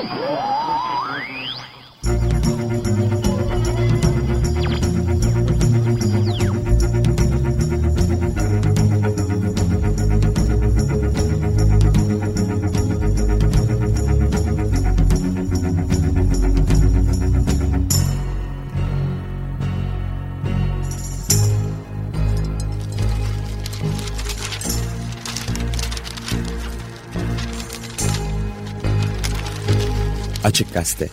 Oh! Açık Gazete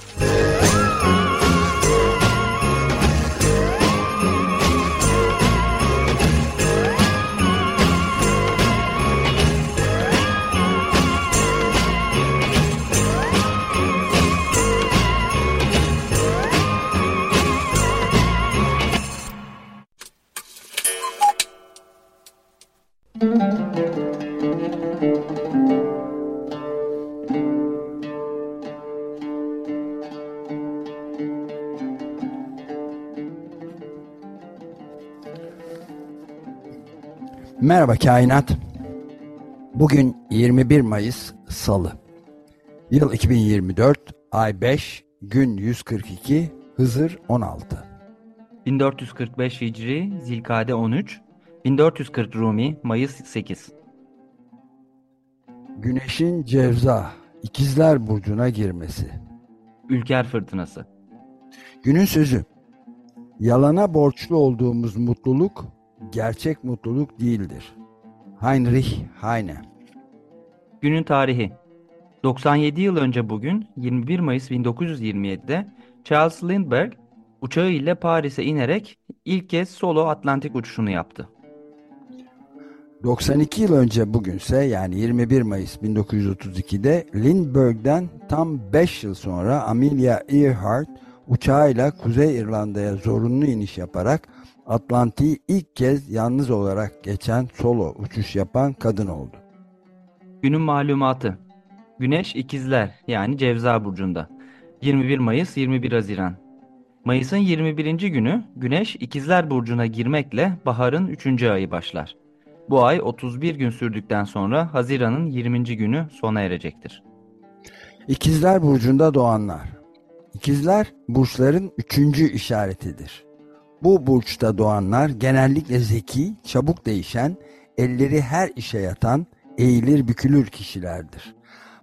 Merhaba kainat. Bugün 21 Mayıs Salı. Yıl 2024, ay 5, gün 142, Hızır 16. 1445 Hicri, Zilkade 13, 1440 Rumi, Mayıs 8. Güneşin Cevza, İkizler Burcu'na girmesi. Ülker Fırtınası. Günün sözü. Yalana borçlu olduğumuz mutluluk gerçek mutluluk değildir. Heinrich Heine Günün tarihi 97 yıl önce bugün 21 Mayıs 1927'de Charles Lindbergh uçağı ile Paris'e inerek ilk kez solo Atlantik uçuşunu yaptı. 92 yıl önce bugünse yani 21 Mayıs 1932'de Lindbergh'den tam 5 yıl sonra Amelia Earhart uçağıyla Kuzey İrlanda'ya zorunlu iniş yaparak Atlantik'i ilk kez yalnız olarak geçen solo uçuş yapan kadın oldu. Günün malumatı. Güneş ikizler yani Cevza burcunda. 21 Mayıs 21 Haziran. Mayıs'ın 21. günü Güneş ikizler burcuna girmekle baharın 3. ayı başlar. Bu ay 31 gün sürdükten sonra Haziran'ın 20. günü sona erecektir. İkizler burcunda doğanlar. İkizler burçların üçüncü işaretidir. Bu burçta doğanlar genellikle zeki, çabuk değişen, elleri her işe yatan, eğilir bükülür kişilerdir.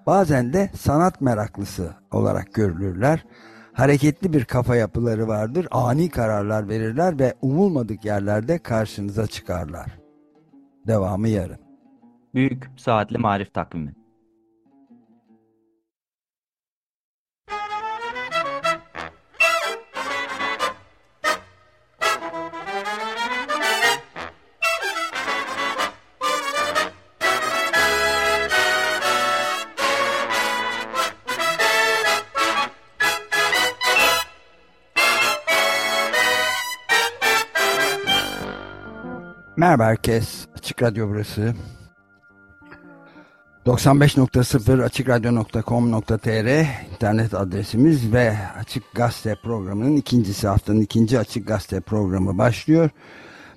Bazen de sanat meraklısı olarak görülürler. Hareketli bir kafa yapıları vardır, ani kararlar verirler ve umulmadık yerlerde karşınıza çıkarlar. Devamı yarın. Büyük Saatli Marif Takvimi Merhaba herkes. Açık Radyo burası. 95.0 açıkradyo.com.tr internet adresimiz ve Açık Gazete programının ikincisi haftanın ikinci Açık Gazete programı başlıyor.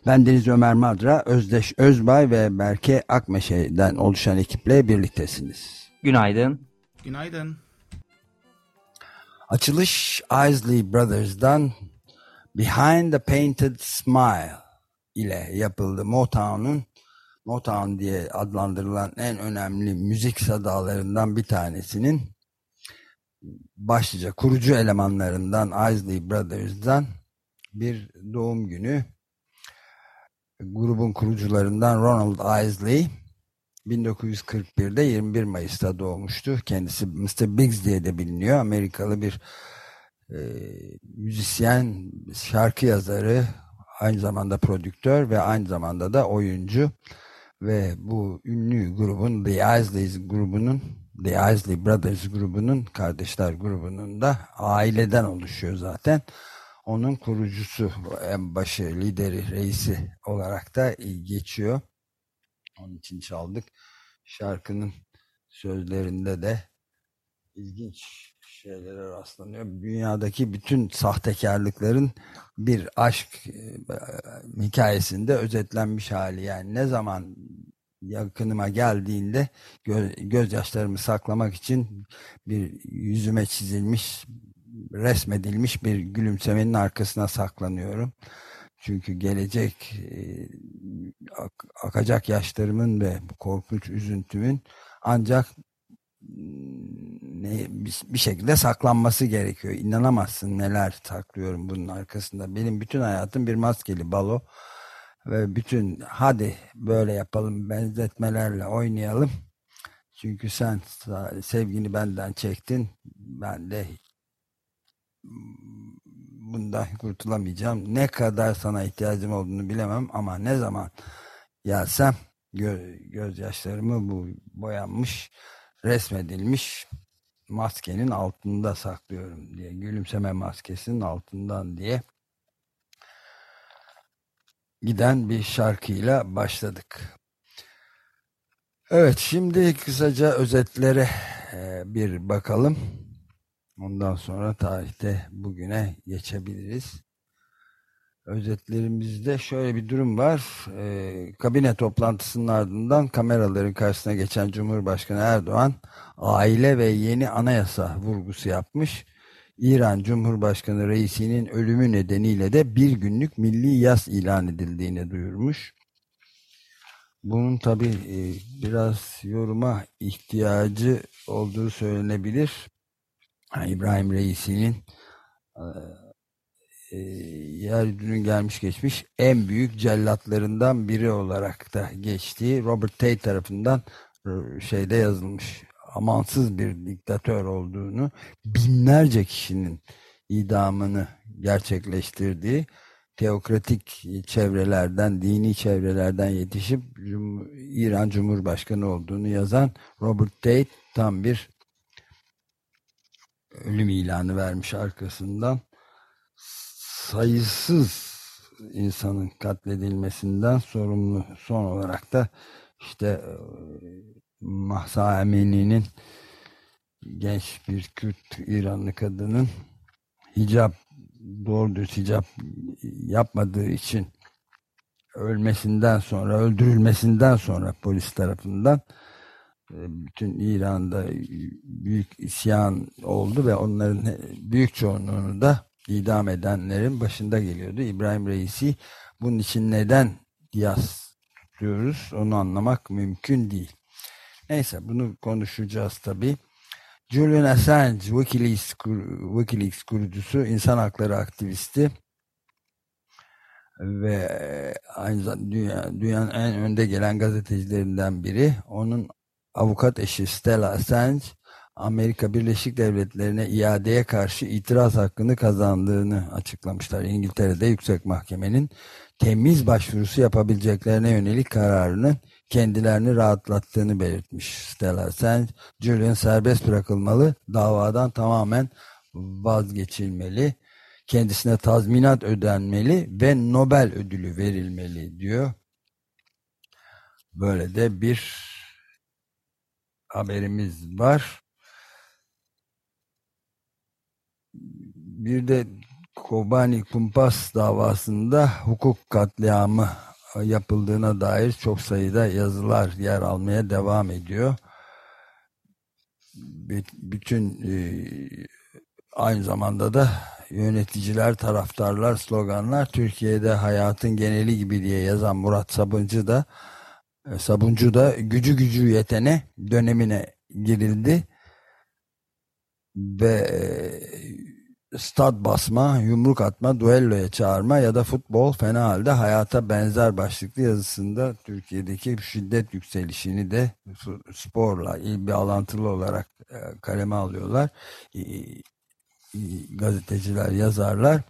Ben Deniz Ömer Madra, Özdeş Özbay ve Berke Akmeşe'den oluşan ekiple birliktesiniz. Günaydın. Günaydın. Açılış Isley Brothers'dan Behind the Painted Smile ile yapıldı. Motown'un Motown diye adlandırılan en önemli müzik sadalarından bir tanesinin başlıca kurucu elemanlarından Isley Brothers'dan bir doğum günü grubun kurucularından Ronald Isley 1941'de 21 Mayıs'ta doğmuştu. Kendisi Mr. Biggs diye de biliniyor. Amerikalı bir e, müzisyen, şarkı yazarı, aynı zamanda prodüktör ve aynı zamanda da oyuncu ve bu ünlü grubun The Isleys grubunun The Isley Brothers grubunun kardeşler grubunun da aileden oluşuyor zaten. Onun kurucusu en başı lideri reisi olarak da geçiyor. Onun için çaldık. Şarkının sözlerinde de ilginç şeylere rastlanıyor. Dünyadaki bütün sahtekarlıkların bir aşk e, hikayesinde özetlenmiş hali. Yani ne zaman yakınıma geldiğinde gö gözyaşlarımı saklamak için bir yüzüme çizilmiş, resmedilmiş bir gülümsemenin arkasına saklanıyorum. Çünkü gelecek e, ak akacak yaşlarımın ve korkunç üzüntümün ancak bir şekilde saklanması gerekiyor. İnanamazsın neler saklıyorum bunun arkasında. Benim bütün hayatım bir maskeli balo ve bütün hadi böyle yapalım benzetmelerle oynayalım. Çünkü sen sevgini benden çektin. Ben de bundan kurtulamayacağım. Ne kadar sana ihtiyacım olduğunu bilemem ama ne zaman gelsem gö gözyaşlarımı bu boyanmış resmedilmiş maskenin altında saklıyorum diye gülümseme maskesinin altından diye giden bir şarkıyla başladık. Evet şimdi kısaca özetlere e, bir bakalım. Ondan sonra tarihte bugüne geçebiliriz özetlerimizde şöyle bir durum var. E, kabine toplantısının ardından kameraların karşısına geçen Cumhurbaşkanı Erdoğan aile ve yeni anayasa vurgusu yapmış. İran Cumhurbaşkanı reisinin ölümü nedeniyle de bir günlük milli yas ilan edildiğini duyurmuş. Bunun tabi e, biraz yoruma ihtiyacı olduğu söylenebilir. İbrahim Reisi'nin e, e, yeryüzünün gelmiş geçmiş en büyük cellatlarından biri olarak da geçtiği Robert Tate tarafından e, şeyde yazılmış amansız bir diktatör olduğunu binlerce kişinin idamını gerçekleştirdiği teokratik çevrelerden, dini çevrelerden yetişip Cum İran Cumhurbaşkanı olduğunu yazan Robert Tate tam bir ölüm ilanı vermiş arkasından sayısız insanın katledilmesinden sorumlu son olarak da işte e, Mahsa Emini'nin genç bir Kürt İranlı kadının hicap doğru düz hicap yapmadığı için ölmesinden sonra öldürülmesinden sonra polis tarafından e, bütün İran'da büyük isyan oldu ve onların büyük çoğunluğunu da idam edenlerin başında geliyordu. İbrahim Reisi bunun için neden yas tutuyoruz onu anlamak mümkün değil. Neyse bunu konuşacağız tabi. Julian Assange Wikileaks, Wikileaks kurucusu insan hakları aktivisti ve aynı zamanda dünya, dünyanın en önde gelen gazetecilerinden biri. Onun avukat eşi Stella Assange Amerika Birleşik Devletleri'ne iadeye karşı itiraz hakkını kazandığını açıklamışlar. İngiltere'de yüksek mahkemenin temiz başvurusu yapabileceklerine yönelik kararının kendilerini rahatlattığını belirtmiş Stella Assange. Julian serbest bırakılmalı, davadan tamamen vazgeçilmeli, kendisine tazminat ödenmeli ve Nobel ödülü verilmeli diyor. Böyle de bir haberimiz var. Bir de Kobani Kumpas davasında hukuk katliamı yapıldığına dair çok sayıda yazılar yer almaya devam ediyor. Bütün e, aynı zamanda da yöneticiler, taraftarlar, sloganlar Türkiye'de hayatın geneli gibi diye yazan Murat Sabuncu da e, Sabuncu da gücü gücü yetene dönemine girildi ve stad basma, yumruk atma, duelloya çağırma ya da futbol fena halde hayata benzer başlıklı yazısında Türkiye'deki şiddet yükselişini de sporla bir alantılı olarak e, kaleme alıyorlar. Gazeteciler, yazarlar.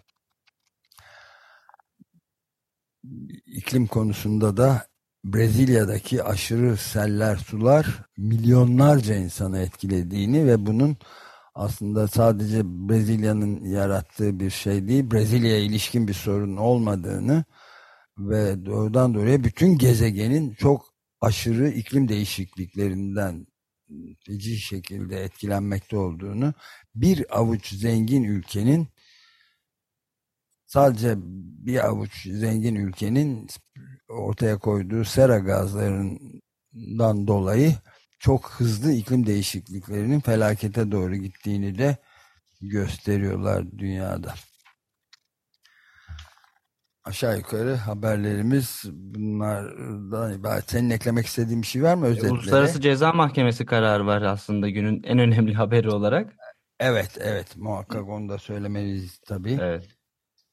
İklim konusunda da Brezilya'daki aşırı seller, sular milyonlarca insanı etkilediğini ve bunun aslında sadece Brezilya'nın yarattığı bir şey değil, Brezilya'ya ilişkin bir sorun olmadığını ve doğrudan doğruya bütün gezegenin çok aşırı iklim değişikliklerinden feci şekilde etkilenmekte olduğunu bir avuç zengin ülkenin sadece bir avuç zengin ülkenin ortaya koyduğu sera gazlarının dan dolayı çok hızlı iklim değişikliklerinin felakete doğru gittiğini de gösteriyorlar dünyada. Aşağı yukarı haberlerimiz bunlardan ibaret. Senin eklemek istediğin bir şey var mı özetlere? Uluslararası Ceza Mahkemesi kararı var aslında günün en önemli haberi olarak. Evet, evet. Muhakkak onu da söylemeliyiz tabii. Evet.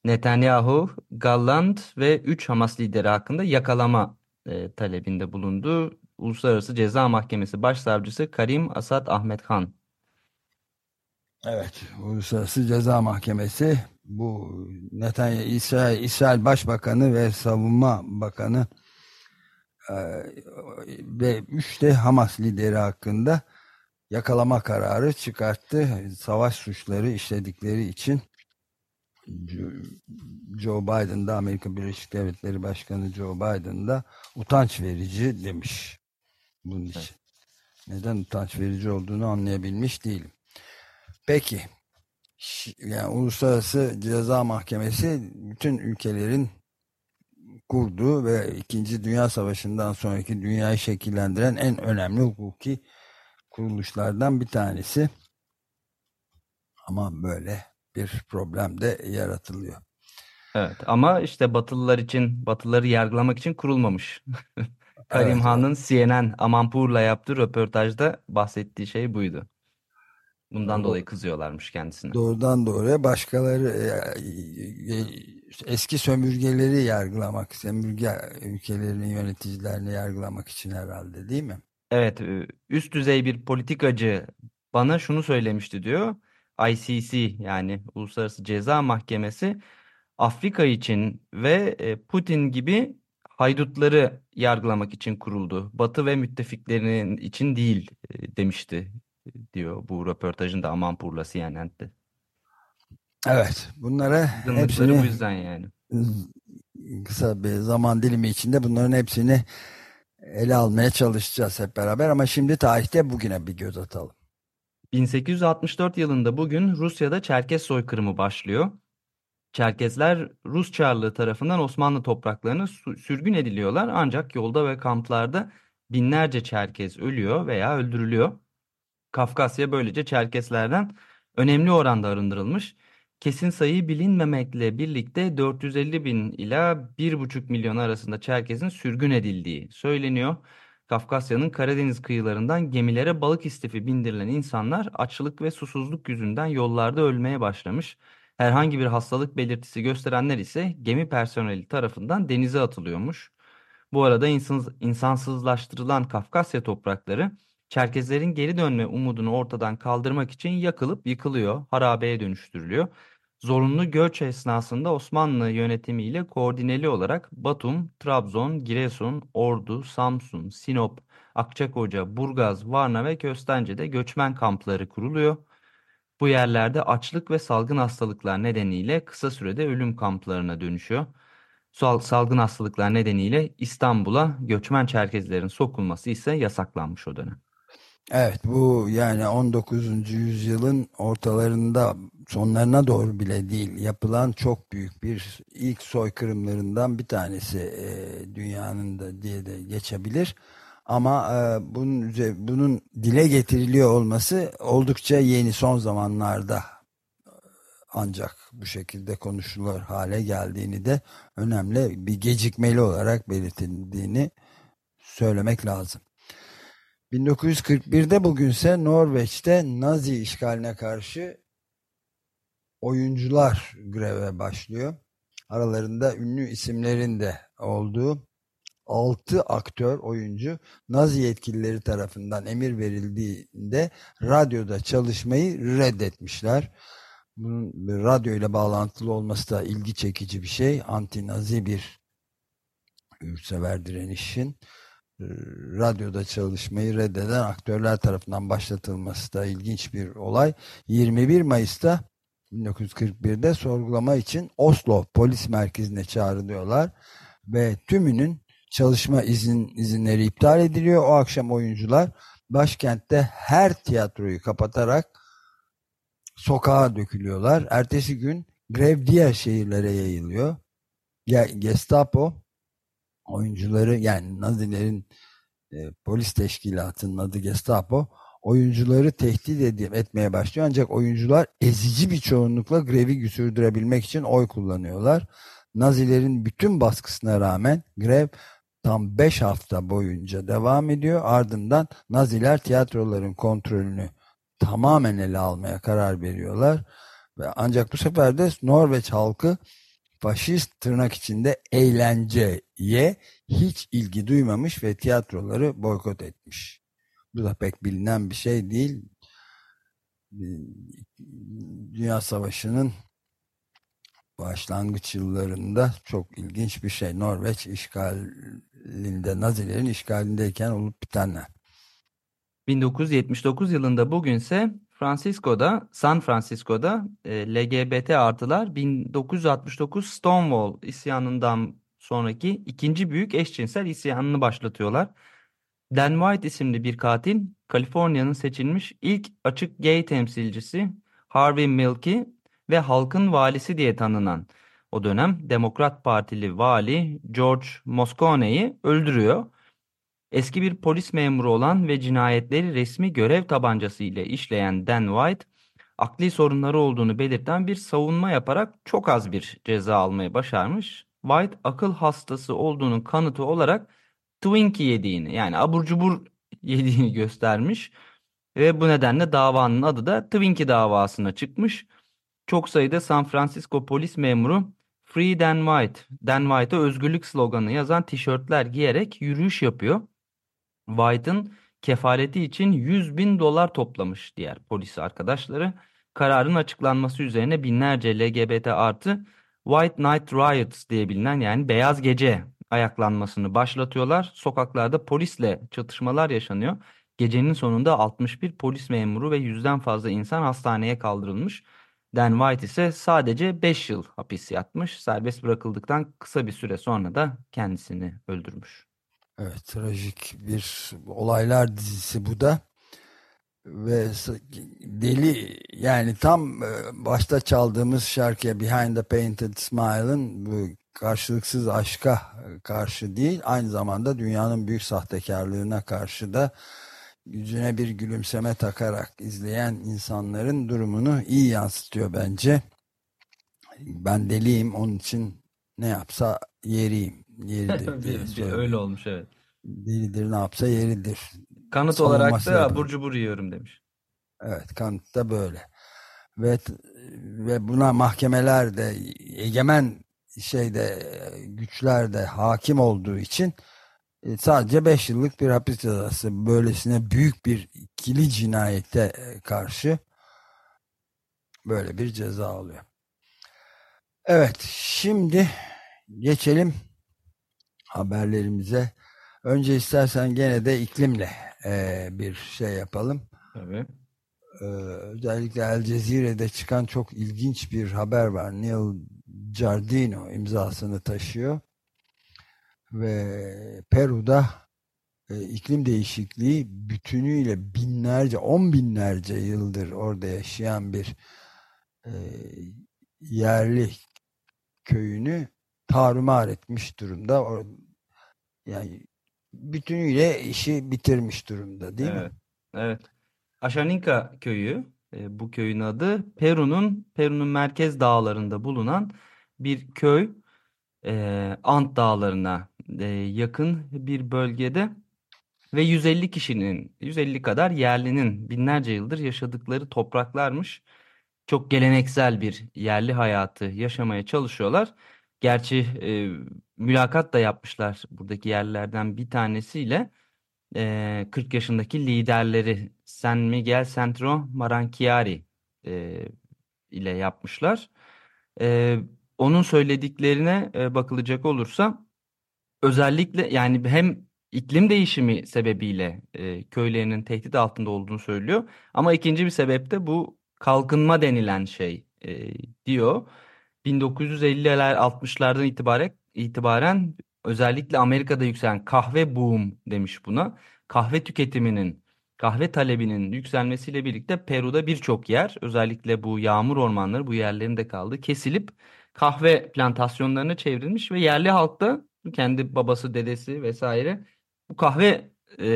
Netanyahu, Gallant ve 3 Hamas lideri hakkında yakalama e, talebinde bulundu. Uluslararası Ceza Mahkemesi Başsavcısı Karim Asad Ahmet Khan. Evet, Uluslararası Ceza Mahkemesi bu Netanyahu, İsrail, İsrail Başbakanı ve Savunma Bakanı e, ve üç Hamas lideri hakkında yakalama kararı çıkarttı. Savaş suçları işledikleri için Joe Biden da Amerika Birleşik Devletleri Başkanı Joe Biden da utanç verici demiş bunun için. Neden utanç verici olduğunu anlayabilmiş değilim. Peki yani Uluslararası Ceza Mahkemesi bütün ülkelerin kurduğu ve İkinci Dünya Savaşı'ndan sonraki dünyayı şekillendiren en önemli hukuki kuruluşlardan bir tanesi. Ama böyle bir problem de yaratılıyor. Evet ama işte Batılılar için, Batılıları yargılamak için kurulmamış. Karim evet. Han'ın CNN Amanpour'la yaptığı röportajda bahsettiği şey buydu. Bundan dolayı kızıyorlarmış kendisine. Doğrudan doğruya başkaları e, e, eski sömürgeleri yargılamak, sömürge ülkelerinin yöneticilerini yargılamak için herhalde değil mi? Evet, üst düzey bir politikacı bana şunu söylemişti diyor. ICC yani Uluslararası Ceza Mahkemesi Afrika için ve e, Putin gibi haydutları yargılamak için kuruldu. Batı ve müttefiklerinin için değil demişti diyor bu röportajında Amanpour'la CNN'de. Evet bunlara hepsini bu yüzden yani. kısa bir zaman dilimi içinde bunların hepsini ele almaya çalışacağız hep beraber ama şimdi tarihte bugüne bir göz atalım. 1864 yılında bugün Rusya'da Çerkes soykırımı başlıyor. Çerkezler Rus Çarlığı tarafından Osmanlı topraklarına sürgün ediliyorlar ancak yolda ve kamplarda binlerce Çerkez ölüyor veya öldürülüyor. Kafkasya böylece Çerkeslerden önemli oranda arındırılmış. Kesin sayı bilinmemekle birlikte 450 bin ila 1,5 milyon arasında Çerkez'in sürgün edildiği söyleniyor. Kafkasya'nın Karadeniz kıyılarından gemilere balık istifi bindirilen insanlar açlık ve susuzluk yüzünden yollarda ölmeye başlamış. Herhangi bir hastalık belirtisi gösterenler ise gemi personeli tarafından denize atılıyormuş. Bu arada insansızlaştırılan Kafkasya toprakları Çerkezlerin geri dönme umudunu ortadan kaldırmak için yakılıp yıkılıyor, harabeye dönüştürülüyor. Zorunlu göç esnasında Osmanlı yönetimiyle koordineli olarak Batum, Trabzon, Giresun, Ordu, Samsun, Sinop, Akçakoca, Burgaz, Varna ve Köstence'de göçmen kampları kuruluyor. Bu yerlerde açlık ve salgın hastalıklar nedeniyle kısa sürede ölüm kamplarına dönüşüyor. Salgın hastalıklar nedeniyle İstanbul'a göçmen Çerkezlerin sokulması ise yasaklanmış o dönem. Evet bu yani 19. yüzyılın ortalarında sonlarına doğru bile değil yapılan çok büyük bir ilk soykırımlarından bir tanesi e, dünyanın da diye de geçebilir. Ama e, bunun bunun dile getiriliyor olması oldukça yeni son zamanlarda ancak bu şekilde konuşulur hale geldiğini de önemli bir gecikmeli olarak belirtildiğini söylemek lazım. 1941'de bugünse Norveç'te Nazi işgaline karşı oyuncular greve başlıyor. Aralarında ünlü isimlerin de olduğu 6 aktör oyuncu Nazi yetkilileri tarafından emir verildiğinde radyoda çalışmayı reddetmişler. Bunun radyo ile bağlantılı olması da ilgi çekici bir şey. Anti-Nazi bir yurtsever direnişin radyoda çalışmayı reddeden aktörler tarafından başlatılması da ilginç bir olay. 21 Mayıs'ta 1941'de sorgulama için Oslo polis merkezine çağrılıyorlar ve tümünün çalışma izin izinleri iptal ediliyor. O akşam oyuncular başkentte her tiyatroyu kapatarak sokağa dökülüyorlar. Ertesi gün grev diğer şehirlere yayılıyor. Gestapo oyuncuları yani Nazilerin e, polis teşkilatının adı Gestapo oyuncuları tehdit edip etmeye başlıyor. Ancak oyuncular ezici bir çoğunlukla grevi sürdürebilmek için oy kullanıyorlar. Nazilerin bütün baskısına rağmen grev tam 5 hafta boyunca devam ediyor. Ardından Naziler tiyatroların kontrolünü tamamen ele almaya karar veriyorlar. Ve ancak bu sefer de Norveç halkı faşist tırnak içinde eğlenceye hiç ilgi duymamış ve tiyatroları boykot etmiş. Bu da pek bilinen bir şey değil. Dünya Savaşı'nın başlangıç yıllarında çok ilginç bir şey. Norveç işgalinde, Nazilerin işgalindeyken olup bitenler. 1979 yılında bugünse Francisco'da, San Francisco'da e, LGBT artılar 1969 Stonewall isyanından sonraki ikinci büyük eşcinsel isyanını başlatıyorlar. Dan White isimli bir katil, Kaliforniya'nın seçilmiş ilk açık gay temsilcisi Harvey Milk'i ve halkın valisi diye tanınan o dönem Demokrat Partili vali George Moscone'yi öldürüyor. Eski bir polis memuru olan ve cinayetleri resmi görev tabancası ile işleyen Dan White, akli sorunları olduğunu belirten bir savunma yaparak çok az bir ceza almayı başarmış. White akıl hastası olduğunun kanıtı olarak Twinkie yediğini yani abur cubur yediğini göstermiş ve bu nedenle davanın adı da Twinkie davasına çıkmış. Çok sayıda San Francisco polis memuru Free Dan White, Dan White'a özgürlük sloganı yazan tişörtler giyerek yürüyüş yapıyor. White'ın kefaleti için 100 bin dolar toplamış diğer polis arkadaşları. Kararın açıklanması üzerine binlerce LGBT artı White Night Riots diye bilinen yani beyaz gece ayaklanmasını başlatıyorlar. Sokaklarda polisle çatışmalar yaşanıyor. Gecenin sonunda 61 polis memuru ve yüzden fazla insan hastaneye kaldırılmış. Dan White ise sadece 5 yıl hapis yatmış. Serbest bırakıldıktan kısa bir süre sonra da kendisini öldürmüş. Evet, trajik bir olaylar dizisi bu da. Ve deli yani tam e, başta çaldığımız şarkıya Behind the Painted Smile'ın bu karşılıksız aşka karşı değil aynı zamanda dünyanın büyük sahtekarlığına karşı da yüzüne bir gülümseme takarak izleyen insanların durumunu iyi yansıtıyor bence. Ben deliyim onun için ne yapsa yeriyim. Yeridir diye bir, bir öyle olmuş evet. Delidir ne yapsa yeridir. Kanıt olarak da abur cubur yiyorum demiş. Evet kanıt da böyle. Ve, ve buna mahkemeler de egemen şeyde güçler de hakim olduğu için sadece 5 yıllık bir hapis cezası böylesine büyük bir ikili cinayete e, karşı böyle bir ceza oluyor. Evet şimdi geçelim haberlerimize. Önce istersen gene de iklimle e, bir şey yapalım. Ee, özellikle El Cezire'de çıkan çok ilginç bir haber var. Neil Giardino imzasını taşıyor ve Peru'da e, iklim değişikliği bütünüyle binlerce, on binlerce yıldır orada yaşayan bir e, yerli köyünü tarumar etmiş durumda. O, yani bütünüyle işi bitirmiş durumda değil evet, mi? Evet. Aşaninka köyü, e, bu köyün adı Peru'nun Peru'nun merkez dağlarında bulunan bir köy. E, Ant Dağları'na e, yakın bir bölgede ve 150 kişinin, 150 kadar yerlinin binlerce yıldır yaşadıkları topraklarmış. Çok geleneksel bir yerli hayatı yaşamaya çalışıyorlar. Gerçi e, mülakat da yapmışlar buradaki yerlilerden bir tanesiyle. E, 40 yaşındaki liderleri San Miguel Centro Maranchiari e, ile yapmışlar. E, onun söylediklerine e, bakılacak olursa özellikle yani hem iklim değişimi sebebiyle e, köylerinin tehdit altında olduğunu söylüyor. Ama ikinci bir sebep de bu kalkınma denilen şey e, diyor. 1950'ler 60'lardan itibaren itibaren özellikle Amerika'da yükselen kahve boom demiş buna. Kahve tüketiminin, kahve talebinin yükselmesiyle birlikte Peru'da birçok yer özellikle bu yağmur ormanları bu yerlerin de kaldı kesilip kahve plantasyonlarına çevrilmiş ve yerli halk da kendi babası, dedesi vesaire bu kahve e,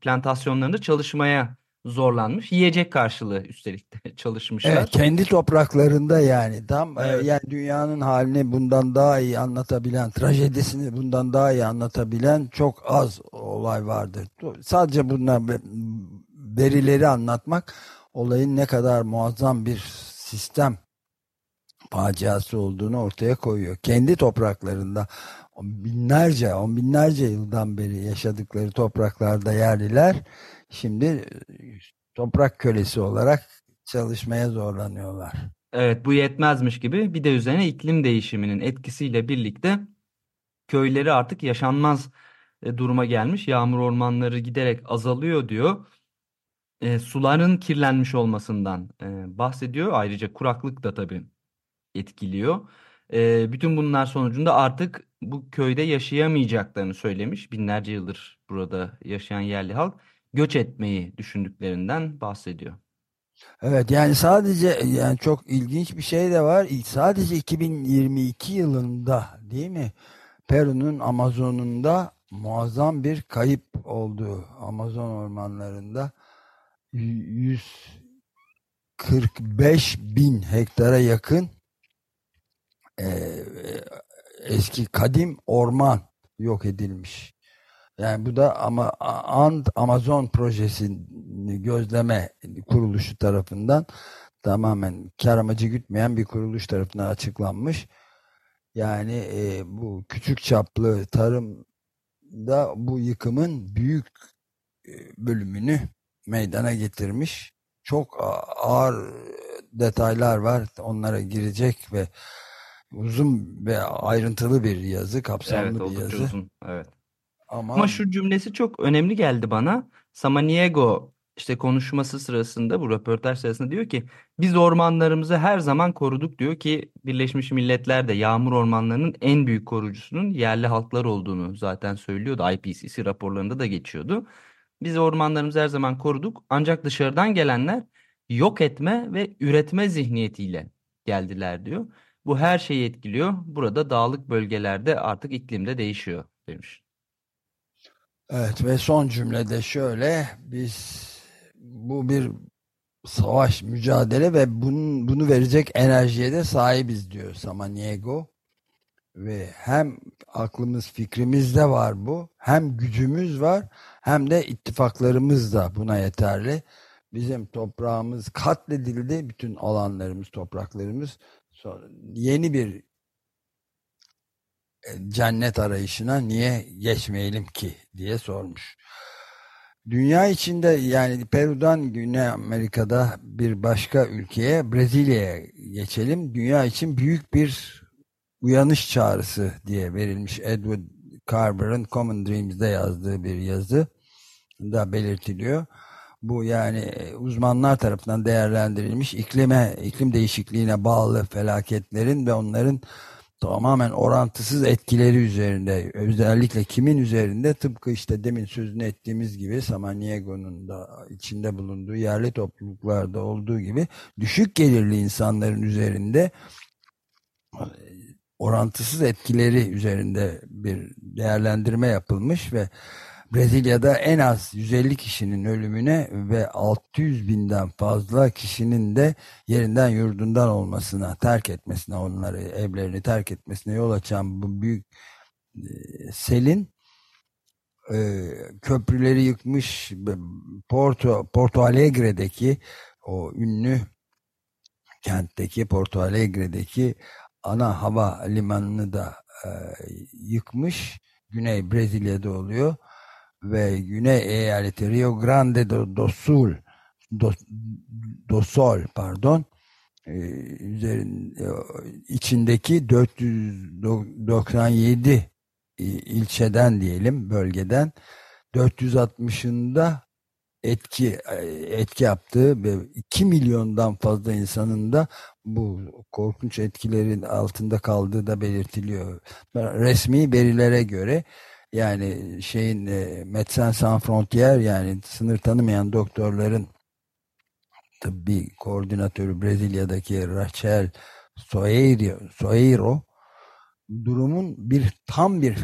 plantasyonlarında çalışmaya zorlanmış. Yiyecek karşılığı üstelik de çalışmışlar. Evet, kendi topraklarında yani tam e, Evet. yani dünyanın halini bundan daha iyi anlatabilen, trajedisini bundan daha iyi anlatabilen çok az olay vardır. Sadece bunlar verileri anlatmak olayın ne kadar muazzam bir sistem faciası olduğunu ortaya koyuyor. Kendi topraklarında binlerce, on binlerce yıldan beri yaşadıkları topraklarda yerliler şimdi toprak kölesi olarak çalışmaya zorlanıyorlar. Evet bu yetmezmiş gibi bir de üzerine iklim değişiminin etkisiyle birlikte köyleri artık yaşanmaz e, duruma gelmiş. Yağmur ormanları giderek azalıyor diyor. E, suların kirlenmiş olmasından e, bahsediyor. Ayrıca kuraklık da tabii etkiliyor. E, bütün bunlar sonucunda artık bu köyde yaşayamayacaklarını söylemiş. Binlerce yıldır burada yaşayan yerli halk göç etmeyi düşündüklerinden bahsediyor. Evet yani sadece yani çok ilginç bir şey de var. Sadece 2022 yılında değil mi? Peru'nun Amazon'unda muazzam bir kayıp oldu. Amazon ormanlarında 145 bin hektara yakın e, eski kadim orman yok edilmiş. Yani bu da ama Ant Amazon projesini gözleme kuruluşu tarafından tamamen kar amacı gütmeyen bir kuruluş tarafından açıklanmış. Yani e, bu küçük çaplı tarımda bu yıkımın büyük e, bölümünü meydana getirmiş. Çok ağır detaylar var. Onlara girecek ve uzun ve ayrıntılı bir yazı, kapsamlı Evet, bir yazı. uzun. Evet. Ama, Ama şu cümlesi çok önemli geldi bana. Samaniego işte konuşması sırasında bu röportaj sırasında diyor ki biz ormanlarımızı her zaman koruduk diyor ki Birleşmiş Milletler de yağmur ormanlarının en büyük korucusunun yerli halklar olduğunu zaten söylüyordu. IPCC raporlarında da geçiyordu. Biz ormanlarımızı her zaman koruduk ancak dışarıdan gelenler yok etme ve üretme zihniyetiyle geldiler diyor. Bu her şeyi etkiliyor. Burada dağlık bölgelerde artık iklimde değişiyor demiş. Evet ve son cümlede şöyle biz bu bir savaş, mücadele ve bunun, bunu verecek enerjiye de sahibiz diyor Samaniego. Ve hem aklımız fikrimiz de var bu hem gücümüz var hem de ittifaklarımız da buna yeterli. Bizim toprağımız katledildi bütün alanlarımız topraklarımız sonra yeni bir cennet arayışına niye geçmeyelim ki diye sormuş. Dünya içinde yani Peru'dan Güney Amerika'da bir başka ülkeye Brezilya'ya geçelim. Dünya için büyük bir uyanış çağrısı diye verilmiş Edward Carver'ın Common Dreams'de yazdığı bir yazı da belirtiliyor. Bu yani uzmanlar tarafından değerlendirilmiş iklime, iklim değişikliğine bağlı felaketlerin ve onların tamamen orantısız etkileri üzerinde özellikle kimin üzerinde tıpkı işte demin sözünü ettiğimiz gibi Samaniego'nun da içinde bulunduğu yerli topluluklarda olduğu gibi düşük gelirli insanların üzerinde orantısız etkileri üzerinde bir değerlendirme yapılmış ve Brezilya'da en az 150 kişinin ölümüne ve 600 binden fazla kişinin de yerinden yurdundan olmasına, terk etmesine, onları evlerini terk etmesine yol açan bu büyük e, selin e, köprüleri yıkmış Porto, Porto Alegre'deki o ünlü kentteki Porto Alegre'deki ana hava limanını da e, yıkmış. Güney Brezilya'da oluyor ve Güney eyaleti Rio Grande do, Sul do, do Sol pardon e, üzerin, e, içindeki 497 ilçeden diyelim bölgeden 460'ında etki etki yaptığı ve 2 milyondan fazla insanın da bu korkunç etkilerin altında kaldığı da belirtiliyor. Resmi verilere göre yani şeyin e, Médecins Sans Frontières yani sınır tanımayan doktorların tıbbi koordinatörü Brezilya'daki Rachel Soeiro, Soeiro durumun bir tam bir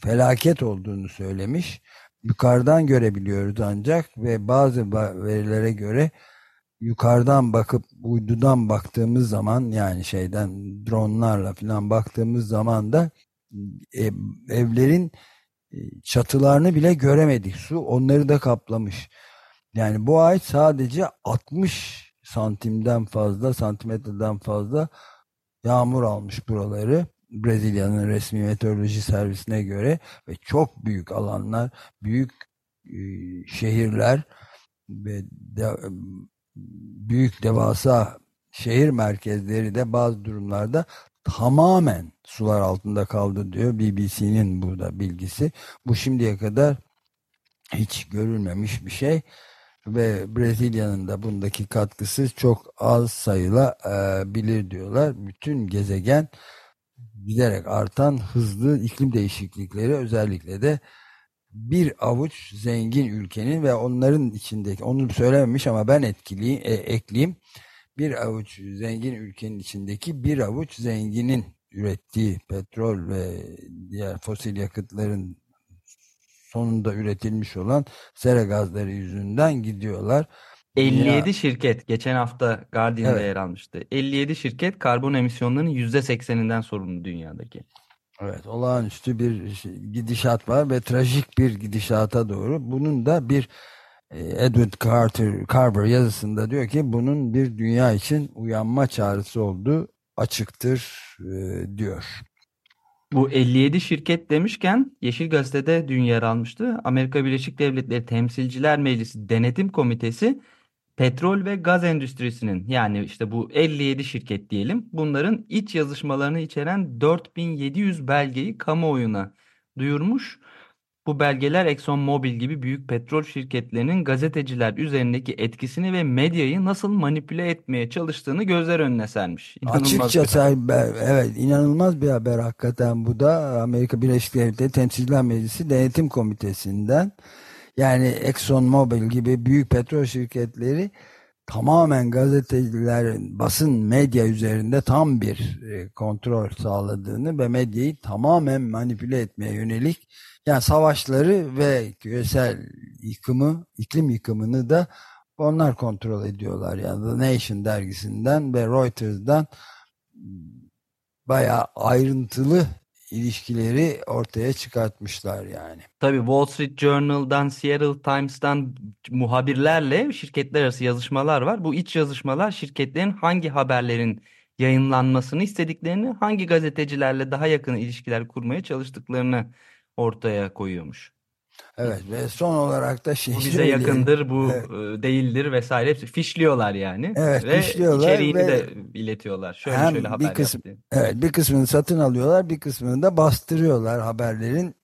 felaket olduğunu söylemiş. Yukarıdan görebiliyoruz ancak ve bazı verilere göre yukarıdan bakıp uydudan baktığımız zaman yani şeyden dronlarla falan baktığımız zaman da ev, evlerin çatılarını bile göremedik. Su onları da kaplamış. Yani bu ay sadece 60 santimden fazla, santimetreden fazla yağmur almış buraları. Brezilya'nın resmi meteoroloji servisine göre ve çok büyük alanlar, büyük e, şehirler ve de, büyük devasa şehir merkezleri de bazı durumlarda tamamen sular altında kaldı diyor BBC'nin burada bilgisi. Bu şimdiye kadar hiç görülmemiş bir şey ve Brezilya'nın da bundaki katkısı çok az sayıla e, diyorlar. Bütün gezegen giderek artan hızlı iklim değişiklikleri özellikle de bir avuç zengin ülkenin ve onların içindeki onu söylememiş ama ben etkileyim, e, ekleyeyim bir avuç zengin ülkenin içindeki bir avuç zenginin ürettiği petrol ve diğer fosil yakıtların sonunda üretilmiş olan sera gazları yüzünden gidiyorlar. 57 Dünya... şirket geçen hafta Guardian'da evet. yer almıştı. 57 şirket karbon emisyonlarının %80'inden sorumlu dünyadaki. Evet olağanüstü bir gidişat var ve trajik bir gidişata doğru. Bunun da bir Edward Carter Carver yazısında diyor ki bunun bir dünya için uyanma çağrısı olduğu açıktır e, diyor. Bu 57 şirket demişken Yeşil Gazete'de dün yer almıştı. Amerika Birleşik Devletleri Temsilciler Meclisi Denetim Komitesi petrol ve gaz endüstrisinin yani işte bu 57 şirket diyelim bunların iç yazışmalarını içeren 4700 belgeyi kamuoyuna duyurmuş. Bu belgeler ExxonMobil gibi büyük petrol şirketlerinin gazeteciler üzerindeki etkisini ve medyayı nasıl manipüle etmeye çalıştığını gözler önüne sermiş. İnanılmaz Açıkçası evet inanılmaz bir haber hakikaten bu da. Amerika Birleşik Devletleri Temsilciler Meclisi Denetim Komitesi'nden. Yani ExxonMobil gibi büyük petrol şirketleri tamamen gazeteciler, basın medya üzerinde tam bir e, kontrol sağladığını ve medyayı tamamen manipüle etmeye yönelik yani savaşları ve küresel yıkımı, iklim yıkımını da onlar kontrol ediyorlar. Yani The Nation dergisinden ve Reuters'dan bayağı ayrıntılı ilişkileri ortaya çıkartmışlar yani. Tabii Wall Street Journal'dan, Seattle Times'tan muhabirlerle şirketler arası yazışmalar var. Bu iç yazışmalar şirketlerin hangi haberlerin yayınlanmasını istediklerini, hangi gazetecilerle daha yakın ilişkiler kurmaya çalıştıklarını ortaya koyuyormuş. Evet ve son olarak da şey Bu bize yakındır, bu evet. E, değildir vesaire hepsi fişliyorlar yani. Evet, ve fişliyorlar içeriğini ve de iletiyorlar. Şöyle hem şöyle haber bir kısım, yaptı. Evet, bir kısmını satın alıyorlar, bir kısmını da bastırıyorlar haberlerin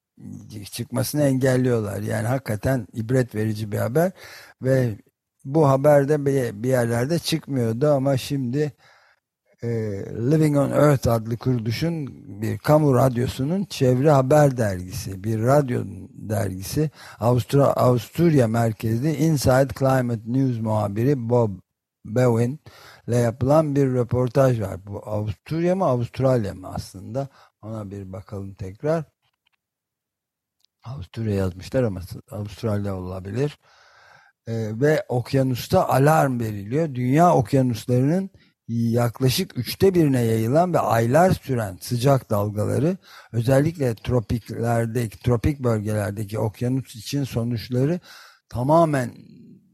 çıkmasını engelliyorlar. Yani hakikaten ibret verici bir haber ve bu haber de bir yerlerde çıkmıyordu ama şimdi e, Living on Earth adlı kuruluşun bir kamu radyosunun çevre haber dergisi, bir radyo dergisi Avustra Avusturya merkezli Inside Climate News muhabiri Bob Bowen ile yapılan bir röportaj var. Bu Avusturya mı Avustralya mı aslında? Ona bir bakalım tekrar. Avusturya yazmışlar ama Avustralya olabilir. Ee, ve okyanusta alarm veriliyor. Dünya okyanuslarının yaklaşık üçte birine yayılan ve aylar süren sıcak dalgaları özellikle tropiklerdeki tropik bölgelerdeki okyanus için sonuçları tamamen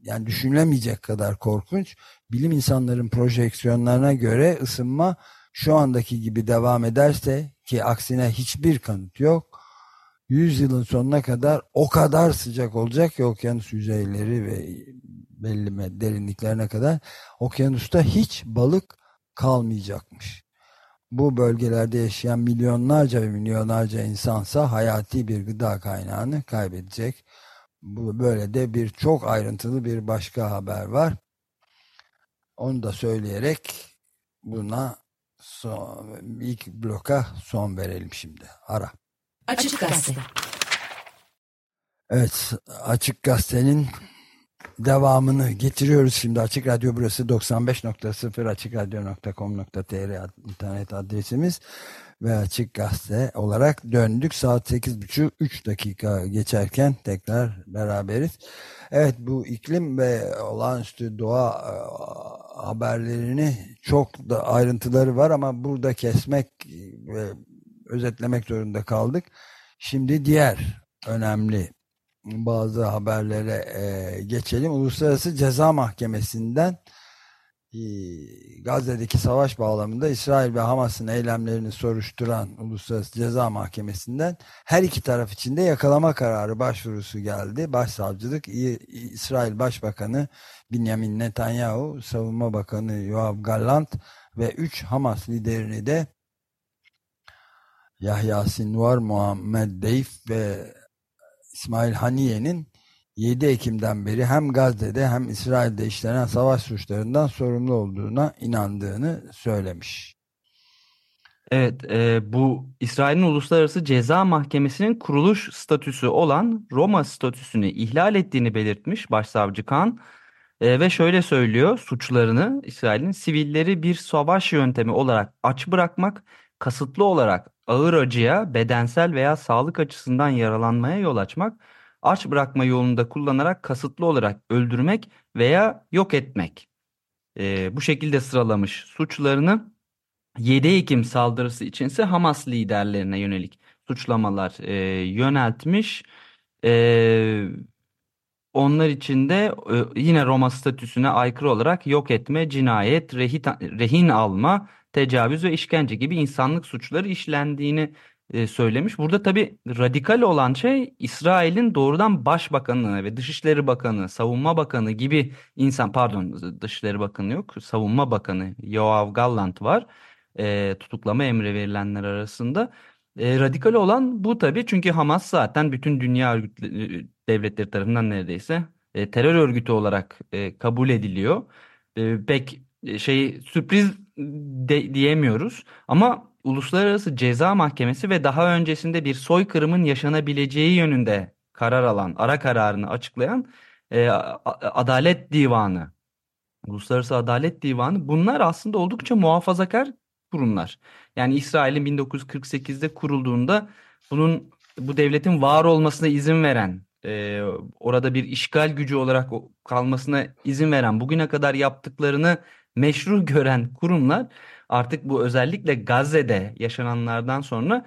yani düşünülemeyecek kadar korkunç. Bilim insanların projeksiyonlarına göre ısınma şu andaki gibi devam ederse ki aksine hiçbir kanıt yok. 100 yılın sonuna kadar o kadar sıcak olacak ki okyanus yüzeyleri ve belli derinliklerine kadar okyanusta hiç balık kalmayacakmış. Bu bölgelerde yaşayan milyonlarca ve milyonlarca insansa hayati bir gıda kaynağını kaybedecek. Bu böyle de bir çok ayrıntılı bir başka haber var. Onu da söyleyerek buna son, ilk bloka son verelim şimdi. Ara. Açık Gazete. Evet, Açık Gazete'nin devamını getiriyoruz şimdi. Açık Radyo burası 95.0 açıkradyo.com.tr internet adresimiz ve Açık Gazete olarak döndük. Saat 8.30 3 dakika geçerken tekrar beraberiz. Evet bu iklim ve olağanüstü doğa e, haberlerini çok da ayrıntıları var ama burada kesmek ve özetlemek zorunda kaldık. Şimdi diğer önemli bazı haberlere e, geçelim. Uluslararası Ceza Mahkemesi'nden e, Gazze'deki savaş bağlamında İsrail ve Hamas'ın eylemlerini soruşturan Uluslararası Ceza Mahkemesi'nden her iki taraf için de yakalama kararı başvurusu geldi. Başsavcılık İsrail Başbakanı Benjamin Netanyahu, Savunma Bakanı Yoav Gallant ve üç Hamas liderini de Yahya Sinvar, Muhammed Deif ve İsmail Haniye'nin 7 Ekim'den beri hem Gazze'de hem İsrail'de işlenen savaş suçlarından sorumlu olduğuna inandığını söylemiş. Evet, e, bu İsrail'in Uluslararası Ceza Mahkemesi'nin kuruluş statüsü olan Roma statüsünü ihlal ettiğini belirtmiş Başsavcı Kan e, ve şöyle söylüyor suçlarını İsrail'in sivilleri bir savaş yöntemi olarak aç bırakmak, kasıtlı olarak ağır acıya, bedensel veya sağlık açısından yaralanmaya yol açmak, aç bırakma yolunda kullanarak kasıtlı olarak öldürmek veya yok etmek. E, bu şekilde sıralamış suçlarını 7 Ekim saldırısı içinse Hamas liderlerine yönelik suçlamalar e, yöneltmiş. E, onlar için de e, yine Roma statüsüne aykırı olarak yok etme, cinayet, rehin, rehin alma, tecavüz ve işkence gibi insanlık suçları işlendiğini e, söylemiş. Burada tabii radikal olan şey İsrail'in doğrudan Başbakanı ve Dışişleri Bakanı, Savunma Bakanı gibi insan pardon Dışişleri Bakanı yok, Savunma Bakanı Yoav Gallant var. E, tutuklama emri verilenler arasında. E, radikal olan bu tabii çünkü Hamas zaten bütün dünya örgütleri, devletleri tarafından neredeyse e, terör örgütü olarak e, kabul ediliyor. E, pek e, şey sürpriz de, diyemiyoruz ama Uluslararası Ceza Mahkemesi ve daha öncesinde bir soykırımın yaşanabileceği yönünde karar alan, ara kararını açıklayan e, Adalet Divanı, Uluslararası Adalet Divanı bunlar aslında oldukça muhafazakar kurumlar. Yani İsrail'in 1948'de kurulduğunda bunun bu devletin var olmasına izin veren, e, orada bir işgal gücü olarak kalmasına izin veren, bugüne kadar yaptıklarını meşru gören kurumlar artık bu özellikle Gazze'de yaşananlardan sonra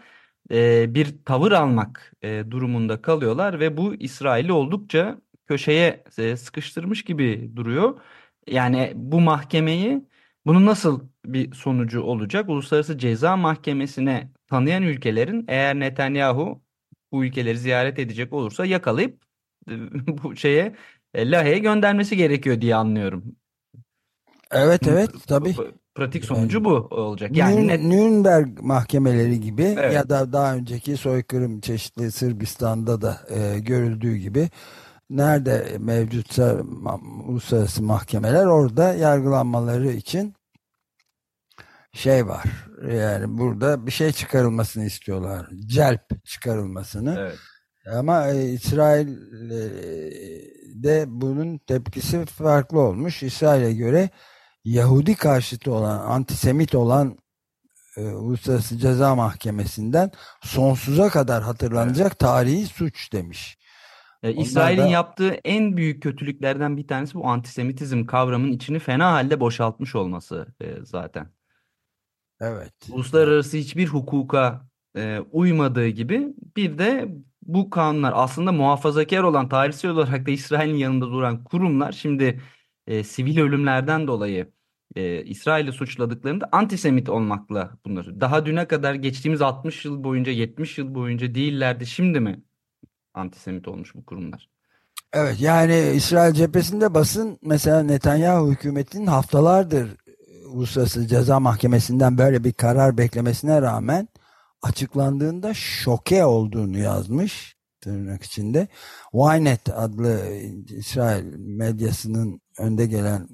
e, bir tavır almak e, durumunda kalıyorlar ve bu İsrail'i oldukça köşeye e, sıkıştırmış gibi duruyor. Yani bu mahkemeyi bunun nasıl bir sonucu olacak? Uluslararası Ceza Mahkemesi'ne tanıyan ülkelerin eğer Netanyahu bu ülkeleri ziyaret edecek olursa yakalayıp bu şeye e, Lahey'e göndermesi gerekiyor diye anlıyorum. Evet evet tabii. Pratik sonucu bu olacak. Yani. Nürnberg mahkemeleri gibi evet. ya da daha önceki soykırım çeşitli Sırbistan'da da e, görüldüğü gibi nerede mevcutsa uluslararası mahkemeler orada yargılanmaları için şey var. Yani burada bir şey çıkarılmasını istiyorlar. Celp çıkarılmasını. Evet. Ama e, İsrail'de bunun tepkisi farklı olmuş. İsrail'e göre Yahudi karşıtı olan, antisemit olan e, Uluslararası Ceza Mahkemesi'nden sonsuza kadar hatırlanacak evet. tarihi suç demiş. E, İsrail'in da... yaptığı en büyük kötülüklerden bir tanesi bu antisemitizm kavramının içini fena halde boşaltmış olması e, zaten. Evet. Uluslararası hiçbir hukuka e, uymadığı gibi bir de bu kanunlar aslında muhafazakar olan tarihsel olarak da İsrail'in yanında duran kurumlar şimdi e, sivil ölümlerden dolayı e, İsrail'i suçladıklarında antisemit olmakla bunları. Daha düne kadar geçtiğimiz 60 yıl boyunca 70 yıl boyunca değillerdi. Şimdi mi antisemit olmuş bu kurumlar? Evet yani İsrail cephesinde basın mesela Netanyahu hükümetinin haftalardır Uluslararası Ceza Mahkemesi'nden böyle bir karar beklemesine rağmen açıklandığında şoke olduğunu yazmış tırnak içinde. Ynet adlı İsrail medyasının önde gelen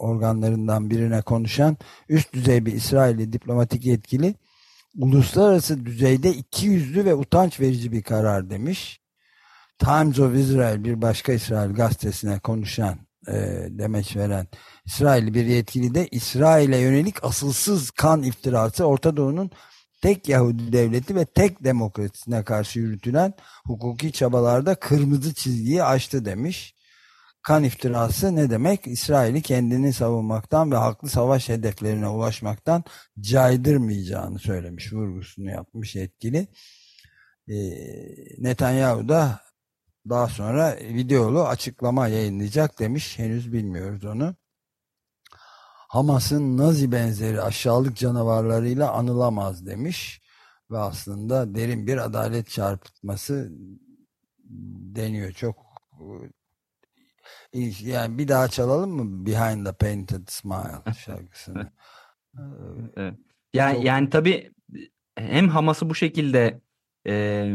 organlarından birine konuşan üst düzey bir İsrailli diplomatik yetkili uluslararası düzeyde iki yüzlü ve utanç verici bir karar demiş. Times of Israel bir başka İsrail gazetesine konuşan e, demeç veren İsrailli bir yetkili de İsrail'e yönelik asılsız kan iftirası Orta Doğu'nun tek Yahudi devleti ve tek demokrasisine karşı yürütülen hukuki çabalarda kırmızı çizgiyi aştı demiş. Kan iftirası ne demek? İsrail'i kendini savunmaktan ve haklı savaş hedeflerine ulaşmaktan caydırmayacağını söylemiş, vurgusunu yapmış etkili. Ee, Netanyahu da daha sonra videolu açıklama yayınlayacak demiş. Henüz bilmiyoruz onu. Hamas'ın Nazi benzeri aşağılık canavarlarıyla anılamaz demiş. Ve aslında derin bir adalet çarpıtması deniyor. Çok yani bir daha çalalım mı Behind the Painted Smile şarkısını? evet. Yani, Çok... yani tabii hem Hamas'ı bu şekilde e,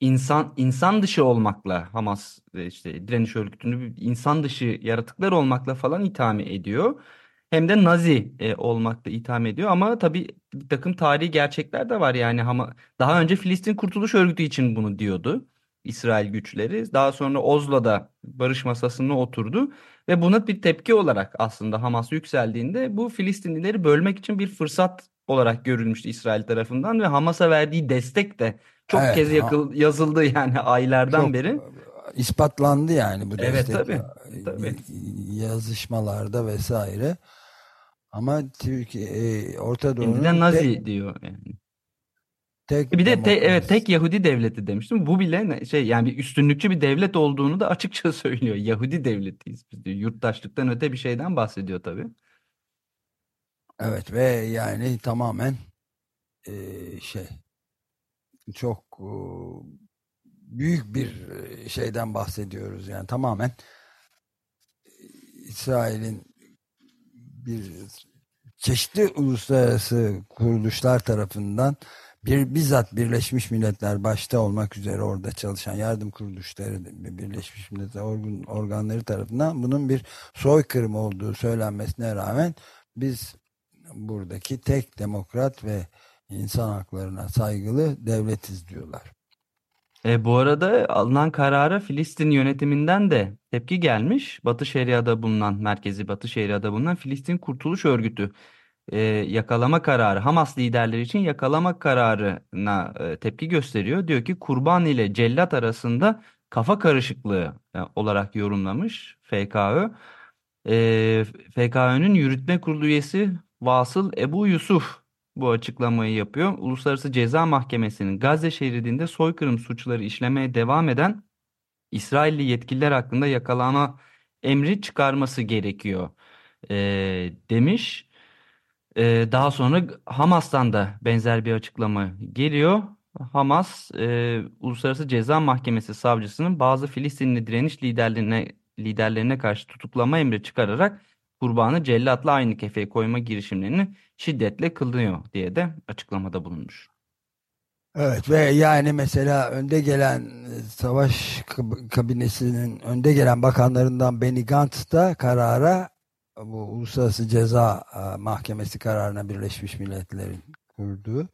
insan insan dışı olmakla Hamas işte direniş örgütünü insan dışı yaratıklar olmakla falan itham ediyor. Hem de Nazi e, olmakla itham ediyor ama tabii bir takım tarihi gerçekler de var yani ama daha önce Filistin Kurtuluş Örgütü için bunu diyordu. İsrail güçleri. Daha sonra Oslo'da barış masasına oturdu ve buna bir tepki olarak aslında Hamas yükseldiğinde bu Filistinlileri bölmek için bir fırsat olarak görülmüştü İsrail tarafından ve Hamas'a verdiği destek de çok evet, kez yakıl, yazıldı yani aylardan çok beri. ispatlandı yani bu destek. Evet tabii. tabii. Yazışmalarda vesaire. Ama Türkiye e, Orta Doğu'nun Nazi tek, diyor yani. Tek bir de te, evet tek Yahudi devleti demiştim. Bu bile şey yani bir üstünlükçü bir devlet olduğunu da açıkça söylüyor. Yahudi devletiyiz biz diyor. Yurttaşlıktan öte bir şeyden bahsediyor tabii. Evet ve yani tamamen e, şey çok e, büyük bir şeyden bahsediyoruz yani tamamen İsrail'in bir çeşitli uluslararası kuruluşlar tarafından bir bizzat Birleşmiş Milletler başta olmak üzere orada çalışan yardım kuruluşları Birleşmiş Milletler organ, organları tarafından bunun bir soykırım olduğu söylenmesine rağmen biz buradaki tek demokrat ve insan haklarına saygılı devletiz diyorlar. E, bu arada alınan karara Filistin yönetiminden de tepki gelmiş. Batı Şeria'da bulunan, merkezi Batı Şeria'da bulunan Filistin Kurtuluş Örgütü e, yakalama kararı, Hamas liderleri için yakalama kararına e, tepki gösteriyor. Diyor ki kurban ile cellat arasında kafa karışıklığı e, olarak yorumlamış FKÖ. E, FKÖ'nün yürütme kurulu üyesi Vasıl Ebu Yusuf bu açıklamayı yapıyor. Uluslararası Ceza Mahkemesi'nin Gazze şeridinde soykırım suçları işlemeye devam eden İsrailli yetkililer hakkında yakalama emri çıkarması gerekiyor e, demiş. E, daha sonra Hamas'tan da benzer bir açıklama geliyor. Hamas, e, Uluslararası Ceza Mahkemesi savcısının bazı Filistinli direniş liderlerine liderlerine karşı tutuklama emri çıkararak kurbanı cellatla aynı kefeye koyma girişimlerini şiddetle kılınıyor diye de açıklamada bulunmuş. Evet ve yani mesela önde gelen e, savaş kabinesinin önde gelen bakanlarından Benny Gantz da karara bu Uluslararası Ceza e, Mahkemesi kararına Birleşmiş Milletler'in kurduğu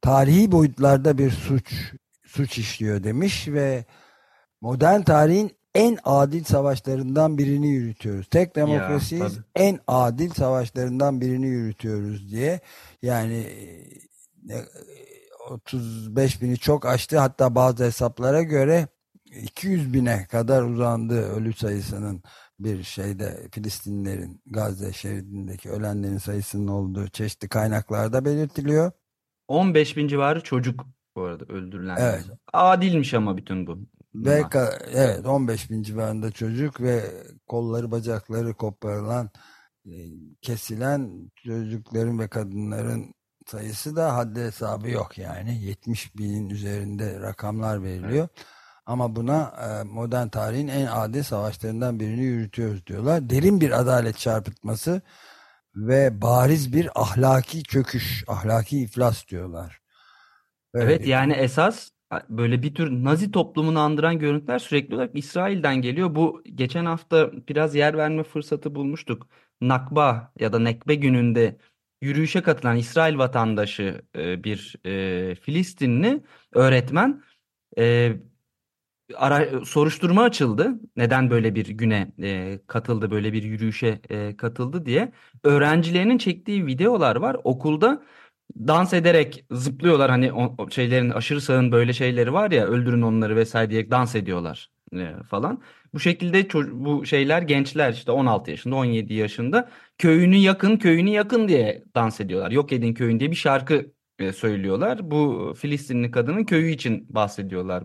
tarihi boyutlarda bir suç suç işliyor demiş ve modern tarihin en adil savaşlarından birini yürütüyoruz. Tek demokrasiyiz. Ya, en adil savaşlarından birini yürütüyoruz diye. Yani 35 e, bini çok aştı. Hatta bazı hesaplara göre 200 bine kadar uzandı ölü sayısının bir şeyde Filistinlerin Gazze şeridindeki ölenlerin sayısının olduğu çeşitli kaynaklarda belirtiliyor. 15 bin civarı çocuk bu arada öldürülen. Evet. Adilmiş ama bütün bu. Ve evet 15 bin civarında çocuk ve kolları bacakları koparılan e, kesilen çocukların ve kadınların sayısı da haddi hesabı yok yani 70 binin üzerinde rakamlar veriliyor. Evet. Ama buna e, modern tarihin en adil savaşlarından birini yürütüyoruz diyorlar. Derin bir adalet çarpıtması ve bariz bir ahlaki çöküş, ahlaki iflas diyorlar. Öyle evet yani esas böyle bir tür Nazi toplumunu andıran görüntüler sürekli olarak İsrail'den geliyor. Bu geçen hafta biraz yer verme fırsatı bulmuştuk. Nakba ya da Nekbe gününde yürüyüşe katılan İsrail vatandaşı e, bir e, Filistinli öğretmen ara, soruşturma açıldı. Neden böyle bir güne e, katıldı, böyle bir yürüyüşe e, katıldı diye. Öğrencilerinin çektiği videolar var. Okulda dans ederek zıplıyorlar hani o, o şeylerin aşırı sağın böyle şeyleri var ya öldürün onları vesaire diye dans ediyorlar e, falan. Bu şekilde bu şeyler gençler işte 16 yaşında 17 yaşında köyünü yakın köyünü yakın diye dans ediyorlar. Yok edin köyün diye bir şarkı söylüyorlar. Bu Filistinli kadının köyü için bahsediyorlar.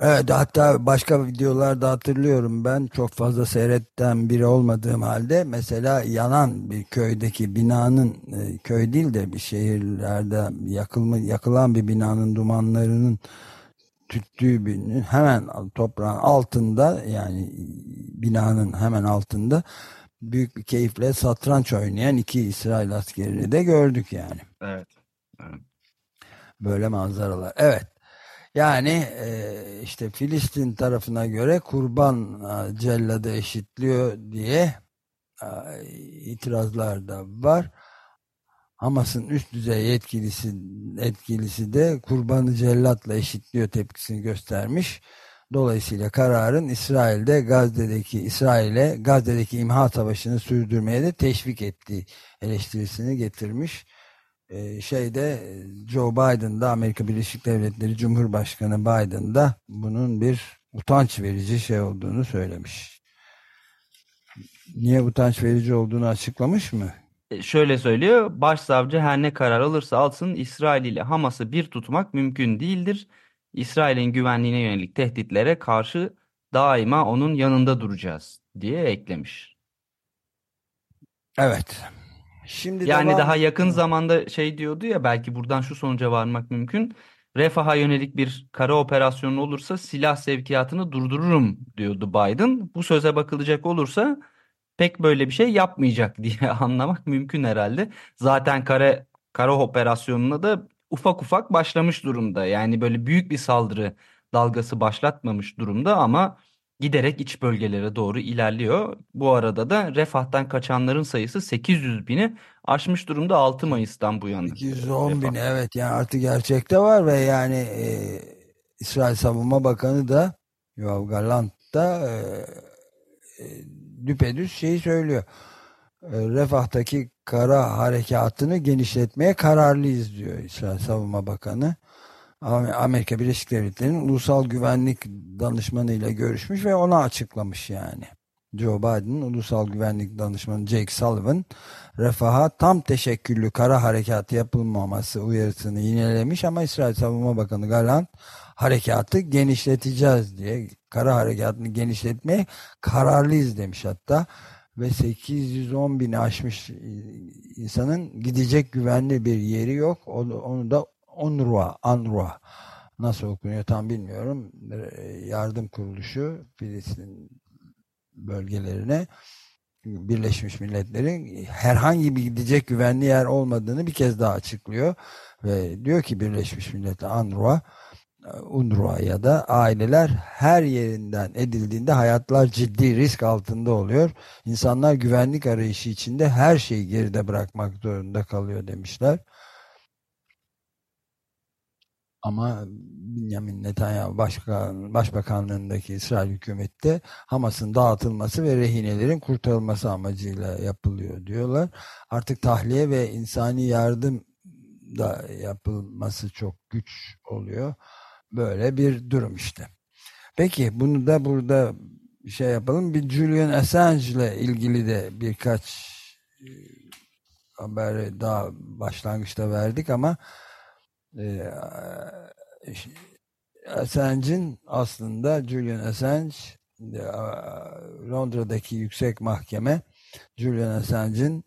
Evet hatta başka videolarda hatırlıyorum ben çok fazla seyretten biri olmadığım halde mesela yanan bir köydeki binanın e, köy değil de bir şehirlerde yakılma, yakılan bir binanın dumanlarının tüttüğü bir hemen toprağın altında yani binanın hemen altında büyük bir keyifle satranç oynayan iki İsrail askerini de gördük yani. Evet. evet. Böyle manzaralar. Evet. Yani e, işte Filistin tarafına göre kurban celladı eşitliyor diye itirazlar da var. Hamas'ın üst düzey yetkilisi etkilisi de kurbanı cellatla eşitliyor tepkisini göstermiş. Dolayısıyla kararın İsrail'de Gazze'deki İsrail'e Gazze'deki imha savaşını sürdürmeye de teşvik ettiği eleştirisini getirmiş. Ee, şeyde Joe Biden da Amerika Birleşik Devletleri Cumhurbaşkanı Biden da bunun bir utanç verici şey olduğunu söylemiş. Niye utanç verici olduğunu açıklamış mı? E, şöyle söylüyor. Başsavcı her ne karar alırsa alsın İsrail ile Hamas'ı bir tutmak mümkün değildir. İsrail'in güvenliğine yönelik tehditlere karşı daima onun yanında duracağız diye eklemiş. Evet. Şimdi Yani devam... daha yakın zamanda şey diyordu ya belki buradan şu sonuca varmak mümkün. Refah'a yönelik bir kara operasyonu olursa silah sevkiyatını durdururum diyordu Biden. Bu söze bakılacak olursa pek böyle bir şey yapmayacak diye anlamak mümkün herhalde. Zaten kara kara operasyonuna da ufak ufak başlamış durumda. Yani böyle büyük bir saldırı dalgası başlatmamış durumda ama giderek iç bölgelere doğru ilerliyor. Bu arada da Refah'tan kaçanların sayısı 800 bini aşmış durumda 6 Mayıs'tan bu yana. 810 bin evet yani artık gerçekte var ve yani e, İsrail Savunma Bakanı da Yoav Galant da e, e, düpedüz şeyi söylüyor. E, Refah'taki kara harekatını genişletmeye kararlıyız diyor İsrail Savunma Bakanı. Amerika Birleşik Devletleri'nin ulusal güvenlik danışmanı ile görüşmüş ve ona açıklamış yani. Joe Biden'ın ulusal güvenlik danışmanı Jake Sullivan refaha tam teşekküllü kara harekatı yapılmaması uyarısını yinelemiş ama İsrail Savunma Bakanı Galant harekatı genişleteceğiz diye kara harekatını genişletmeye kararlıyız demiş hatta ve 810 bini aşmış insanın gidecek güvenli bir yeri yok. Onu, onu da UNRWA, UNRWA nasıl okunuyor tam bilmiyorum. Yardım kuruluşu Filistin bölgelerine Birleşmiş Milletler'in herhangi bir gidecek güvenli yer olmadığını bir kez daha açıklıyor. Ve diyor ki Birleşmiş Milletler UNRWA UNRWA ya da aileler her yerinden edildiğinde hayatlar ciddi risk altında oluyor. İnsanlar güvenlik arayışı içinde her şeyi geride bırakmak zorunda kalıyor demişler. Ama Benjamin Netanyahu Başkan, Başbakanlığındaki İsrail hükümette Hamas'ın dağıtılması ve rehinelerin kurtarılması amacıyla yapılıyor diyorlar. Artık tahliye ve insani yardım da yapılması çok güç oluyor. Böyle bir durum işte. Peki bunu da burada şey yapalım. Bir Julian Assange ile ilgili de birkaç e, haberi daha başlangıçta verdik ama e, Assange'in aslında Julian Assange e, Londra'daki yüksek mahkeme Julian Assange'in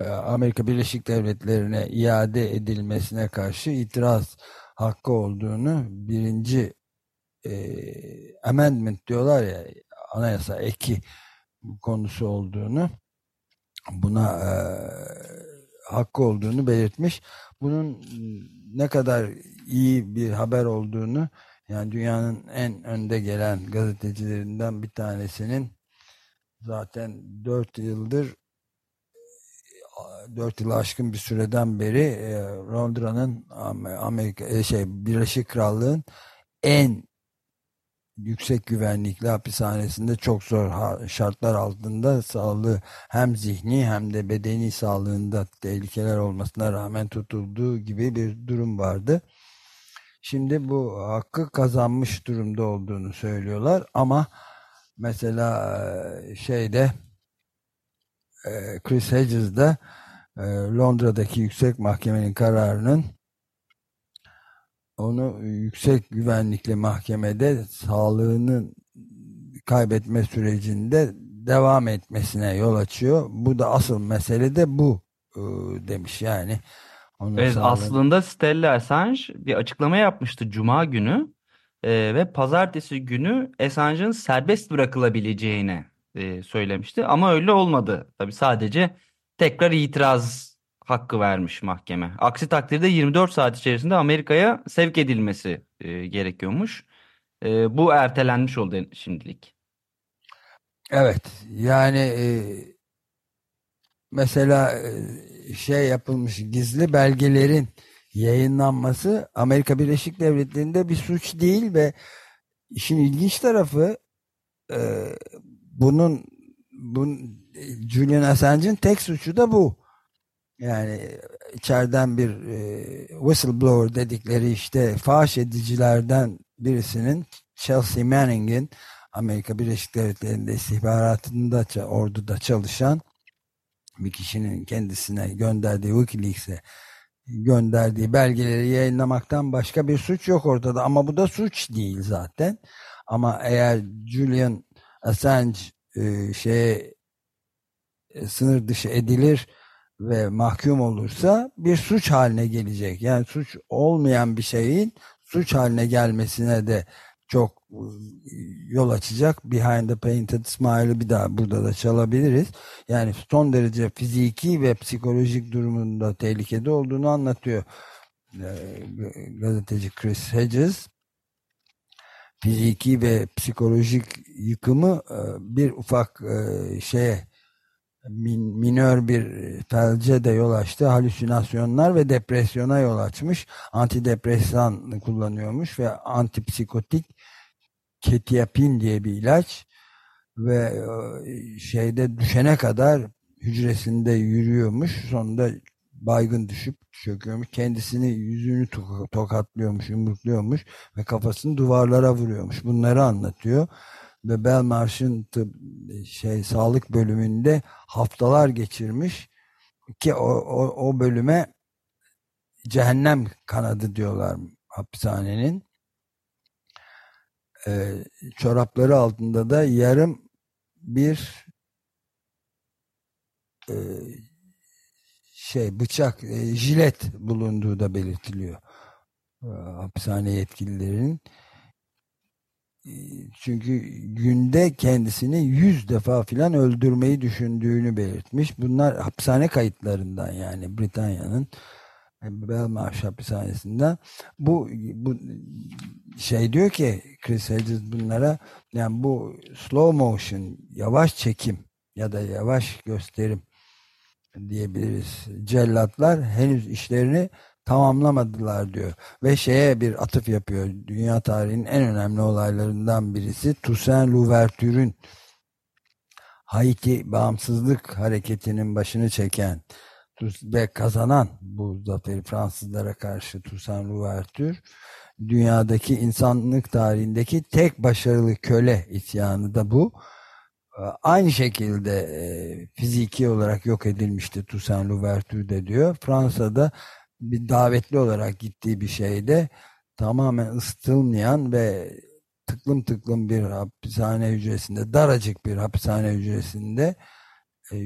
e, Amerika Birleşik Devletleri'ne iade edilmesine karşı itiraz hakkı olduğunu birinci e, amendment diyorlar ya anayasa eki konusu olduğunu buna e, hakkı olduğunu belirtmiş. Bunun ne kadar iyi bir haber olduğunu yani dünyanın en önde gelen gazetecilerinden bir tanesinin zaten dört yıldır dört yılı aşkın bir süreden beri e, Londra'nın Amerika e, şey Birleşik Krallığın en yüksek güvenlikli hapishanesinde çok zor şartlar altında sağlığı hem zihni hem de bedeni sağlığında tehlikeler olmasına rağmen tutulduğu gibi bir durum vardı. Şimdi bu hakkı kazanmış durumda olduğunu söylüyorlar ama mesela e, şeyde e, Chris Hedges de e, Londra'daki yüksek mahkemenin kararının onu yüksek güvenlikli mahkemede sağlığının kaybetme sürecinde devam etmesine yol açıyor. Bu da asıl mesele de bu demiş yani. Onun evet aslında Stella Assange bir açıklama yapmıştı Cuma günü e, ve Pazartesi günü Assange'ın serbest bırakılabileceğini e, söylemişti ama öyle olmadı. Tabii sadece tekrar itiraz hakkı vermiş mahkeme. Aksi takdirde 24 saat içerisinde Amerika'ya sevk edilmesi e, gerekiyormuş. E, bu ertelenmiş oldu şimdilik. Evet yani e, mesela e, şey yapılmış gizli belgelerin yayınlanması Amerika Birleşik Devletleri'nde bir suç değil ve işin ilginç tarafı e, bunun, bunun Julian Assange'ın tek suçu da bu. Yani içeriden bir e, whistleblower dedikleri işte faş edicilerden birisinin Chelsea Manning'in Amerika Birleşik Devletleri'nde istihbaratında orduda çalışan bir kişinin kendisine gönderdiği Wikileaks'e gönderdiği belgeleri yayınlamaktan başka bir suç yok ortada ama bu da suç değil zaten. Ama eğer Julian Assange e, şeye e, sınır dışı edilir ve mahkum olursa bir suç haline gelecek. Yani suç olmayan bir şeyin suç haline gelmesine de çok e, yol açacak. Behind the Painted Smile'ı bir daha burada da çalabiliriz. Yani son derece fiziki ve psikolojik durumunda tehlikede olduğunu anlatıyor. E, gazeteci Chris Hedges fiziki ve psikolojik yıkımı e, bir ufak şeye min, minör bir felce de yol açtı. Halüsinasyonlar ve depresyona yol açmış. Antidepresan kullanıyormuş ve antipsikotik ketiapin diye bir ilaç ve e, şeyde düşene kadar hücresinde yürüyormuş. Sonunda baygın düşüp çöküyormuş. Kendisini yüzünü tokatlıyormuş, yumrukluyormuş ve kafasını duvarlara vuruyormuş. Bunları anlatıyor ve Belmarsh'ın şey sağlık bölümünde haftalar geçirmiş ki o, o, o bölüme cehennem kanadı diyorlar hapishanenin. Ee, çorapları altında da yarım bir e, şey bıçak, e, jilet bulunduğu da belirtiliyor. E, hapishane yetkililerinin çünkü günde kendisini yüz defa filan öldürmeyi düşündüğünü belirtmiş. Bunlar hapishane kayıtlarından yani Britanya'nın Belmarsh hapishanesinden. Bu, bu şey diyor ki Chris Hedges bunlara yani bu slow motion yavaş çekim ya da yavaş gösterim diyebiliriz. Cellatlar henüz işlerini tamamlamadılar diyor. Ve şeye bir atıf yapıyor. Dünya tarihinin en önemli olaylarından birisi Toussaint Louverture'ün Haiti bağımsızlık hareketinin başını çeken ve kazanan bu zaferi Fransızlara karşı Toussaint Louverture dünyadaki insanlık tarihindeki tek başarılı köle isyanı da bu. Aynı şekilde e, fiziki olarak yok edilmişti Toussaint Louverture de diyor. Fransa'da bir davetli olarak gittiği bir şeyde tamamen ısıtılmayan ve tıklım tıklım bir hapishane hücresinde, daracık bir hapishane hücresinde e,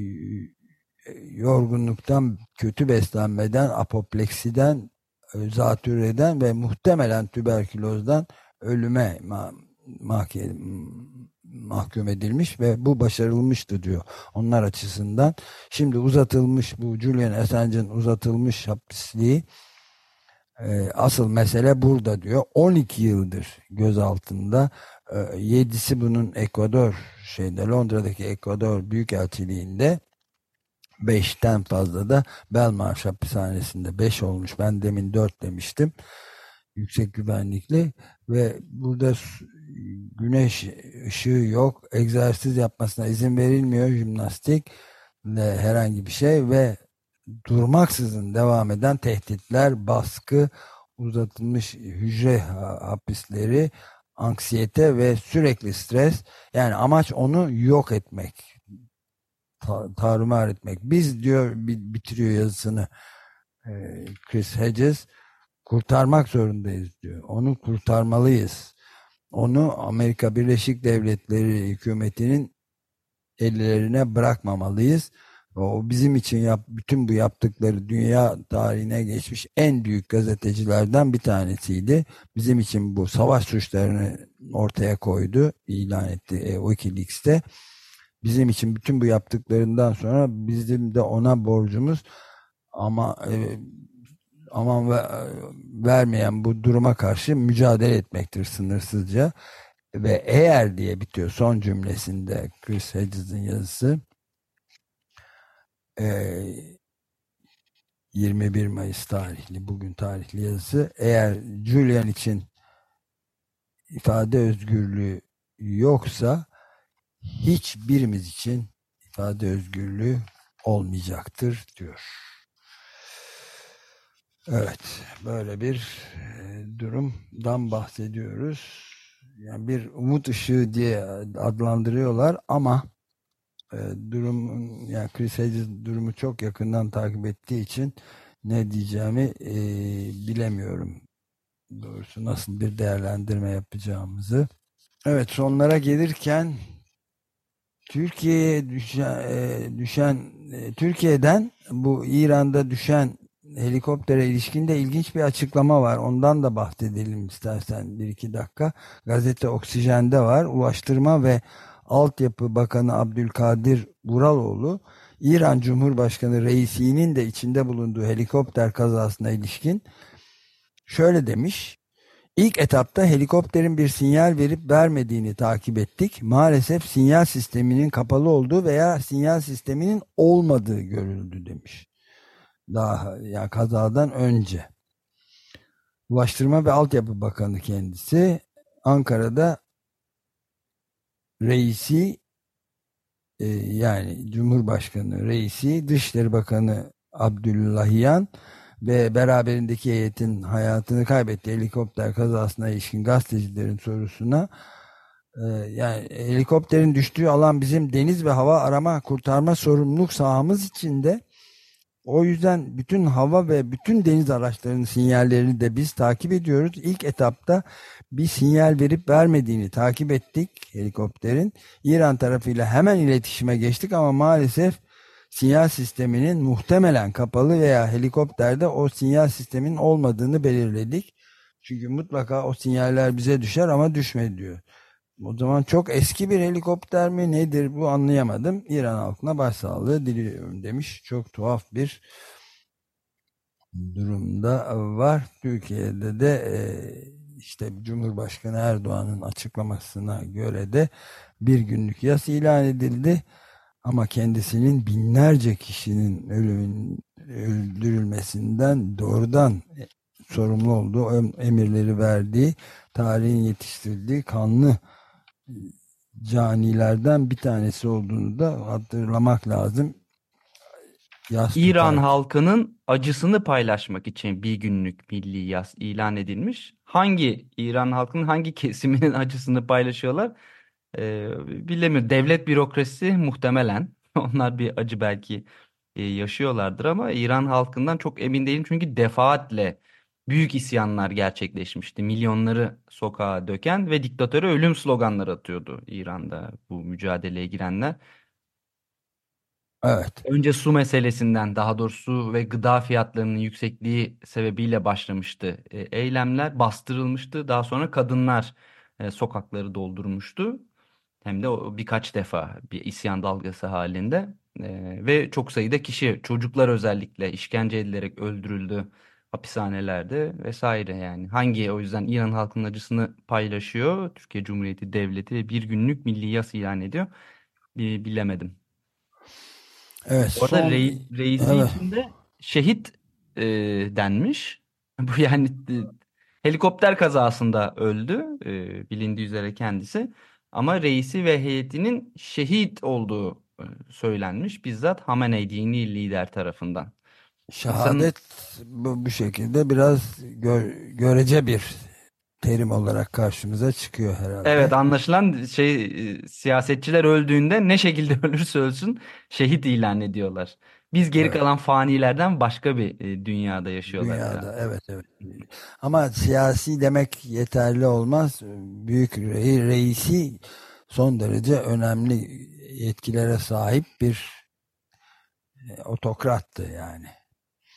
yorgunluktan, kötü beslenmeden, apopleksiden, e, zatürreden ve muhtemelen tüberkülozdan ölüme mahkeme mahkum edilmiş ve bu başarılmıştı diyor onlar açısından. Şimdi uzatılmış bu Julian Assange'ın uzatılmış hapisliği e, asıl mesele burada diyor. 12 yıldır gözaltında e, 7'si bunun Ekvador şeyde Londra'daki Ekvador Büyükelçiliğinde 5'ten fazla da Belmarsh hapishanesinde 5 olmuş. Ben demin 4 demiştim. Yüksek güvenlikli ve burada güneş ışığı yok. Egzersiz yapmasına izin verilmiyor. Jimnastik herhangi bir şey ve durmaksızın devam eden tehditler, baskı, uzatılmış hücre hapisleri, anksiyete ve sürekli stres. Yani amaç onu yok etmek. Ta tarumar etmek. Biz diyor bitiriyor yazısını Chris Hedges kurtarmak zorundayız diyor. Onu kurtarmalıyız. Onu Amerika Birleşik Devletleri hükümetinin ellerine bırakmamalıyız. O bizim için yap, bütün bu yaptıkları dünya tarihine geçmiş en büyük gazetecilerden bir tanesiydi. Bizim için bu savaş suçlarını ortaya koydu, ilan etti e, Wikileaks'te. Bizim için bütün bu yaptıklarından sonra bizim de ona borcumuz ama e, aman ve, vermeyen bu duruma karşı mücadele etmektir sınırsızca. Ve eğer diye bitiyor son cümlesinde Chris Hedges'in yazısı e, 21 Mayıs tarihli bugün tarihli yazısı eğer Julian için ifade özgürlüğü yoksa hiçbirimiz için ifade özgürlüğü olmayacaktır diyor. Evet, böyle bir e, durumdan bahsediyoruz. Yani bir umut ışığı diye adlandırıyorlar ama e, durum yani Chris Hedges durumu çok yakından takip ettiği için ne diyeceğimi e, bilemiyorum. Doğrusu nasıl bir değerlendirme yapacağımızı. Evet sonlara gelirken Türkiye'ye düşen, e, düşen e, Türkiye'den bu İran'da düşen helikoptere ilişkin de ilginç bir açıklama var. Ondan da bahsedelim istersen bir iki dakika. Gazete Oksijen'de var. Ulaştırma ve Altyapı Bakanı Abdülkadir Vuraloğlu, İran Cumhurbaşkanı Reisi'nin de içinde bulunduğu helikopter kazasına ilişkin şöyle demiş. İlk etapta helikopterin bir sinyal verip vermediğini takip ettik. Maalesef sinyal sisteminin kapalı olduğu veya sinyal sisteminin olmadığı görüldü demiş daha yani kazadan önce. Ulaştırma ve Altyapı Bakanı kendisi Ankara'da reisi e, yani Cumhurbaşkanı reisi Dışişleri Bakanı Abdullahiyan ve beraberindeki heyetin hayatını kaybetti helikopter kazasına ilişkin gazetecilerin sorusuna e, yani helikopterin düştüğü alan bizim deniz ve hava arama kurtarma sorumluluk sahamız içinde o yüzden bütün hava ve bütün deniz araçlarının sinyallerini de biz takip ediyoruz. İlk etapta bir sinyal verip vermediğini takip ettik helikopterin. İran tarafıyla hemen iletişime geçtik ama maalesef sinyal sisteminin muhtemelen kapalı veya helikopterde o sinyal sisteminin olmadığını belirledik. Çünkü mutlaka o sinyaller bize düşer ama düşmedi diyor. O zaman çok eski bir helikopter mi nedir bu anlayamadım. İran halkına başsağlığı diliyorum demiş. Çok tuhaf bir durumda var. Türkiye'de de e, işte Cumhurbaşkanı Erdoğan'ın açıklamasına göre de bir günlük yas ilan edildi. Ama kendisinin binlerce kişinin ölümün öldürülmesinden doğrudan sorumlu olduğu emirleri verdiği, tarihin yetiştirdiği kanlı canilerden bir tanesi olduğunu da hatırlamak lazım. Yas İran tutar. halkının acısını paylaşmak için bir günlük milli yas ilan edilmiş. Hangi İran halkının hangi kesiminin acısını paylaşıyorlar? Ee, bilemiyorum. Devlet bürokrasisi muhtemelen. Onlar bir acı belki e, yaşıyorlardır ama İran halkından çok emin değilim. Çünkü defaatle büyük isyanlar gerçekleşmişti. Milyonları sokağa döken ve diktatöre ölüm sloganları atıyordu İran'da bu mücadeleye girenler. Evet. Önce su meselesinden daha doğrusu su ve gıda fiyatlarının yüksekliği sebebiyle başlamıştı. E, eylemler bastırılmıştı. Daha sonra kadınlar e, sokakları doldurmuştu. Hem de o birkaç defa bir isyan dalgası halinde. E, ve çok sayıda kişi, çocuklar özellikle işkence edilerek öldürüldü hapishanelerde vesaire yani. Hangi o yüzden İran halkının acısını paylaşıyor Türkiye Cumhuriyeti Devleti ve bir günlük milli yas ilan ediyor. Bilemedim. Evet. Orada son... rei, reisi evet. içinde şehit e, denmiş. Bu yani e, Helikopter kazasında öldü e, bilindiği üzere kendisi. Ama reisi ve heyetinin şehit olduğu e, söylenmiş bizzat Hamenei dini lider tarafından. Şehadet bu, bu şekilde biraz gö görece bir terim olarak karşımıza çıkıyor herhalde. Evet anlaşılan şey e, siyasetçiler öldüğünde ne şekilde ölürse ölsün şehit ilan ediyorlar. Biz geri evet. kalan fanilerden başka bir e, dünyada yaşıyorlar. Dünyada yani. evet evet. Ama siyasi demek yeterli olmaz. Büyük rei, reisi son derece önemli yetkilere sahip bir e, otokrattı yani.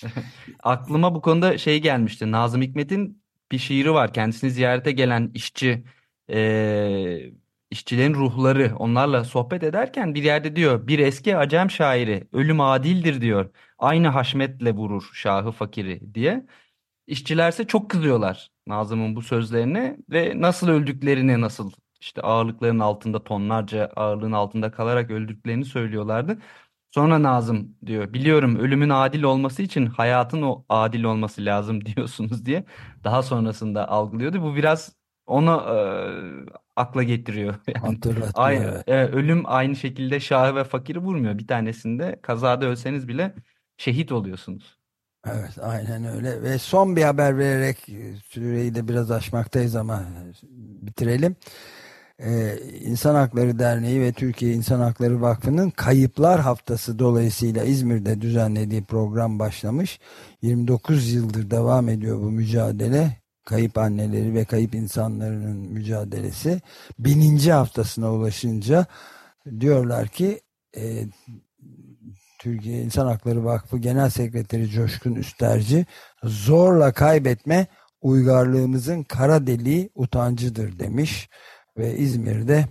Aklıma bu konuda şey gelmişti. Nazım Hikmet'in bir şiiri var. Kendisini ziyarete gelen işçi e, işçilerin ruhları onlarla sohbet ederken bir yerde diyor bir eski Acem şairi ölüm adildir diyor. Aynı haşmetle vurur şahı fakiri diye. İşçilerse çok kızıyorlar Nazım'ın bu sözlerine ve nasıl öldüklerini nasıl işte ağırlıkların altında tonlarca ağırlığın altında kalarak öldüklerini söylüyorlardı. Sonra Nazım diyor biliyorum ölümün adil olması için hayatın o adil olması lazım diyorsunuz diye daha sonrasında algılıyordu. Bu biraz onu e, akla getiriyor. Yani aynı, e, ölüm aynı şekilde şahı ve fakiri vurmuyor. Bir tanesinde kazada ölseniz bile şehit oluyorsunuz. Evet aynen öyle ve son bir haber vererek süreyi de biraz aşmaktayız ama bitirelim. Ee, İnsan Hakları Derneği ve Türkiye İnsan Hakları Vakfı'nın Kayıplar Haftası dolayısıyla İzmir'de düzenlediği program başlamış. 29 yıldır devam ediyor bu mücadele. Kayıp anneleri ve kayıp insanların mücadelesi. Bininci haftasına ulaşınca diyorlar ki e, Türkiye İnsan Hakları Vakfı Genel Sekreteri Coşkun Üsterci zorla kaybetme uygarlığımızın kara deliği utancıdır demiş ve İzmir'de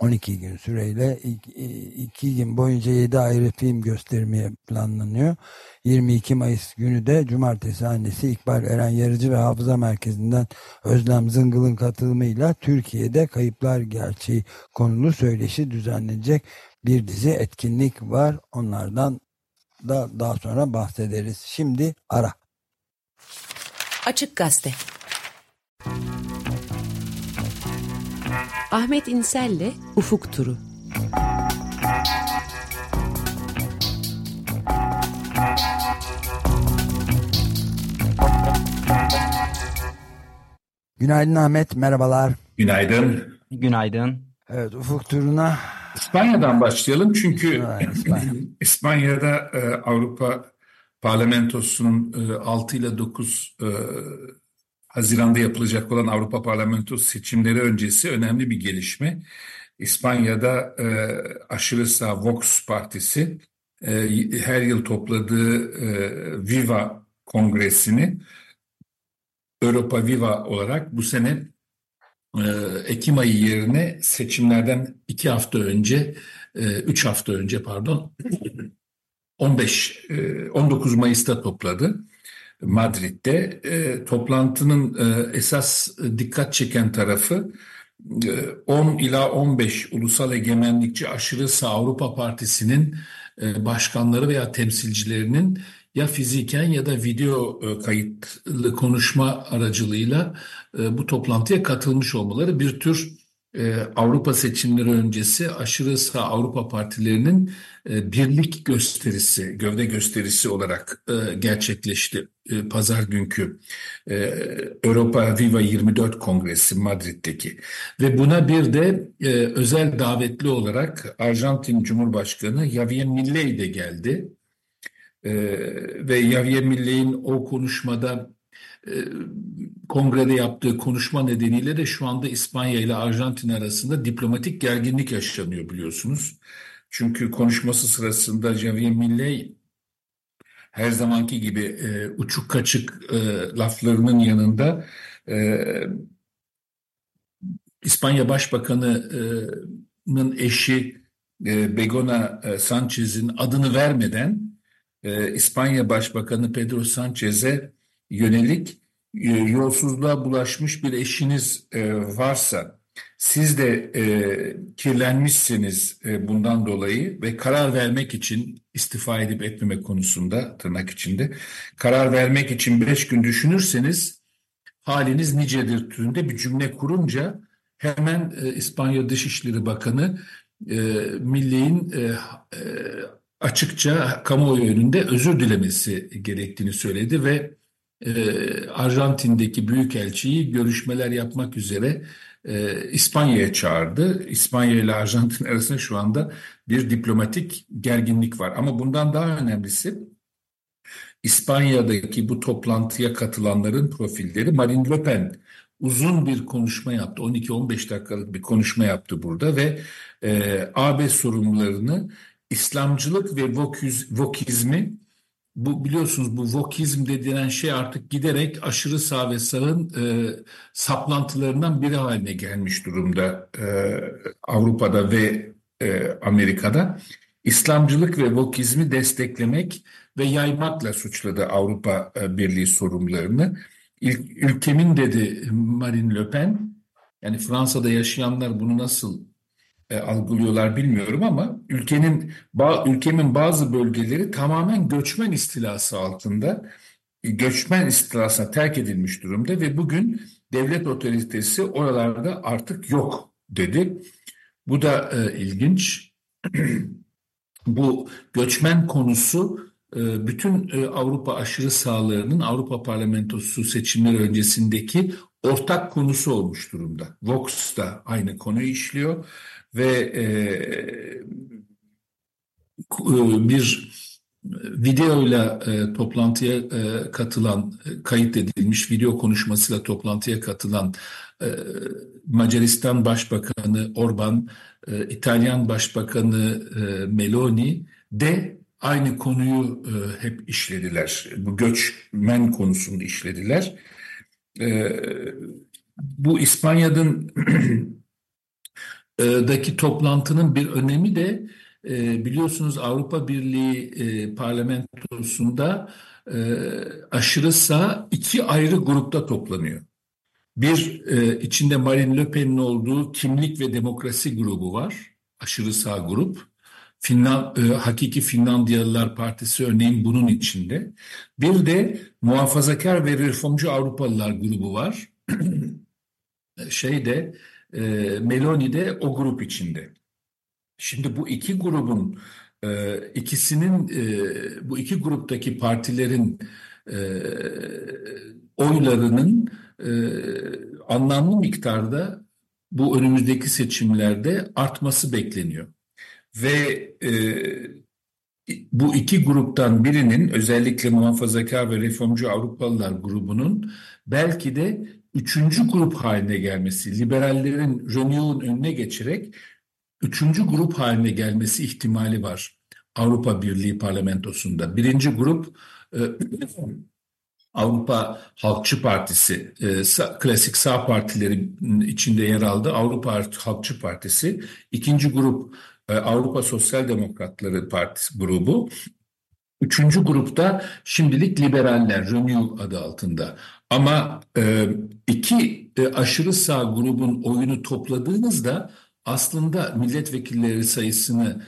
12 gün süreyle 2 gün boyunca 7 ayrı film göstermeye planlanıyor. 22 Mayıs günü de cumartesi annesi İkbal Eren Yarıcı ve Hafıza Merkezi'nden Özlem Zıngıl'ın katılımıyla Türkiye'de kayıplar gerçeği konulu söyleşi düzenlenecek bir dizi etkinlik var. Onlardan da daha sonra bahsederiz. Şimdi ara. Açık Gazete Ahmet İnsel'le Ufuk Turu. Günaydın Ahmet, merhabalar. Günaydın. Günaydın. Evet, Ufuk turuna. İspanya'dan başlayalım çünkü İspanya. İspanya'da e, Avrupa Parlamentosu'nun e, 6 ile 9 e, Haziran'da yapılacak olan Avrupa Parlamentosu seçimleri öncesi önemli bir gelişme. İspanya'da e, aşırı sağ Vox Partisi e, her yıl topladığı e, Viva Kongresini Europa Viva olarak bu sene e, Ekim ayı yerine seçimlerden iki hafta önce, e, üç hafta önce pardon, 15, e, 19 Mayıs'ta topladı. Madrid'de. E, toplantının e, esas dikkat çeken tarafı 10 e, ila 15 ulusal egemenlikçi aşırı sağ Avrupa Partisi'nin e, başkanları veya temsilcilerinin ya fiziken ya da video e, kayıtlı konuşma aracılığıyla bu toplantıya katılmış olmaları bir tür e, Avrupa seçimleri öncesi aşırı sağ Avrupa partilerinin e, birlik gösterisi, gövde gösterisi olarak e, gerçekleşti. E, pazar günkü e, Europa Viva 24 Kongresi Madrid'deki ve buna bir de e, özel davetli olarak Arjantin Cumhurbaşkanı Javier Milei de geldi. E, ve Javier Millei'in o konuşmada kongrede yaptığı konuşma nedeniyle de şu anda İspanya ile Arjantin arasında diplomatik gerginlik yaşanıyor biliyorsunuz. Çünkü konuşması sırasında Javier Milei her zamanki gibi e, uçuk kaçık e, laflarının yanında e, İspanya Başbakanı'nın eşi e, Begona e, Sanchez'in adını vermeden e, İspanya Başbakanı Pedro Sanchez'e yönelik e, yolsuzluğa bulaşmış bir eşiniz e, varsa siz de e, kirlenmişsiniz e, bundan dolayı ve karar vermek için istifa edip etmemek konusunda tırnak içinde karar vermek için beş gün düşünürseniz haliniz nicedir türünde bir cümle kurunca hemen e, İspanya Dışişleri Bakanı e, Milli'nin e, e, açıkça kamuoyu önünde özür dilemesi gerektiğini söyledi ve e, Arjantin'deki büyükelçiyi görüşmeler yapmak üzere e, İspanya'ya çağırdı. İspanya ile Arjantin arasında şu anda bir diplomatik gerginlik var. Ama bundan daha önemlisi İspanya'daki bu toplantıya katılanların profilleri Marine Le Pen uzun bir konuşma yaptı. 12-15 dakikalık bir konuşma yaptı burada ve e, AB sorumlularını İslamcılık ve voküz, vokizmi bu biliyorsunuz bu vokizm dediğin şey artık giderek aşırı sağ ve sağın e, saplantılarından biri haline gelmiş durumda e, Avrupa'da ve e, Amerika'da. İslamcılık ve vokizmi desteklemek ve yaymakla suçladı Avrupa e, Birliği sorumlularını. İlk, ülkemin dedi Marine Le Pen, yani Fransa'da yaşayanlar bunu nasıl e, algılıyorlar bilmiyorum ama ülkenin ba, ülkemin bazı bölgeleri tamamen göçmen istilası altında göçmen istilasına terk edilmiş durumda ve bugün devlet otoritesi oralarda artık yok dedi. Bu da e, ilginç. Bu göçmen konusu e, bütün e, Avrupa aşırı sağlarının Avrupa Parlamentosu seçimleri öncesindeki ortak konusu olmuş durumda. Vox da aynı konuyu işliyor ve e, e, bir videoyla e, toplantıya e, katılan, kayıt edilmiş video konuşmasıyla toplantıya katılan e, Macaristan Başbakanı Orban, e, İtalyan Başbakanı e, Meloni de aynı konuyu e, hep işlediler. Bu göçmen konusunu işlediler. E, bu İspanya'nın daki toplantının bir önemi de e, biliyorsunuz Avrupa Birliği e, parlamentosunda e, aşırı sağ iki ayrı grupta toplanıyor. Bir e, içinde Marine Le Pen'in olduğu Kimlik ve Demokrasi grubu var. Aşırı sağ grup. Finland, e, Hakiki Finlandiyalılar Partisi örneğin bunun içinde. Bir de Muhafazakar ve Reformcu Avrupalılar grubu var. Şeyde e, Meloni de o grup içinde. Şimdi bu iki grubun e, ikisinin e, bu iki gruptaki partilerin e, oylarının e, anlamlı miktarda bu önümüzdeki seçimlerde artması bekleniyor. Ve e, bu iki gruptan birinin özellikle muhafazakar ve reformcu Avrupalılar grubunun belki de üçüncü grup haline gelmesi, liberallerin Renew'un önüne geçerek üçüncü grup haline gelmesi ihtimali var Avrupa Birliği parlamentosunda. Birinci grup e, Avrupa Halkçı Partisi, e, klasik sağ partileri içinde yer aldı. Avrupa Halkçı Partisi. İkinci grup e, Avrupa Sosyal Demokratları Partisi grubu. Üçüncü grupta şimdilik liberaller, Renew adı altında. Ama e, iki e, aşırı sağ grubun oyunu topladığınızda aslında milletvekilleri sayısını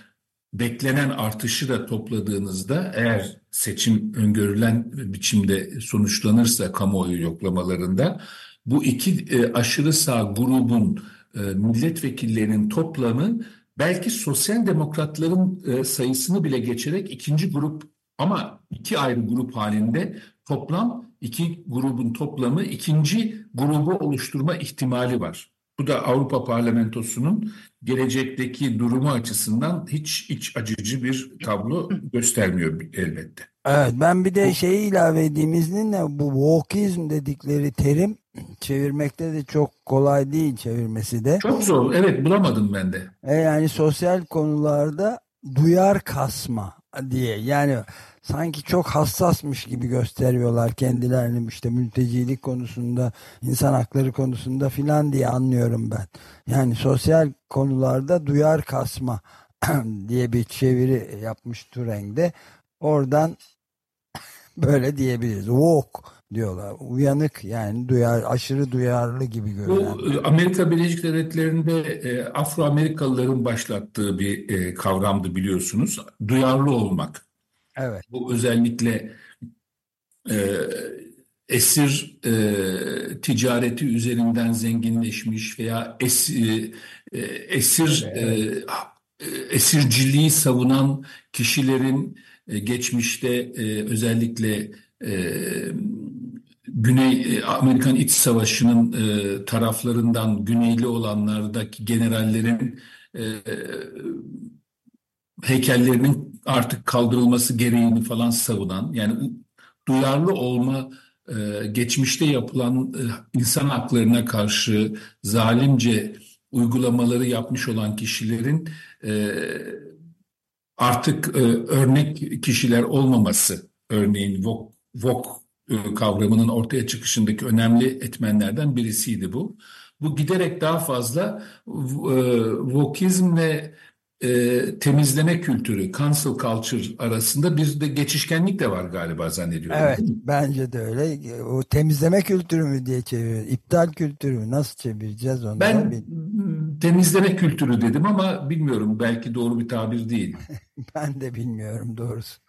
beklenen artışı da topladığınızda eğer seçim öngörülen biçimde sonuçlanırsa kamuoyu yoklamalarında bu iki e, aşırı sağ grubun e, milletvekillerinin toplamı belki sosyal demokratların e, sayısını bile geçerek ikinci grup ama iki ayrı grup halinde toplam iki grubun toplamı ikinci grubu oluşturma ihtimali var. Bu da Avrupa Parlamentosu'nun gelecekteki durumu açısından hiç iç acıcı bir tablo göstermiyor elbette. Evet ben bir de şeyi ilave edeyim izninle bu wokeizm dedikleri terim çevirmekte de çok kolay değil çevirmesi de. Çok zor evet bulamadım ben de. E yani sosyal konularda duyar kasma diye yani sanki çok hassasmış gibi gösteriyorlar kendilerini işte mültecilik konusunda, insan hakları konusunda filan diye anlıyorum ben. Yani sosyal konularda duyar kasma diye bir çeviri yapmış Turing'de. Oradan böyle diyebiliriz. Woke diyorlar. Uyanık yani duyar, aşırı duyarlı gibi görünen. Bu Amerika Birleşik Devletleri'nde e, Afro-Amerikalıların başlattığı bir e, kavramdı biliyorsunuz. Duyarlı olmak. Evet. Bu özellikle e, esir e, ticareti üzerinden zenginleşmiş veya es, e, esir evet. e, esirciliği savunan kişilerin e, geçmişte e, özellikle e, Güney e, Amerikan İç Savaşı'nın e, taraflarından güneyli olanlardaki generallerin e, heykellerinin artık kaldırılması gereğini falan savunan yani duyarlı olma e, geçmişte yapılan e, insan haklarına karşı zalimce uygulamaları yapmış olan kişilerin e, artık örnek kişiler olmaması örneğin VOK, VOK kavramının ortaya çıkışındaki önemli etmenlerden birisiydi bu. Bu giderek daha fazla e, vokizmle e, temizleme kültürü, cancel culture arasında bir de geçişkenlik de var galiba zannediyorum. Evet, bence de öyle. O temizleme kültürü mü diye çeviriyor. İptal kültürü mü? Nasıl çevireceğiz onu? Ben temizleme kültürü dedim ama bilmiyorum. Belki doğru bir tabir değil. ben de bilmiyorum doğrusu.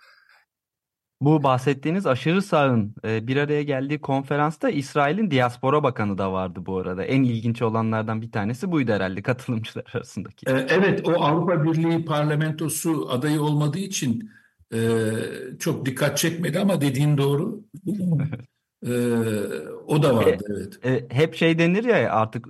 Bu bahsettiğiniz aşırı sağın e, bir araya geldiği konferansta İsrail'in diaspora bakanı da vardı bu arada. En ilginç olanlardan bir tanesi buydu herhalde katılımcılar arasındaki. E, evet, o Avrupa Birliği parlamentosu adayı olmadığı için e, çok dikkat çekmedi ama dediğin doğru. o da vardı evet. hep şey denir ya artık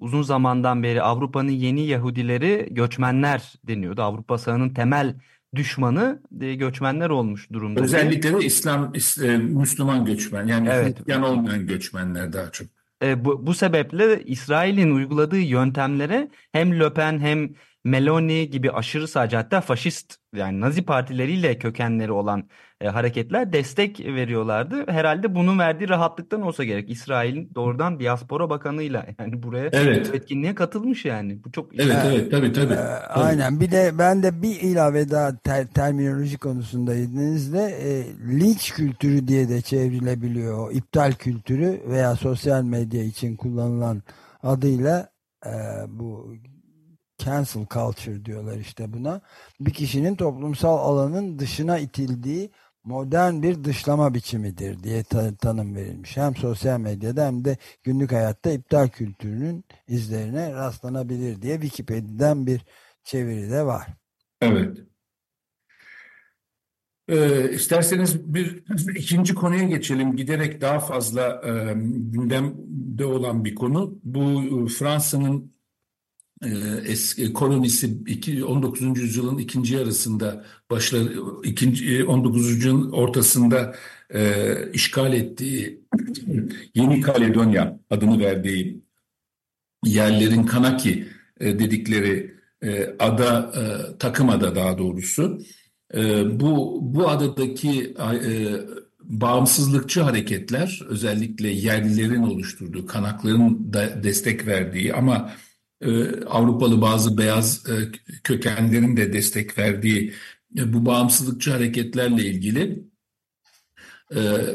uzun zamandan beri Avrupa'nın yeni Yahudileri göçmenler deniyordu. Avrupa sahanın temel düşmanı e, göçmenler olmuş durumda. Özellikle de İslam, e, Müslüman göçmen yani evet. Hristiyan olmayan göçmenler daha çok. E, bu, bu sebeple İsrail'in uyguladığı yöntemlere hem Le Pen hem Meloni gibi aşırı sağcı hatta faşist yani Nazi partileriyle kökenleri olan e, hareketler destek veriyorlardı. Herhalde bunun verdiği rahatlıktan olsa gerek. İsrail'in doğrudan diaspora bakanıyla yani buraya evet. etkinliğe katılmış yani. Bu çok Evet evet, evet tabii tabii. Ee, aynen. Bir de ben de bir ilave daha ter, terminoloji konusundayız de e, linç kültürü diye de çevrilebiliyor. O iptal kültürü veya sosyal medya için kullanılan adıyla e, bu cancel culture diyorlar işte buna. Bir kişinin toplumsal alanın dışına itildiği modern bir dışlama biçimidir diye ta tanım verilmiş. Hem sosyal medyada hem de günlük hayatta iptal kültürünün izlerine rastlanabilir diye Wikipedia'dan bir çeviri de var. Evet. Ee, isterseniz bir ikinci konuya geçelim. Giderek daha fazla e, gündemde olan bir konu. Bu e, Fransa'nın eski kolonisi 19. yüzyılın ikinci yarısında başları ikinci 19. yüzyılın ortasında e, işgal ettiği Yeni Kaledonya adını verdiği yerlerin Kanaki e, dedikleri e, ada e, takım ada daha doğrusu e, bu bu adadaki e, bağımsızlıkçı hareketler özellikle yerlilerin oluşturduğu kanakların da destek verdiği ama e, Avrupalı bazı beyaz e, kökenlerin de destek verdiği e, bu bağımsızlıkçı hareketlerle ilgili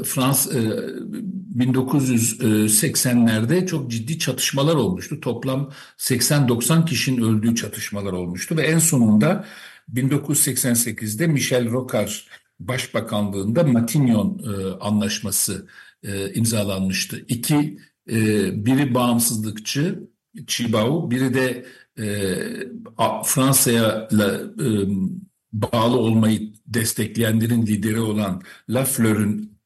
Frans 1980'lerde çok ciddi çatışmalar olmuştu. Toplam 80-90 kişinin öldüğü çatışmalar olmuştu ve en sonunda 1988'de Michel Rocard Başbakanlığında Matignon Anlaşması imzalanmıştı. İki, biri bağımsızlıkçı, Çibao, biri de e, Fransa'ya e, bağlı olmayı destekleyenlerin lideri olan Lafleur'ün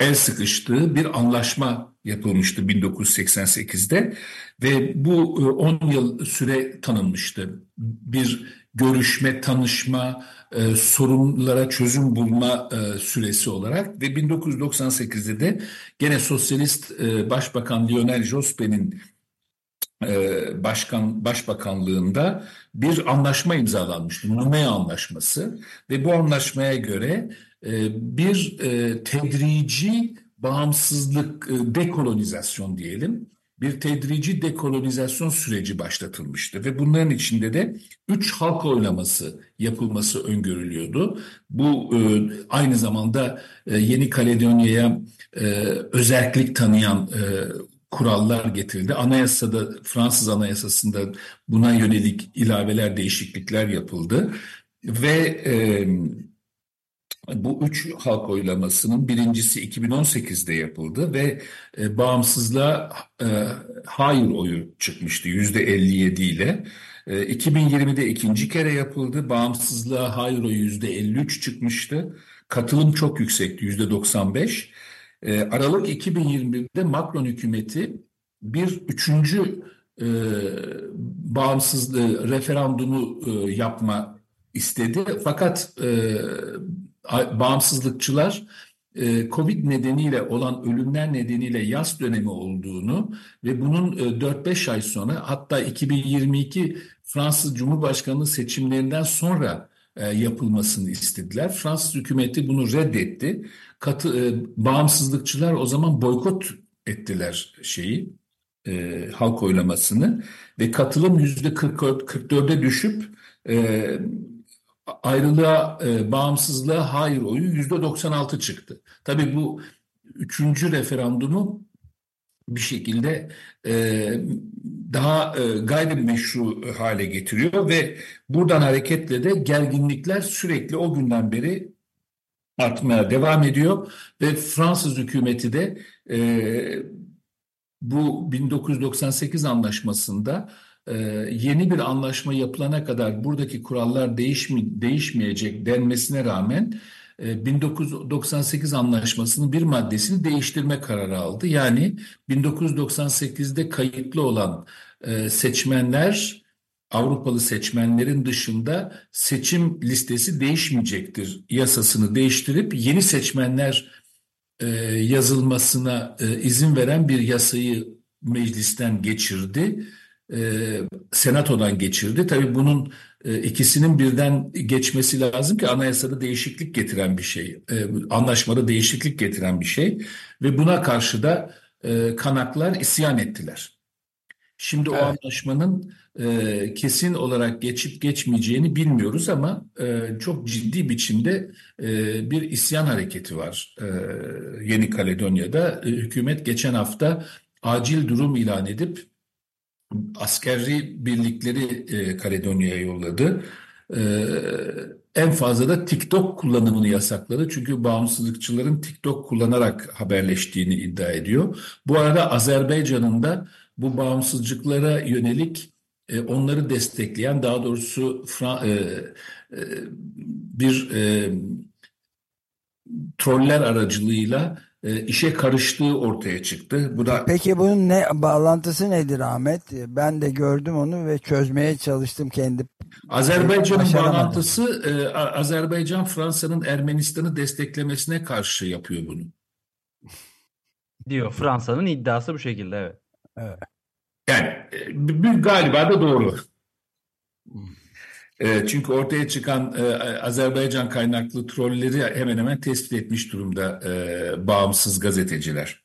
el sıkıştığı bir anlaşma yapılmıştı 1988'de ve bu 10 e, yıl süre tanınmıştı. Bir görüşme, tanışma, e, sorunlara çözüm bulma e, süresi olarak ve 1998'de de gene sosyalist e, Başbakan Lionel Jospe'nin e, başkan başbakanlığında bir anlaşma imzalanmıştı. Numea Anlaşması ve bu anlaşmaya göre e, bir e, tedrici bağımsızlık dekolonizasyon diyelim bir tedrici dekolonizasyon süreci başlatılmıştı ve bunların içinde de üç halk oylaması yapılması öngörülüyordu. Bu aynı zamanda Yeni Kaledonya'ya özellik tanıyan kurallar getirildi. Anayasada, Fransız Anayasası'nda buna yönelik ilaveler, değişiklikler yapıldı. Ve e, Bu üç halk oylamasının birincisi 2018'de yapıldı ve e, bağımsızlığa e, hayır oyu çıkmıştı %57 ile. E, 2020'de ikinci kere yapıldı. Bağımsızlığa hayır oyu %53 çıkmıştı. Katılım çok yüksekti %95. E, Aralık 2021'de Macron hükümeti bir üçüncü e, bağımsızlığı referandumu e, yapma istedi. Fakat e, bağımsızlıkçılar e, Covid nedeniyle olan ölümler nedeniyle yaz dönemi olduğunu ve bunun 4-5 e, ay sonra hatta 2022 Fransız Cumhurbaşkanlığı seçimlerinden sonra e, yapılmasını istediler. Fransız hükümeti bunu reddetti. Katı, bağımsızlıkçılar o zaman boykot ettiler şeyi halk oylamasını ve katılım yüzde 44'e düşüp ayrılığa, e, bağımsızlığa hayır oyu yüzde 96 çıktı. Tabii bu üçüncü referandumu bir şekilde e, daha e, gayrimeşru hale getiriyor ve buradan hareketle de gerginlikler sürekli o günden beri artmaya devam ediyor ve Fransız hükümeti de e, bu 1998 anlaşmasında e, yeni bir anlaşma yapılana kadar buradaki kurallar değişmi, değişmeyecek denmesine rağmen e, 1998 anlaşmasının bir maddesini değiştirme kararı aldı. Yani 1998'de kayıtlı olan e, seçmenler Avrupalı seçmenlerin dışında seçim listesi değişmeyecektir yasasını değiştirip yeni seçmenler e, yazılmasına e, izin veren bir yasayı meclisten geçirdi e, senatodan geçirdi. Tabii bunun e, ikisinin birden geçmesi lazım ki anayasada değişiklik getiren bir şey, e, anlaşmada değişiklik getiren bir şey ve buna karşı da e, kanaklar isyan ettiler. Şimdi evet. o anlaşmanın e, kesin olarak geçip geçmeyeceğini bilmiyoruz ama e, çok ciddi biçimde e, bir isyan hareketi var e, Yeni Kaledonya'da. E, hükümet geçen hafta acil durum ilan edip askeri birlikleri e, Kaledonya'ya yolladı. E, en fazla da TikTok kullanımını yasakladı. Çünkü bağımsızlıkçıların TikTok kullanarak haberleştiğini iddia ediyor. Bu arada Azerbaycan'ın da bu bağımsızlıklara yönelik e, onları destekleyen daha doğrusu Fra e, e, bir e, troller aracılığıyla e, işe karıştığı ortaya çıktı. Bu da Peki bunun ne bağlantısı nedir Ahmet? Ben de gördüm onu ve çözmeye çalıştım kendi. Azerbaycan'ın bağlantısı e, Azerbaycan Fransa'nın Ermenistan'ı desteklemesine karşı yapıyor bunu. Diyor Fransa'nın iddiası bu şekilde evet. Evet. Yani e, galiba da doğru. E, çünkü ortaya çıkan e, Azerbaycan kaynaklı trolleri hemen hemen tespit etmiş durumda bağımsız gazeteciler.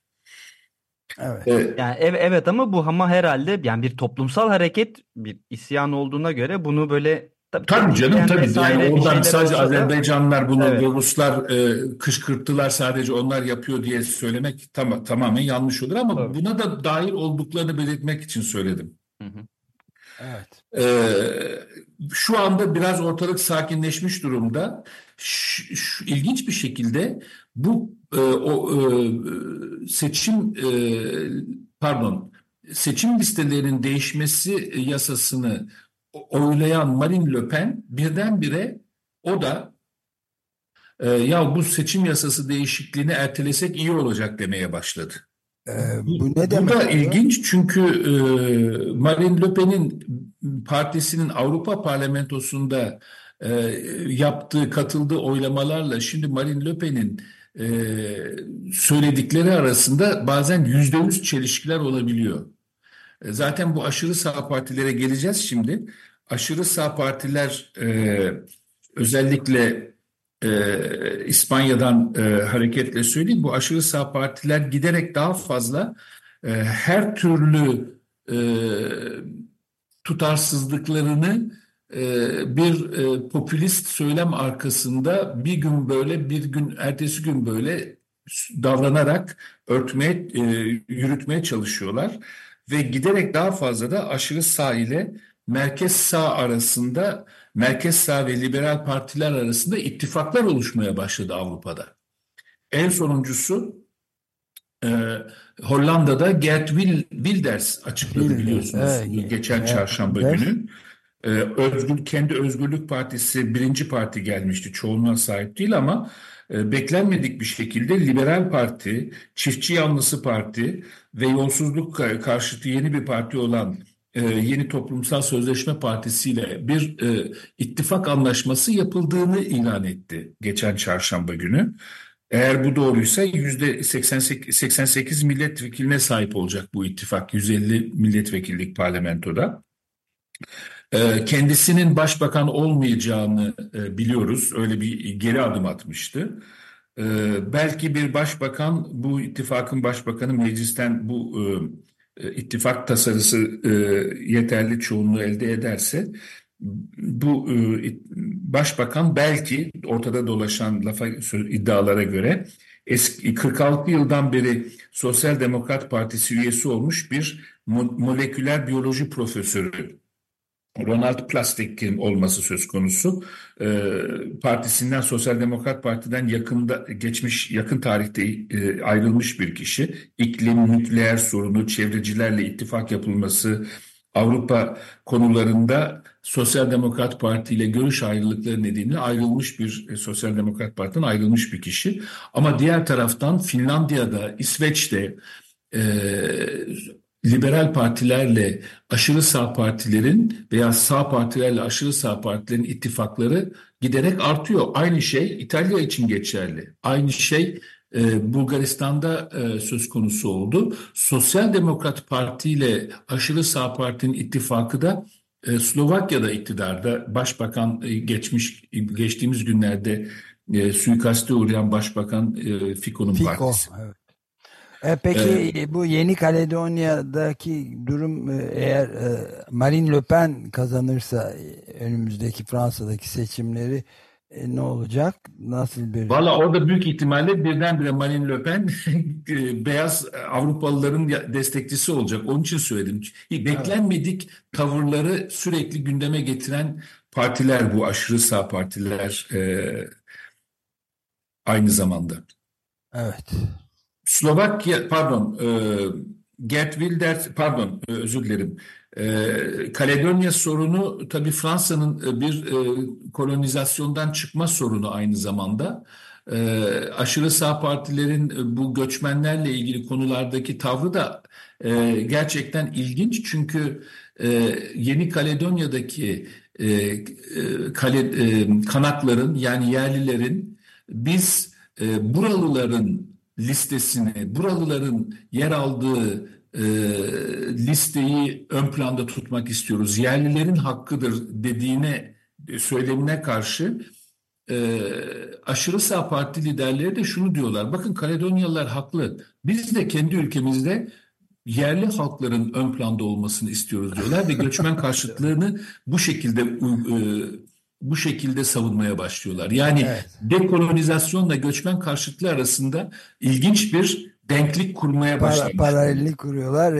Evet. Ee, yani ev, evet ama bu ama herhalde yani bir toplumsal hareket bir isyan olduğuna göre bunu böyle tabii, tabii canım tabii yani oradan sadece Azerbaycanlılar bunu evet. Ruslar e, kışkırttılar sadece onlar yapıyor diye söylemek tam, tamamen yanlış olur ama tabii. buna da dahil olduklarını belirtmek için söyledim. Hı hı. Evet. Ee, şu anda biraz ortalık sakinleşmiş durumda. Ş, ş, ilginç bir şekilde bu e, o e, seçim e, pardon seçim listelerinin değişmesi yasasını oylayan Marine Le Pen birdenbire o da e, ya bu seçim yasası değişikliğini ertelesek iyi olacak demeye başladı. Ee, bu ne demek? Bu da ilginç çünkü e, Marine Le Pen'in partisinin Avrupa Parlamentosu'nda e, yaptığı, katıldığı oylamalarla şimdi Marine Le Pen'in e, söyledikleri arasında bazen yüzde yüz çelişkiler olabiliyor. E, zaten bu aşırı sağ partilere geleceğiz şimdi. Aşırı sağ partiler e, özellikle e, İspanya'dan e, hareketle söyleyeyim. Bu aşırı sağ partiler giderek daha fazla e, her türlü e, tutarsızlıklarını e, bir e, popülist söylem arkasında bir gün böyle bir gün ertesi gün böyle davranarak örtmeye yürütmeye çalışıyorlar ve giderek daha fazla da aşırı sağ ile merkez sağ arasında, merkez sağ ve liberal partiler arasında ittifaklar oluşmaya başladı Avrupa'da. En sonuncusu e, Hollanda'da Gert Wilders açıkladı biliyorsunuz evet, geçen evet, çarşamba evet. günü. Ee, özgür, kendi Özgürlük Partisi birinci parti gelmişti. Çoğunluğa sahip değil ama e, beklenmedik bir şekilde Liberal Parti, Çiftçi Yanlısı Parti ve yolsuzluk karşıtı yeni bir parti olan e, Yeni Toplumsal Sözleşme Partisi ile bir e, ittifak anlaşması yapıldığını ilan etti geçen çarşamba günü. Eğer bu doğruysa yüzde 88, 88 milletvekiline sahip olacak bu ittifak 150 milletvekillik parlamentoda. Ee, kendisinin başbakan olmayacağını e, biliyoruz. Öyle bir geri adım atmıştı. Ee, belki bir başbakan bu ittifakın başbakanı meclisten bu e, e, ittifak tasarısı yeterli çoğunluğu elde ederse bu başbakan belki ortada dolaşan lafa iddialara göre eski 46 yıldan beri Sosyal Demokrat Partisi üyesi olmuş bir moleküler biyoloji profesörü Ronald Plastik'in olması söz konusu. E, partisinden Sosyal Demokrat Parti'den yakında geçmiş yakın tarihte e, ayrılmış bir kişi. İklim, nükleer sorunu, çevrecilerle ittifak yapılması, Avrupa konularında Sosyal Demokrat Parti ile görüş ayrılıkları nedeniyle ayrılmış bir e, Sosyal Demokrat Parti'den ayrılmış bir kişi. Ama diğer taraftan Finlandiya'da, İsveç'te e, liberal partilerle aşırı sağ partilerin veya sağ partilerle aşırı sağ partilerin ittifakları giderek artıyor. Aynı şey İtalya için geçerli. Aynı şey e, Bulgaristan'da e, söz konusu oldu. Sosyal Demokrat Parti ile aşırı sağ partinin ittifakı da e, Slovakya'da iktidarda başbakan e, geçmiş geçtiğimiz günlerde e, suikaste uğrayan başbakan e, Fico'nun Fico, partisi. Evet. E, peki ee, bu Yeni Kaledonya'daki durum e, eğer e, Marine Le Pen kazanırsa e, önümüzdeki Fransa'daki seçimleri e, ne olacak? Nasıl bir... Valla orada büyük ihtimalle birdenbire Marine Le Pen beyaz Avrupalıların destekçisi olacak. Onun için söyledim. Beklenmedik evet. tavırları sürekli gündeme getiren partiler bu aşırı sağ partiler e, aynı zamanda. Evet. Slovakya pardon e, Gert Wilders pardon e, özür dilerim. E, Kaledonya sorunu tabii Fransa'nın e, bir e, kolonizasyondan çıkma sorunu aynı zamanda. E, aşırı sağ partilerin e, bu göçmenlerle ilgili konulardaki tavrı da e, gerçekten ilginç. Çünkü e, Yeni Kaledonya'daki e, kale, e, kanakların yani yerlilerin biz e, buralıların listesini, buralıların yer aldığı e, listeyi ön planda tutmak istiyoruz. Yerlilerin hakkıdır dediğine söylemine karşı e, aşırı sağ parti liderleri de şunu diyorlar. Bakın Kaledonyalılar haklı. Biz de kendi ülkemizde yerli halkların ön planda olmasını istiyoruz diyorlar ve göçmen karşıtlığını bu şekilde e, bu şekilde savunmaya başlıyorlar. Yani evet. dekolonizasyonla göçmen karşıtlığı arasında ilginç bir denklik kurmaya Para, başlamışlar. Paralellik kuruyorlar.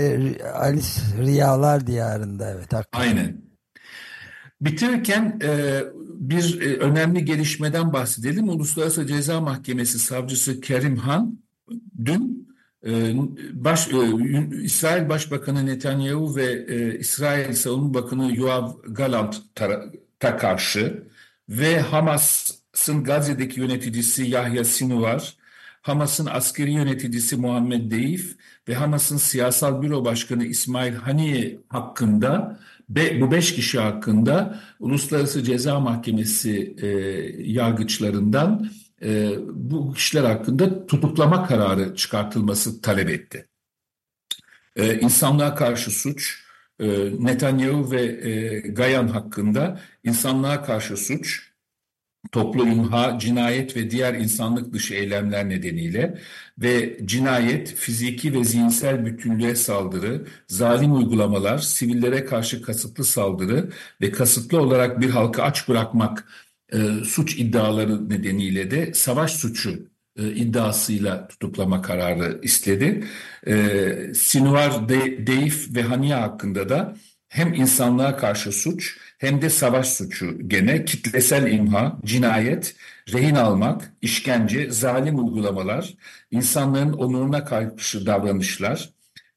Alice Riyalar diyarında evet. Hakikaten. Aynen. Bitirirken e, bir e, önemli gelişmeden bahsedelim. Uluslararası Ceza Mahkemesi savcısı Kerim Han dün e, baş, e, İsrail Başbakanı Netanyahu ve e, İsrail Savunma Bakanı Yoav Galant ta karşı ve Hamas'ın Gazze'deki yöneticisi Yahya Sinvar, Hamas'ın askeri yöneticisi Muhammed Deif ve Hamas'ın siyasal büro başkanı İsmail Haniye hakkında be, bu beş kişi hakkında Uluslararası Ceza Mahkemesi e, yargıçlarından e, bu kişiler hakkında tutuklama kararı çıkartılması talep etti. E, insanlığa karşı suç, Netanyahu ve e, Gayan hakkında insanlığa karşı suç, toplu imha, cinayet ve diğer insanlık dışı eylemler nedeniyle ve cinayet, fiziki ve zihinsel bütünlüğe saldırı, zalim uygulamalar, sivillere karşı kasıtlı saldırı ve kasıtlı olarak bir halkı aç bırakmak e, suç iddiaları nedeniyle de savaş suçu e, iddiasıyla tutuklama kararı istedi. E, Sinuar De Deif ve Haniye hakkında da hem insanlığa karşı suç hem de savaş suçu gene kitlesel imha, cinayet, rehin almak, işkence, zalim uygulamalar, insanların onuruna karşı davranışlar,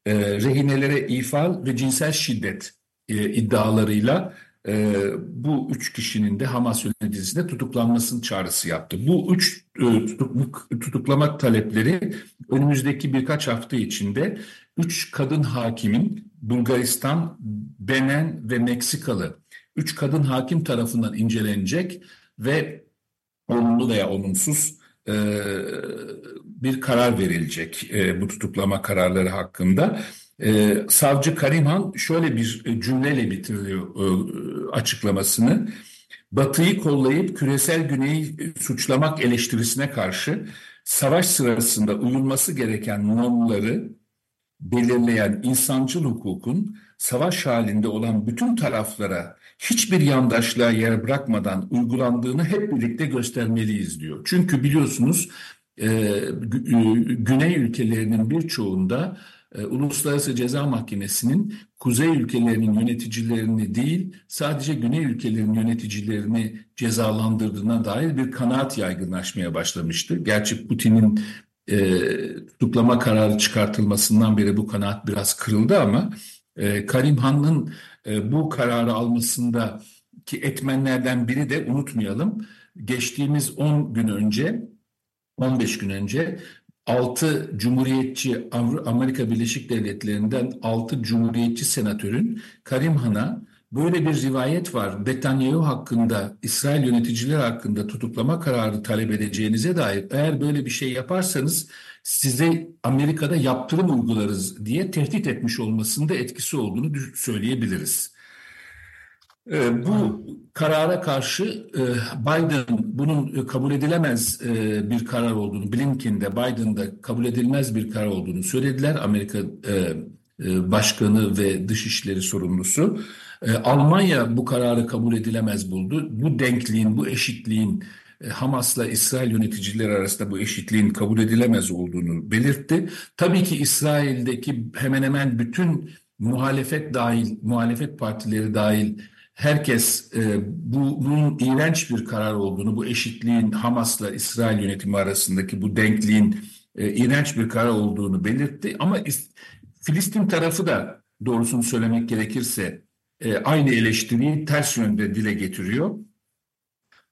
e, rehinelere ifal ve cinsel şiddet e, iddialarıyla e, bu üç kişinin de Hamas yöneticisinde tutuklanmasının çağrısı yaptı. Bu üç e, tutukluk, tutuklamak talepleri önümüzdeki birkaç hafta içinde üç kadın hakimin Bulgaristan, Benen ve Meksikalı üç kadın hakim tarafından incelenecek ve olumlu veya olumsuz e, bir karar verilecek e, bu tutuklama kararları hakkında. E, Savcı Karimhan şöyle bir cümleyle bitiriyor e, açıklamasını. Batı'yı kollayıp küresel güneyi suçlamak eleştirisine karşı savaş sırasında uyulması gereken normları belirleyen insancıl hukukun savaş halinde olan bütün taraflara hiçbir yandaşlığa yer bırakmadan uygulandığını hep birlikte göstermeliyiz diyor. Çünkü biliyorsunuz e, Güney ülkelerinin birçoğunda e, Uluslararası Ceza Mahkemesi'nin kuzey ülkelerinin yöneticilerini değil sadece güney ülkelerinin yöneticilerini cezalandırdığına dair bir kanaat yaygınlaşmaya başlamıştı. Gerçi Putin'in e, tutuklama kararı çıkartılmasından beri bu kanaat biraz kırıldı ama e, Karim Han'ın e, bu kararı almasında ki etmenlerden biri de unutmayalım. Geçtiğimiz 10 gün önce 15 gün önce 6 Cumhuriyetçi Amerika Birleşik Devletleri'nden 6 Cumhuriyetçi senatörün Karim Han'a böyle bir rivayet var. Netanyahu hakkında, İsrail yöneticiler hakkında tutuklama kararı talep edeceğinize dair eğer böyle bir şey yaparsanız size Amerika'da yaptırım uygularız diye tehdit etmiş olmasında etkisi olduğunu söyleyebiliriz. Ee, bu karara karşı e, Biden bunun kabul edilemez e, bir karar olduğunu, Blinken'de Biden'da kabul edilmez bir karar olduğunu söylediler. Amerika e, Başkanı ve Dışişleri sorumlusu. Almanya bu kararı kabul edilemez buldu. Bu denkliğin, bu eşitliğin Hamas'la İsrail yöneticileri arasında bu eşitliğin kabul edilemez olduğunu belirtti. Tabii ki İsrail'deki hemen hemen bütün muhalefet dahil, muhalefet partileri dahil herkes e, bu, bunun iğrenç bir karar olduğunu, bu eşitliğin Hamas'la İsrail yönetimi arasındaki bu denkliğin e, iğrenç bir karar olduğunu belirtti. Ama Filistin tarafı da doğrusunu söylemek gerekirse e, aynı eleştiriyi ters yönde dile getiriyor.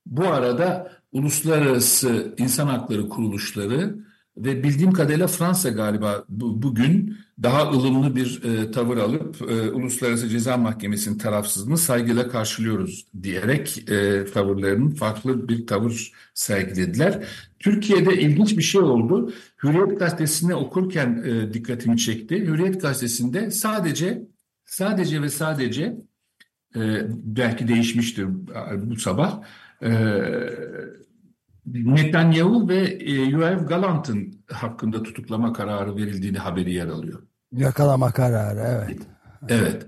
Bu arada uluslararası insan hakları kuruluşları ve bildiğim kadarıyla Fransa galiba bu, bugün daha ılımlı bir e, tavır alıp e, Uluslararası Ceza Mahkemesi'nin tarafsızlığını saygıyla karşılıyoruz diyerek e, tavırlarının farklı bir tavır sergilediler. Türkiye'de ilginç bir şey oldu. Hürriyet Gazetesi'ni okurken e, dikkatimi çekti. Hürriyet Gazetesi'nde sadece sadece ve sadece e, belki değişmiştir bu sabah e, Netanyahu ve e, Yoav Galant'ın hakkında tutuklama kararı verildiğini haberi yer alıyor. Yakalama kararı evet. Evet.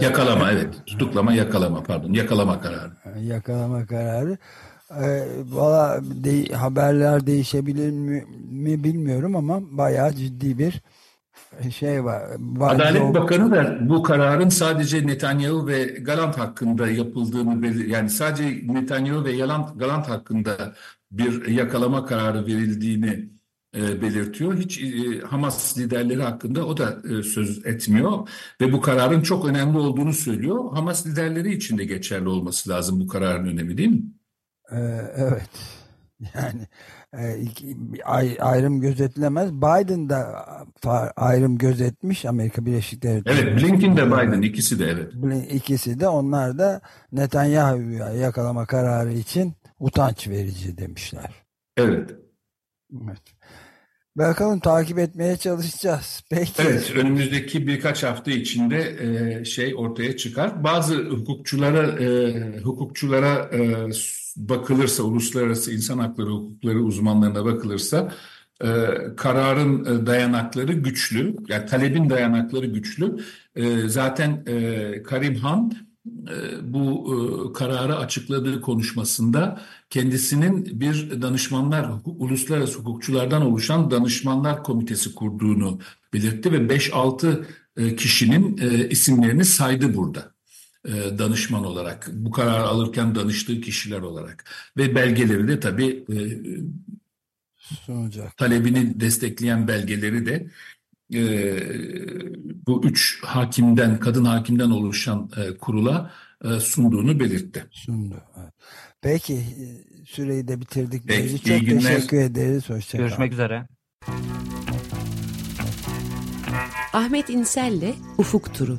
Yakalama evet. Tutuklama yakalama pardon. Yakalama kararı. Yakalama kararı. E, Valla de, haberler değişebilir mi, mi bilmiyorum ama bayağı ciddi bir şey var. Adalet o... Bakanı da bu kararın sadece Netanyahu ve Galant hakkında yapıldığını yani sadece Netanyahu ve Galant, hakkında bir yakalama kararı verildiğini e, belirtiyor. Hiç e, Hamas liderleri hakkında o da e, söz etmiyor ve bu kararın çok önemli olduğunu söylüyor. Hamas liderleri için de geçerli olması lazım bu kararın önemi değil mi? Ee, evet. Yani ayrım gözetilemez. Biden da ayrım gözetmiş Amerika Birleşik Devletleri. Evet Blinken de Biden ikisi de evet. İkisi de onlar da Netanyahu'yu yakalama kararı için utanç verici demişler. Evet. Evet. Bakalım takip etmeye çalışacağız. Peki. Evet, önümüzdeki birkaç hafta içinde e, şey ortaya çıkar. Bazı hukukçulara e, hukukçulara e, bakılırsa, uluslararası insan hakları hukukları uzmanlarına bakılırsa e, kararın e, dayanakları güçlü. Yani talebin dayanakları güçlü. E, zaten e, Karim Han e, bu e, kararı açıkladığı konuşmasında kendisinin bir danışmanlar, uluslararası hukukçulardan oluşan danışmanlar komitesi kurduğunu belirtti ve 5-6 e, kişinin isimlerini saydı burada danışman olarak. Bu karar alırken danıştığı kişiler olarak. Ve belgeleri de tabii e, Sunacak. talebini destekleyen belgeleri de e, bu üç hakimden, kadın hakimden oluşan e, kurula e, sunduğunu belirtti. Sundu. Evet. Peki e, süreyi de bitirdik. Peki, Çok iyi günler. teşekkür ederiz. Hoşçakalın. Görüşmek üzere. Ahmet İnsel'le Ufuk Turu.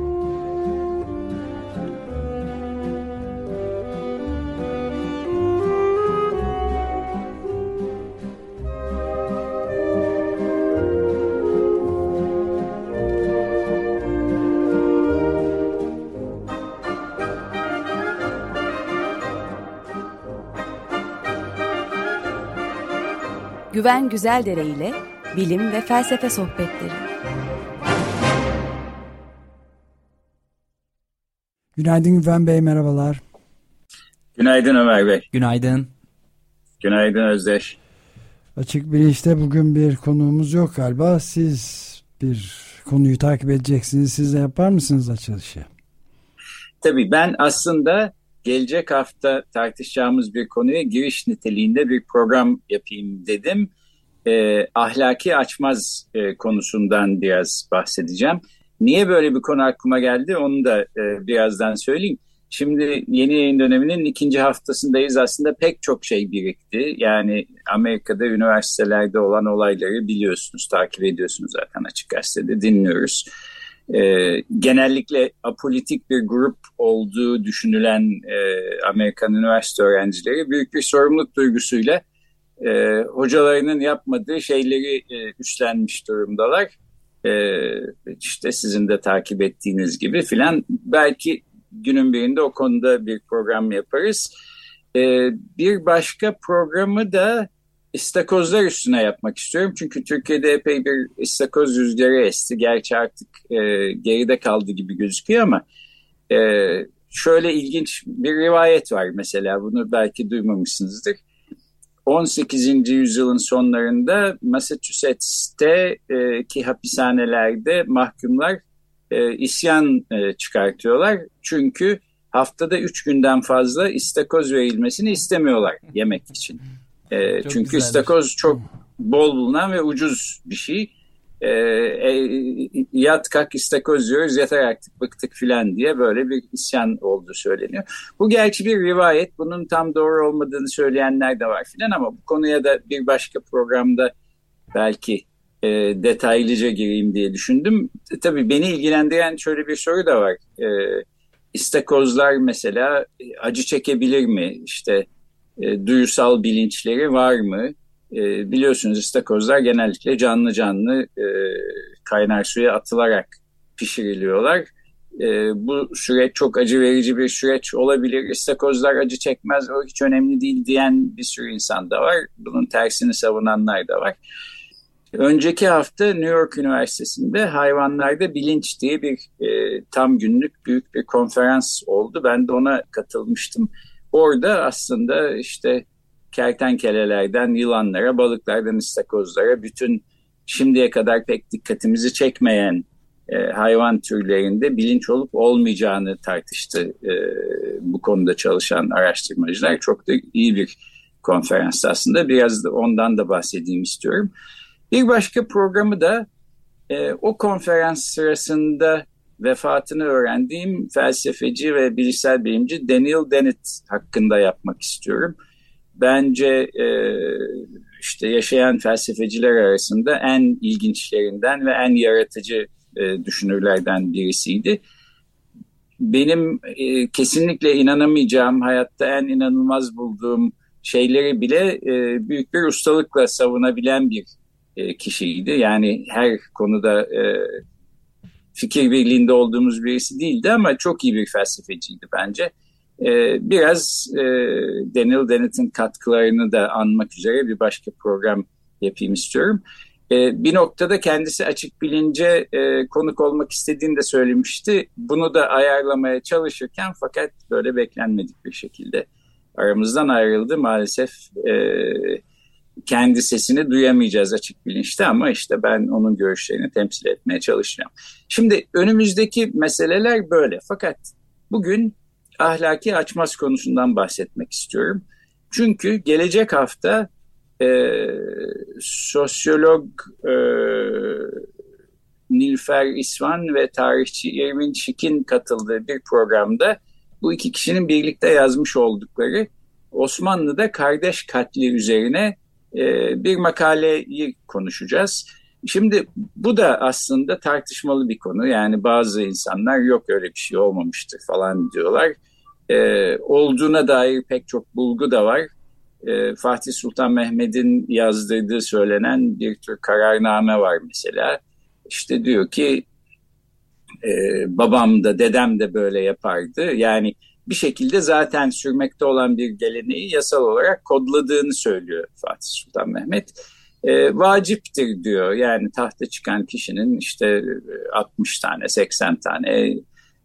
Güven Güzeldere ile bilim ve felsefe sohbetleri. Günaydın Güven Bey, merhabalar. Günaydın Ömer Bey. Günaydın. Günaydın Özdeş. Açık Bilinç'te bugün bir konuğumuz yok galiba. Siz bir konuyu takip edeceksiniz. Siz de yapar mısınız açılışı? Tabii ben aslında gelecek hafta tartışacağımız bir konuya giriş niteliğinde bir program yapayım dedim. E, ahlaki açmaz e, konusundan biraz bahsedeceğim. Niye böyle bir konu aklıma geldi onu da e, birazdan söyleyeyim. Şimdi yeni yayın döneminin ikinci haftasındayız. Aslında pek çok şey birikti. Yani Amerika'da üniversitelerde olan olayları biliyorsunuz, takip ediyorsunuz zaten açık gazetede dinliyoruz e, genellikle apolitik bir grup olduğu düşünülen e, Amerikan üniversite öğrencileri büyük bir sorumluluk duygusuyla e, hocalarının yapmadığı şeyleri e, üstlenmiş durumdalar. E, işte sizin de takip ettiğiniz gibi filan belki günün birinde o konuda bir program yaparız. E, bir başka programı da istakozlar üstüne yapmak istiyorum. Çünkü Türkiye'de epey bir istakoz rüzgarı esti. Gerçi artık e, geride kaldı gibi gözüküyor ama e, şöyle ilginç bir rivayet var mesela. Bunu belki duymamışsınızdır. 18. yüzyılın sonlarında Massachusetts'te e, ki hapishanelerde mahkumlar e, isyan e, çıkartıyorlar. Çünkü haftada 3 günden fazla istakoz verilmesini istemiyorlar yemek için. E, çünkü güzelmiş. istakoz çok bol bulunan ve ucuz bir şey. E, e, yat kalk istakoz diyoruz yeter artık bıktık filan diye böyle bir isyan olduğu söyleniyor. Bu gerçi bir rivayet bunun tam doğru olmadığını söyleyenler de var filan ama bu konuya da bir başka programda belki e, detaylıca gireyim diye düşündüm. E, tabii beni ilgilendiren şöyle bir soru da var. E, istakozlar mesela acı çekebilir mi? İşte e, duyusal bilinçleri var mı? E, biliyorsunuz istakozlar genellikle canlı canlı e, kaynar suya atılarak pişiriliyorlar. E, bu süreç çok acı verici bir süreç olabilir. İstakozlar acı çekmez, o hiç önemli değil diyen bir sürü insan da var. Bunun tersini savunanlar da var. Önceki hafta New York Üniversitesi'nde hayvanlarda bilinç diye bir e, tam günlük büyük bir konferans oldu. Ben de ona katılmıştım. Orada aslında işte kertenkelelerden yılanlara, balıklardan istakozlara bütün şimdiye kadar pek dikkatimizi çekmeyen e, hayvan türlerinde bilinç olup olmayacağını tartıştı e, bu konuda çalışan araştırmacılar. Çok da iyi bir konferans aslında. Biraz da ondan da bahsedeyim istiyorum. Bir başka programı da e, o konferans sırasında vefatını öğrendiğim felsefeci ve bilişsel bilimci Daniel Dennett hakkında yapmak istiyorum. Bence e, işte yaşayan felsefeciler arasında en ilginçlerinden ve en yaratıcı e, düşünürlerden birisiydi. Benim e, kesinlikle inanamayacağım, hayatta en inanılmaz bulduğum şeyleri bile e, büyük bir ustalıkla savunabilen bir e, kişiydi. Yani her konuda e, fikir birliğinde olduğumuz birisi değildi ama çok iyi bir felsefeciydi bence. E, biraz e, Daniel Dennett'in katkılarını da anmak üzere bir başka program yapayım istiyorum. E, bir noktada kendisi açık bilince e, konuk olmak istediğini de söylemişti. Bunu da ayarlamaya çalışırken fakat böyle beklenmedik bir şekilde aramızdan ayrıldı. Maalesef e, kendi sesini duyamayacağız açık bilinçte ama işte ben onun görüşlerini temsil etmeye çalışacağım. Şimdi önümüzdeki meseleler böyle fakat bugün ahlaki açmaz konusundan bahsetmek istiyorum. Çünkü gelecek hafta e, sosyolog e, Nilfer İsvan ve tarihçi Ervin Şik'in katıldığı bir programda bu iki kişinin birlikte yazmış oldukları Osmanlı'da kardeş katli üzerine e, bir makaleyi konuşacağız. Şimdi bu da aslında tartışmalı bir konu. Yani bazı insanlar yok öyle bir şey olmamıştır falan diyorlar. E, olduğuna dair pek çok bulgu da var. E, Fatih Sultan Mehmet'in yazdırdığı söylenen bir tür kararname var mesela. İşte diyor ki e, babam da dedem de böyle yapardı. Yani bir şekilde zaten sürmekte olan bir geleneği yasal olarak kodladığını söylüyor Fatih Sultan Mehmet. E, vaciptir diyor yani tahta çıkan kişinin işte 60 tane 80 tane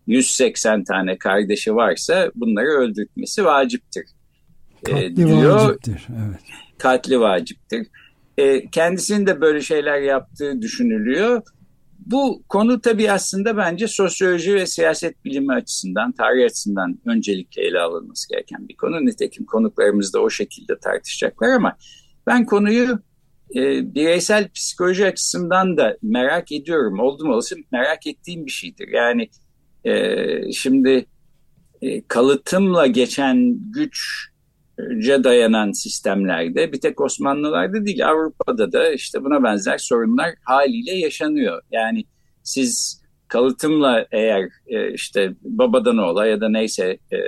180 tane kardeşi varsa bunları öldürtmesi vaciptir e, Katli diyor. Vaciptir, evet. Katli vaciptir. E, kendisinin de böyle şeyler yaptığı düşünülüyor. Bu konu tabii aslında bence sosyoloji ve siyaset bilimi açısından, tarih açısından öncelikle ele alınması gereken bir konu. Nitekim konuklarımız da o şekilde tartışacaklar ama ben konuyu e, bireysel psikoloji açısından da merak ediyorum. Oldum olası merak ettiğim bir şeydir. Yani e, şimdi e, kalıtımla geçen güç dayanan sistemlerde bir tek Osmanlılarda değil Avrupa'da da işte buna benzer sorunlar haliyle yaşanıyor. Yani siz kalıtımla eğer e, işte babadan oğla ya da neyse e,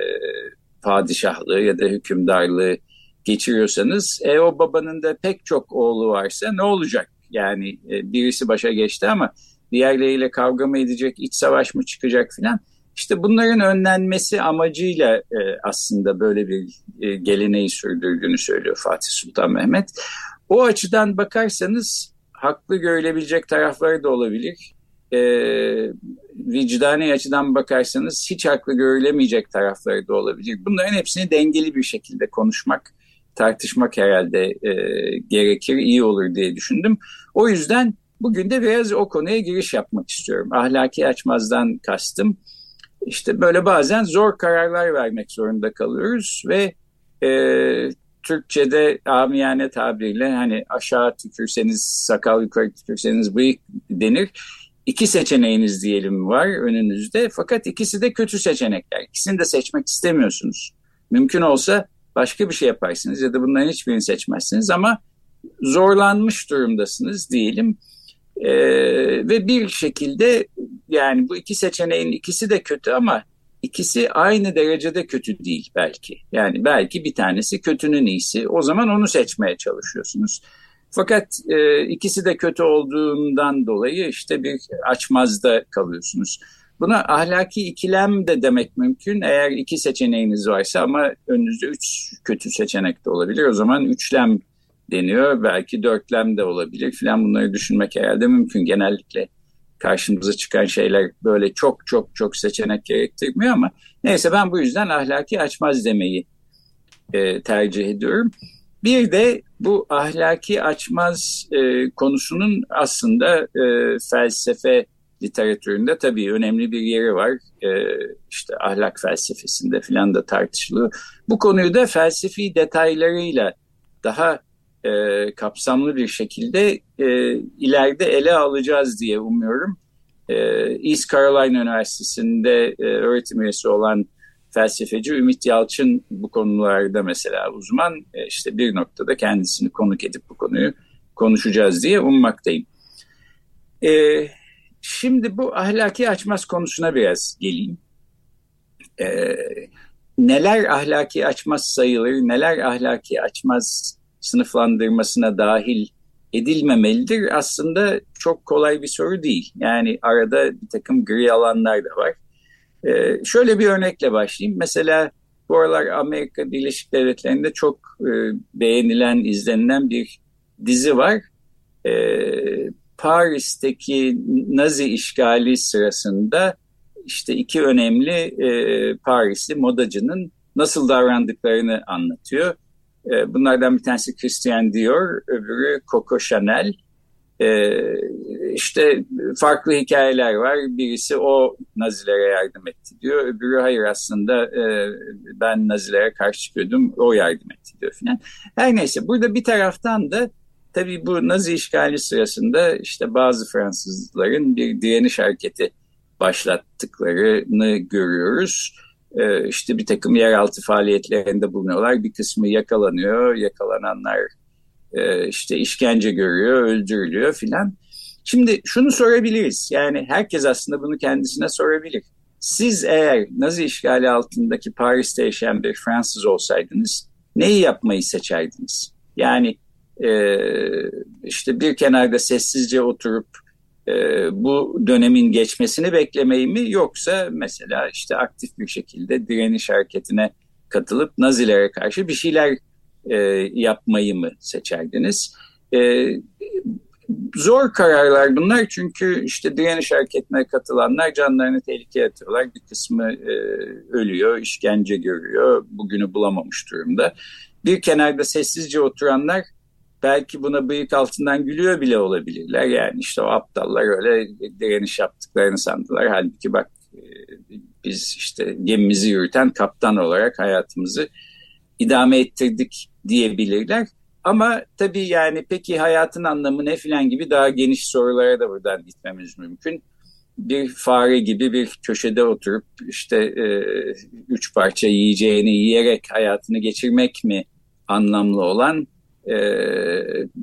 padişahlığı ya da hükümdarlığı geçiriyorsanız e, o babanın da pek çok oğlu varsa ne olacak? Yani e, birisi başa geçti ama diğerleriyle kavga mı edecek, iç savaş mı çıkacak filan. İşte bunların önlenmesi amacıyla e, aslında böyle bir e, geleneği sürdürdüğünü söylüyor Fatih Sultan Mehmet. O açıdan bakarsanız haklı görülebilecek tarafları da olabilir. E, vicdani açıdan bakarsanız hiç haklı görülemeyecek tarafları da olabilir. Bunların hepsini dengeli bir şekilde konuşmak, tartışmak herhalde e, gerekir, iyi olur diye düşündüm. O yüzden bugün de biraz o konuya giriş yapmak istiyorum. Ahlaki açmazdan kastım işte böyle bazen zor kararlar vermek zorunda kalıyoruz ve e, Türkçe'de amiyane tabiriyle hani aşağı tükürseniz sakal yukarı tükürseniz bıyık denir. İki seçeneğiniz diyelim var önünüzde fakat ikisi de kötü seçenekler. İkisini de seçmek istemiyorsunuz. Mümkün olsa başka bir şey yaparsınız ya da bunların hiçbirini seçmezsiniz ama zorlanmış durumdasınız diyelim. Ee, ve bir şekilde yani bu iki seçeneğin ikisi de kötü ama ikisi aynı derecede kötü değil belki. Yani belki bir tanesi kötünün iyisi. O zaman onu seçmeye çalışıyorsunuz. Fakat e, ikisi de kötü olduğundan dolayı işte bir açmazda kalıyorsunuz. Buna ahlaki ikilem de demek mümkün. Eğer iki seçeneğiniz varsa ama önünüzde üç kötü seçenek de olabilir. O zaman üçlem deniyor. Belki dörtlem de olabilir filan bunları düşünmek herhalde mümkün. Genellikle karşımıza çıkan şeyler böyle çok çok çok seçenek gerektirmiyor ama neyse ben bu yüzden ahlaki açmaz demeyi e, tercih ediyorum. Bir de bu ahlaki açmaz e, konusunun aslında e, felsefe literatüründe tabii önemli bir yeri var. E, işte ahlak felsefesinde filan da tartışılıyor. Bu konuyu da felsefi detaylarıyla daha e, kapsamlı bir şekilde e, ileride ele alacağız diye umuyorum. E, East Carolina Üniversitesi'nde e, öğretim üyesi olan felsefeci Ümit Yalçın bu konularda mesela uzman. E, işte bir noktada kendisini konuk edip bu konuyu konuşacağız diye ummaktayım. E, şimdi bu ahlaki açmaz konusuna biraz geleyim. E, neler ahlaki açmaz sayılır, neler ahlaki açmaz sınıflandırmasına dahil edilmemelidir aslında çok kolay bir soru değil. Yani arada bir takım gri alanlar da var. Ee, şöyle bir örnekle başlayayım. Mesela bu aralar Amerika Birleşik Devletleri'nde çok e, beğenilen, izlenilen bir dizi var. E, Paris'teki Nazi işgali sırasında işte iki önemli e, Parisli modacının nasıl davrandıklarını anlatıyor. E, bunlardan bir tanesi Christian Dior, öbürü Coco Chanel. E, işte farklı hikayeler var. Birisi o Nazilere yardım etti diyor. Öbürü hayır aslında e, ben Nazilere karşı çıkıyordum, o yardım etti diyor filan. Her neyse burada bir taraftan da tabii bu Nazi işgali sırasında işte bazı Fransızların bir direniş hareketi başlattıklarını görüyoruz. Ee, işte bir takım yeraltı faaliyetlerinde bulunuyorlar. Bir kısmı yakalanıyor. Yakalananlar e, işte işkence görüyor, öldürülüyor filan. Şimdi şunu sorabiliriz. Yani herkes aslında bunu kendisine sorabilir. Siz eğer Nazi işgali altındaki Paris'te yaşayan bir Fransız olsaydınız neyi yapmayı seçerdiniz? Yani e, işte bir kenarda sessizce oturup e, bu dönemin geçmesini beklemeyi mi yoksa mesela işte aktif bir şekilde direniş hareketine katılıp Nazilere karşı bir şeyler e, yapmayı mı seçerdiniz? E, zor kararlar bunlar çünkü işte direniş hareketine katılanlar canlarını tehlikeye atıyorlar. Bir kısmı e, ölüyor, işkence görüyor, bugünü bulamamış durumda. Bir kenarda sessizce oturanlar belki buna bıyık altından gülüyor bile olabilirler. Yani işte o aptallar öyle direniş yaptıklarını sandılar. Halbuki bak e, biz işte gemimizi yürüten kaptan olarak hayatımızı idame ettirdik diyebilirler. Ama tabii yani peki hayatın anlamı ne filan gibi daha geniş sorulara da buradan gitmemiz mümkün. Bir fare gibi bir köşede oturup işte e, üç parça yiyeceğini yiyerek hayatını geçirmek mi anlamlı olan e,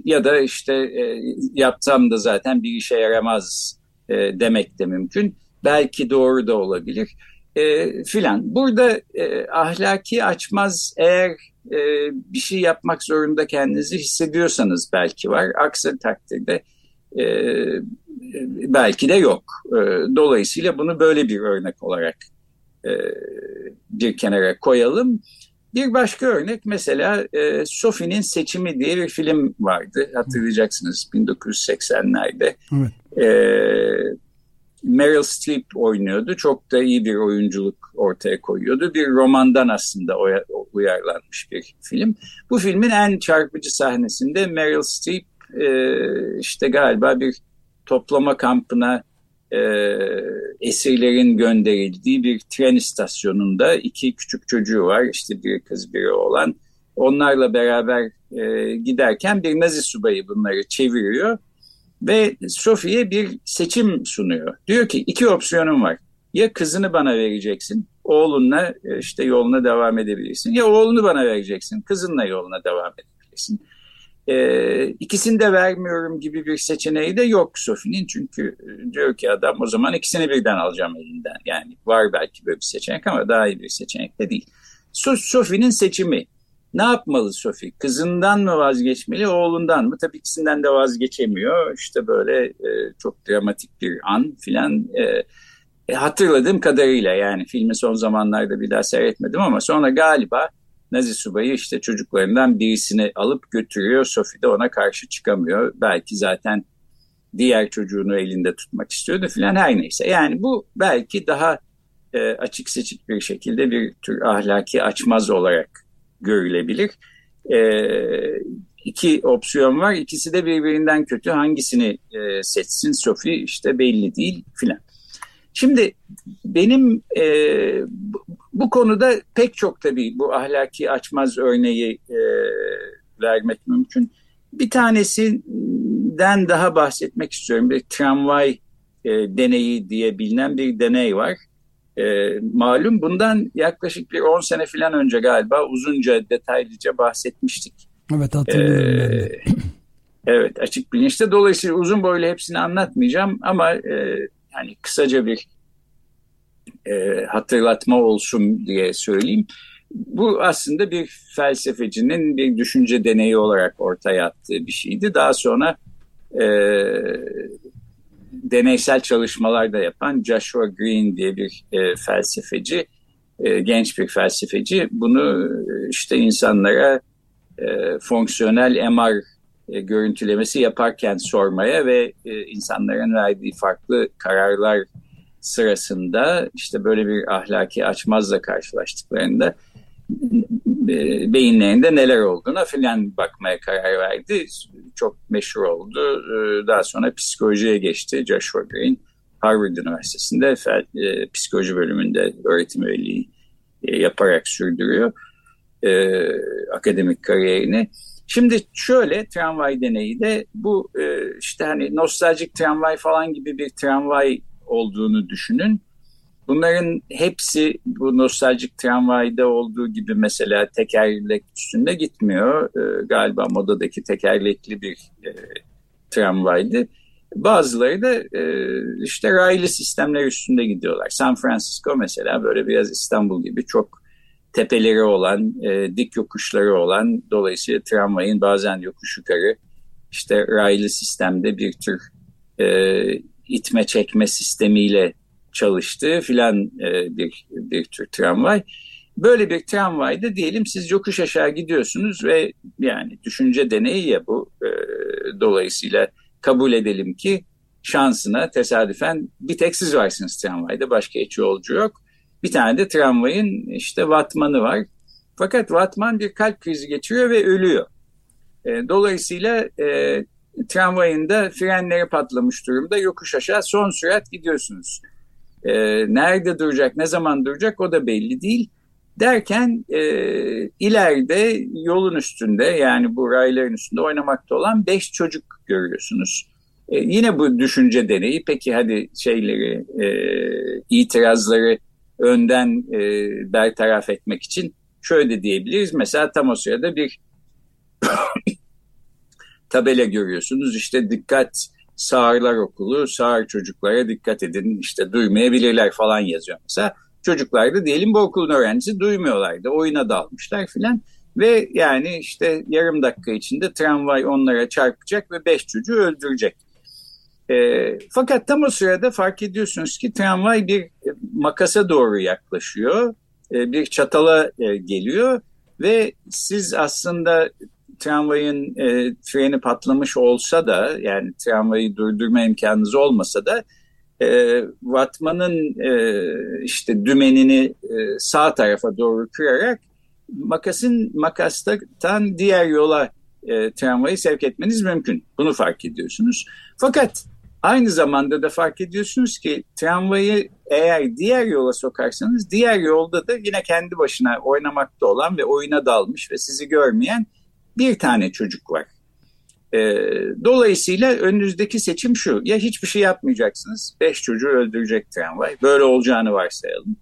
ya da işte e, yapsam da zaten bir işe yaramaz e, demek de mümkün. Belki doğru da olabilir e, filan. Burada e, ahlaki açmaz eğer e, bir şey yapmak zorunda kendinizi hissediyorsanız belki var. Aksi takdirde e, belki de yok. E, dolayısıyla bunu böyle bir örnek olarak e, bir kenara koyalım. Bir başka örnek mesela e, Sophie'nin Seçimi diye bir film vardı. Hatırlayacaksınız 1980'lerde. Evet. E, Meryl Streep oynuyordu. Çok da iyi bir oyunculuk ortaya koyuyordu. Bir romandan aslında uyarlanmış bir film. Bu filmin en çarpıcı sahnesinde Meryl Streep e, işte galiba bir toplama kampına e, esirlerin gönderildiği bir tren istasyonunda iki küçük çocuğu var. İşte bir kız biri oğlan. Onlarla beraber e, giderken bir Nazi subayı bunları çeviriyor ve Sophie'ye bir seçim sunuyor. Diyor ki iki opsiyonum var. Ya kızını bana vereceksin, oğlunla e, işte yoluna devam edebilirsin. Ya oğlunu bana vereceksin, kızınla yoluna devam edebilirsin. E, ikisini de vermiyorum gibi bir seçeneği de yok Sophie'nin. Çünkü e, diyor ki adam o zaman ikisini birden alacağım elinden. Yani var belki böyle bir seçenek ama daha iyi bir seçenek de değil. Sophie'nin seçimi. Ne yapmalı Sophie? Kızından mı vazgeçmeli, oğlundan mı? Tabii ikisinden de vazgeçemiyor. İşte böyle e, çok dramatik bir an filan. E, e, hatırladığım kadarıyla yani filmi son zamanlarda bir daha seyretmedim ama sonra galiba Nazi subayı işte çocuklarından birisini alıp götürüyor. Sophie de ona karşı çıkamıyor. Belki zaten diğer çocuğunu elinde tutmak istiyordu filan her neyse. Yani bu belki daha e, açık seçik bir şekilde bir tür ahlaki açmaz olarak görülebilir. E, iki opsiyon var. İkisi de birbirinden kötü. Hangisini e, seçsin Sophie işte belli değil filan. Şimdi benim e, bu konuda pek çok tabii bu ahlaki açmaz örneği e, vermek mümkün. Bir tanesinden daha bahsetmek istiyorum. Bir tramvay e, deneyi diye bilinen bir deney var. E, malum bundan yaklaşık bir 10 sene falan önce galiba uzunca detaylıca bahsetmiştik. Evet hatırlıyorum. E, evet açık bilinçte. Dolayısıyla uzun boylu hepsini anlatmayacağım ama e, yani kısaca bir e, hatırlatma olsun diye söyleyeyim. Bu aslında bir felsefecinin bir düşünce deneyi olarak ortaya attığı bir şeydi. Daha sonra e, deneysel çalışmalar da yapan Joshua Green diye bir e, felsefeci e, genç bir felsefeci bunu e, işte insanlara e, fonksiyonel MR e, görüntülemesi yaparken sormaya ve e, insanların verdiği farklı kararlar sırasında işte böyle bir ahlaki açmazla karşılaştıklarında e, beyinlerinde neler olduğuna filan bakmaya karar verdi. Çok meşhur oldu. E, daha sonra psikolojiye geçti. Joshua Green Harvard Üniversitesi'nde e, psikoloji bölümünde öğretim üyeliği e, yaparak sürdürüyor e, akademik kariyerini. Şimdi şöyle tramvay deneyi de bu e, işte hani nostaljik tramvay falan gibi bir tramvay olduğunu düşünün. Bunların hepsi bu nostaljik tramvayda olduğu gibi mesela tekerlek üstünde gitmiyor. E, galiba modadaki tekerlekli bir e, tramvaydı. Bazıları da e, işte raylı sistemler üstünde gidiyorlar. San Francisco mesela böyle biraz İstanbul gibi çok tepeleri olan, e, dik yokuşları olan dolayısıyla tramvayın bazen yokuş yukarı işte raylı sistemde bir tür e, itme çekme sistemiyle çalıştığı filan e, bir, bir tür tramvay. Böyle bir tramvayda diyelim siz yokuş aşağı gidiyorsunuz ve yani düşünce deneyi ya bu. E, dolayısıyla kabul edelim ki şansına tesadüfen bir tek siz varsınız tramvayda başka hiç yolcu yok. Bir tane de tramvayın işte vatmanı var. Fakat vatman bir kalp krizi geçiriyor ve ölüyor. E, dolayısıyla e, tramvayın da frenleri patlamış durumda yokuş aşağı son sürat gidiyorsunuz. E, nerede duracak, ne zaman duracak o da belli değil. Derken e, ileride yolun üstünde yani bu rayların üstünde oynamakta olan beş çocuk görüyorsunuz. E, yine bu düşünce deneyi peki hadi şeyleri e, itirazları önden e, bertaraf etmek için şöyle diyebiliriz. Mesela tam o sırada bir tabela görüyorsunuz. İşte dikkat sağırlar okulu, sağır çocuklara dikkat edin işte duymayabilirler falan yazıyor mesela. Çocuklar da diyelim bu okulun öğrencisi duymuyorlardı. Oyuna dalmışlar filan. Ve yani işte yarım dakika içinde tramvay onlara çarpacak ve beş çocuğu öldürecek. E, fakat tam o sırada fark ediyorsunuz ki tramvay bir makasa doğru yaklaşıyor. E, bir çatala e, geliyor ve siz aslında tramvayın e, freni patlamış olsa da yani tramvayı durdurma imkanınız olmasa da e, Vatman'ın e, işte dümenini e, sağ tarafa doğru kırarak makasın makastan diğer yola e, tramvayı sevk etmeniz mümkün. Bunu fark ediyorsunuz. Fakat aynı zamanda da fark ediyorsunuz ki tramvayı eğer diğer yola sokarsanız diğer yolda da yine kendi başına oynamakta olan ve oyuna dalmış ve sizi görmeyen bir tane çocuk var. E, dolayısıyla önünüzdeki seçim şu. Ya hiçbir şey yapmayacaksınız. Beş çocuğu öldürecek tramvay. Böyle olacağını varsayalım.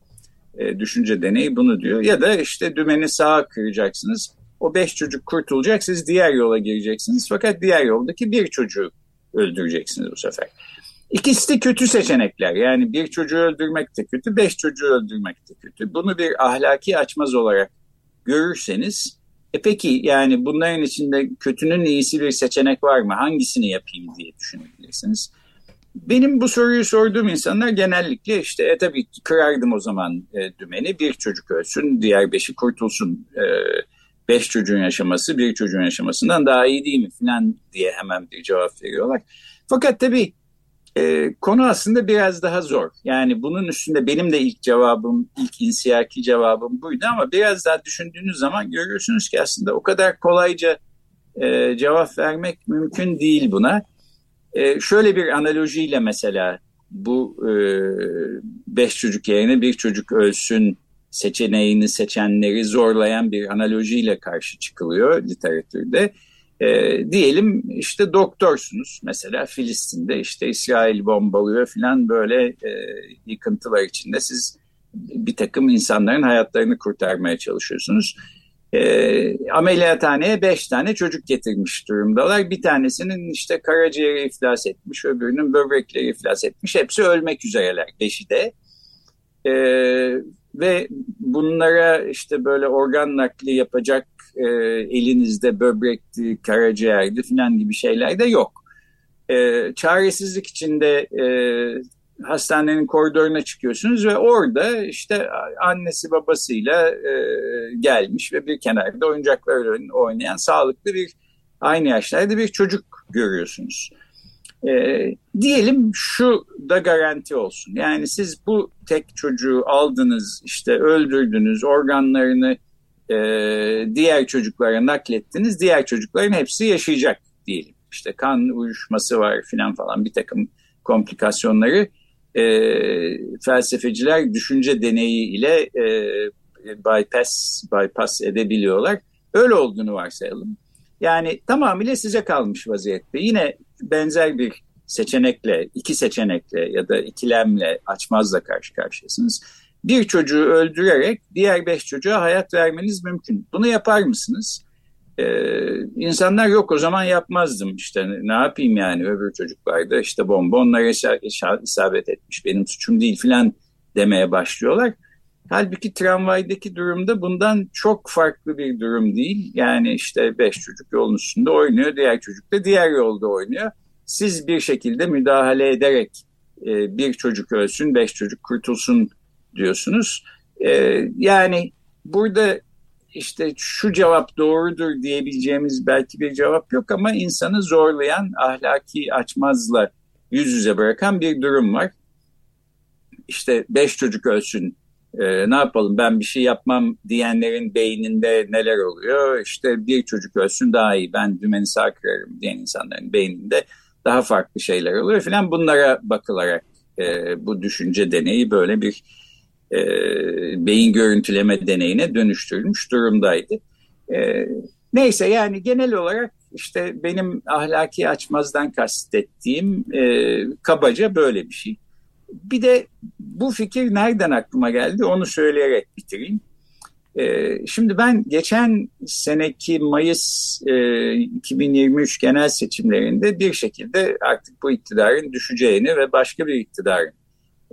E, düşünce deneyi bunu diyor. Ya da işte dümeni sağa kıracaksınız. O beş çocuk kurtulacak. Siz diğer yola gireceksiniz. Fakat diğer yoldaki bir çocuğu öldüreceksiniz bu sefer. İkisi de kötü seçenekler. Yani bir çocuğu öldürmek de kötü, beş çocuğu öldürmek de kötü. Bunu bir ahlaki açmaz olarak görürseniz e peki yani bunların içinde kötünün iyisi bir seçenek var mı? Hangisini yapayım diye düşünebilirsiniz. Benim bu soruyu sorduğum insanlar genellikle işte e tabii kırardım o zaman e, dümeni bir çocuk ölsün diğer beşi kurtulsun. E, beş çocuğun yaşaması bir çocuğun yaşamasından daha iyi değil mi falan diye hemen bir cevap veriyorlar. Fakat tabii e, konu aslında biraz daha zor. Yani bunun üstünde benim de ilk cevabım, ilk insiyaki cevabım buydu ama biraz daha düşündüğünüz zaman görüyorsunuz ki aslında o kadar kolayca e, cevap vermek mümkün değil buna. E, şöyle bir analojiyle mesela bu e, beş çocuk yerine bir çocuk ölsün seçeneğini seçenleri zorlayan bir analojiyle karşı çıkılıyor literatürde. E, diyelim işte doktorsunuz mesela Filistin'de işte İsrail bombalıyor filan böyle e, yıkıntılar içinde siz bir takım insanların hayatlarını kurtarmaya çalışıyorsunuz. E, ameliyathaneye beş tane çocuk getirmiş durumdalar. Bir tanesinin işte karaciğeri iflas etmiş, öbürünün böbrekleri iflas etmiş. Hepsi ölmek üzereler, beşi de. E, ve bunlara işte böyle organ nakli yapacak e, elinizde böbrekti, karaciğerdi falan gibi şeyler de yok. E, çaresizlik içinde e, hastanenin koridoruna çıkıyorsunuz ve orada işte annesi babasıyla e, gelmiş ve bir kenarda oyuncaklar oynayan sağlıklı bir aynı yaşlarda bir çocuk görüyorsunuz. E, diyelim şu da garanti olsun. Yani siz bu tek çocuğu aldınız, işte öldürdünüz, organlarını e, diğer çocuklara naklettiniz. Diğer çocukların hepsi yaşayacak diyelim. İşte kan uyuşması var filan falan bir takım komplikasyonları e, felsefeciler düşünce deneyi ile e, bypass, bypass edebiliyorlar. Öyle olduğunu varsayalım. Yani tamamıyla size kalmış vaziyette. Yine benzer bir seçenekle, iki seçenekle ya da ikilemle açmazla karşı karşıyasınız. Bir çocuğu öldürerek diğer beş çocuğa hayat vermeniz mümkün. Bunu yapar mısınız? Ee, insanlar yok o zaman yapmazdım işte ne yapayım yani öbür çocuklarda işte bomba onlara isabet etmiş benim suçum değil filan demeye başlıyorlar. Halbuki tramvaydaki durumda bundan çok farklı bir durum değil. Yani işte beş çocuk yolun üstünde oynuyor, diğer çocuk da diğer yolda oynuyor. Siz bir şekilde müdahale ederek e, bir çocuk ölsün, beş çocuk kurtulsun diyorsunuz. E, yani burada işte şu cevap doğrudur diyebileceğimiz belki bir cevap yok ama insanı zorlayan ahlaki açmazla yüz yüze bırakan bir durum var. İşte beş çocuk ölsün e, ne yapalım ben bir şey yapmam diyenlerin beyninde neler oluyor? İşte bir çocuk ölsün daha iyi ben dümeni sağ kırarım diyen insanların beyninde daha farklı şeyler oluyor filan bunlara bakılarak e, bu düşünce deneyi böyle bir e, beyin görüntüleme deneyine dönüştürülmüş durumdaydı. E, neyse yani genel olarak işte benim ahlaki açmazdan kastettiğim e, kabaca böyle bir şey. Bir de bu fikir nereden aklıma geldi onu söyleyerek bitireyim. Ee, şimdi ben geçen seneki Mayıs 2023 e, genel seçimlerinde bir şekilde artık bu iktidarın düşeceğini ve başka bir iktidarın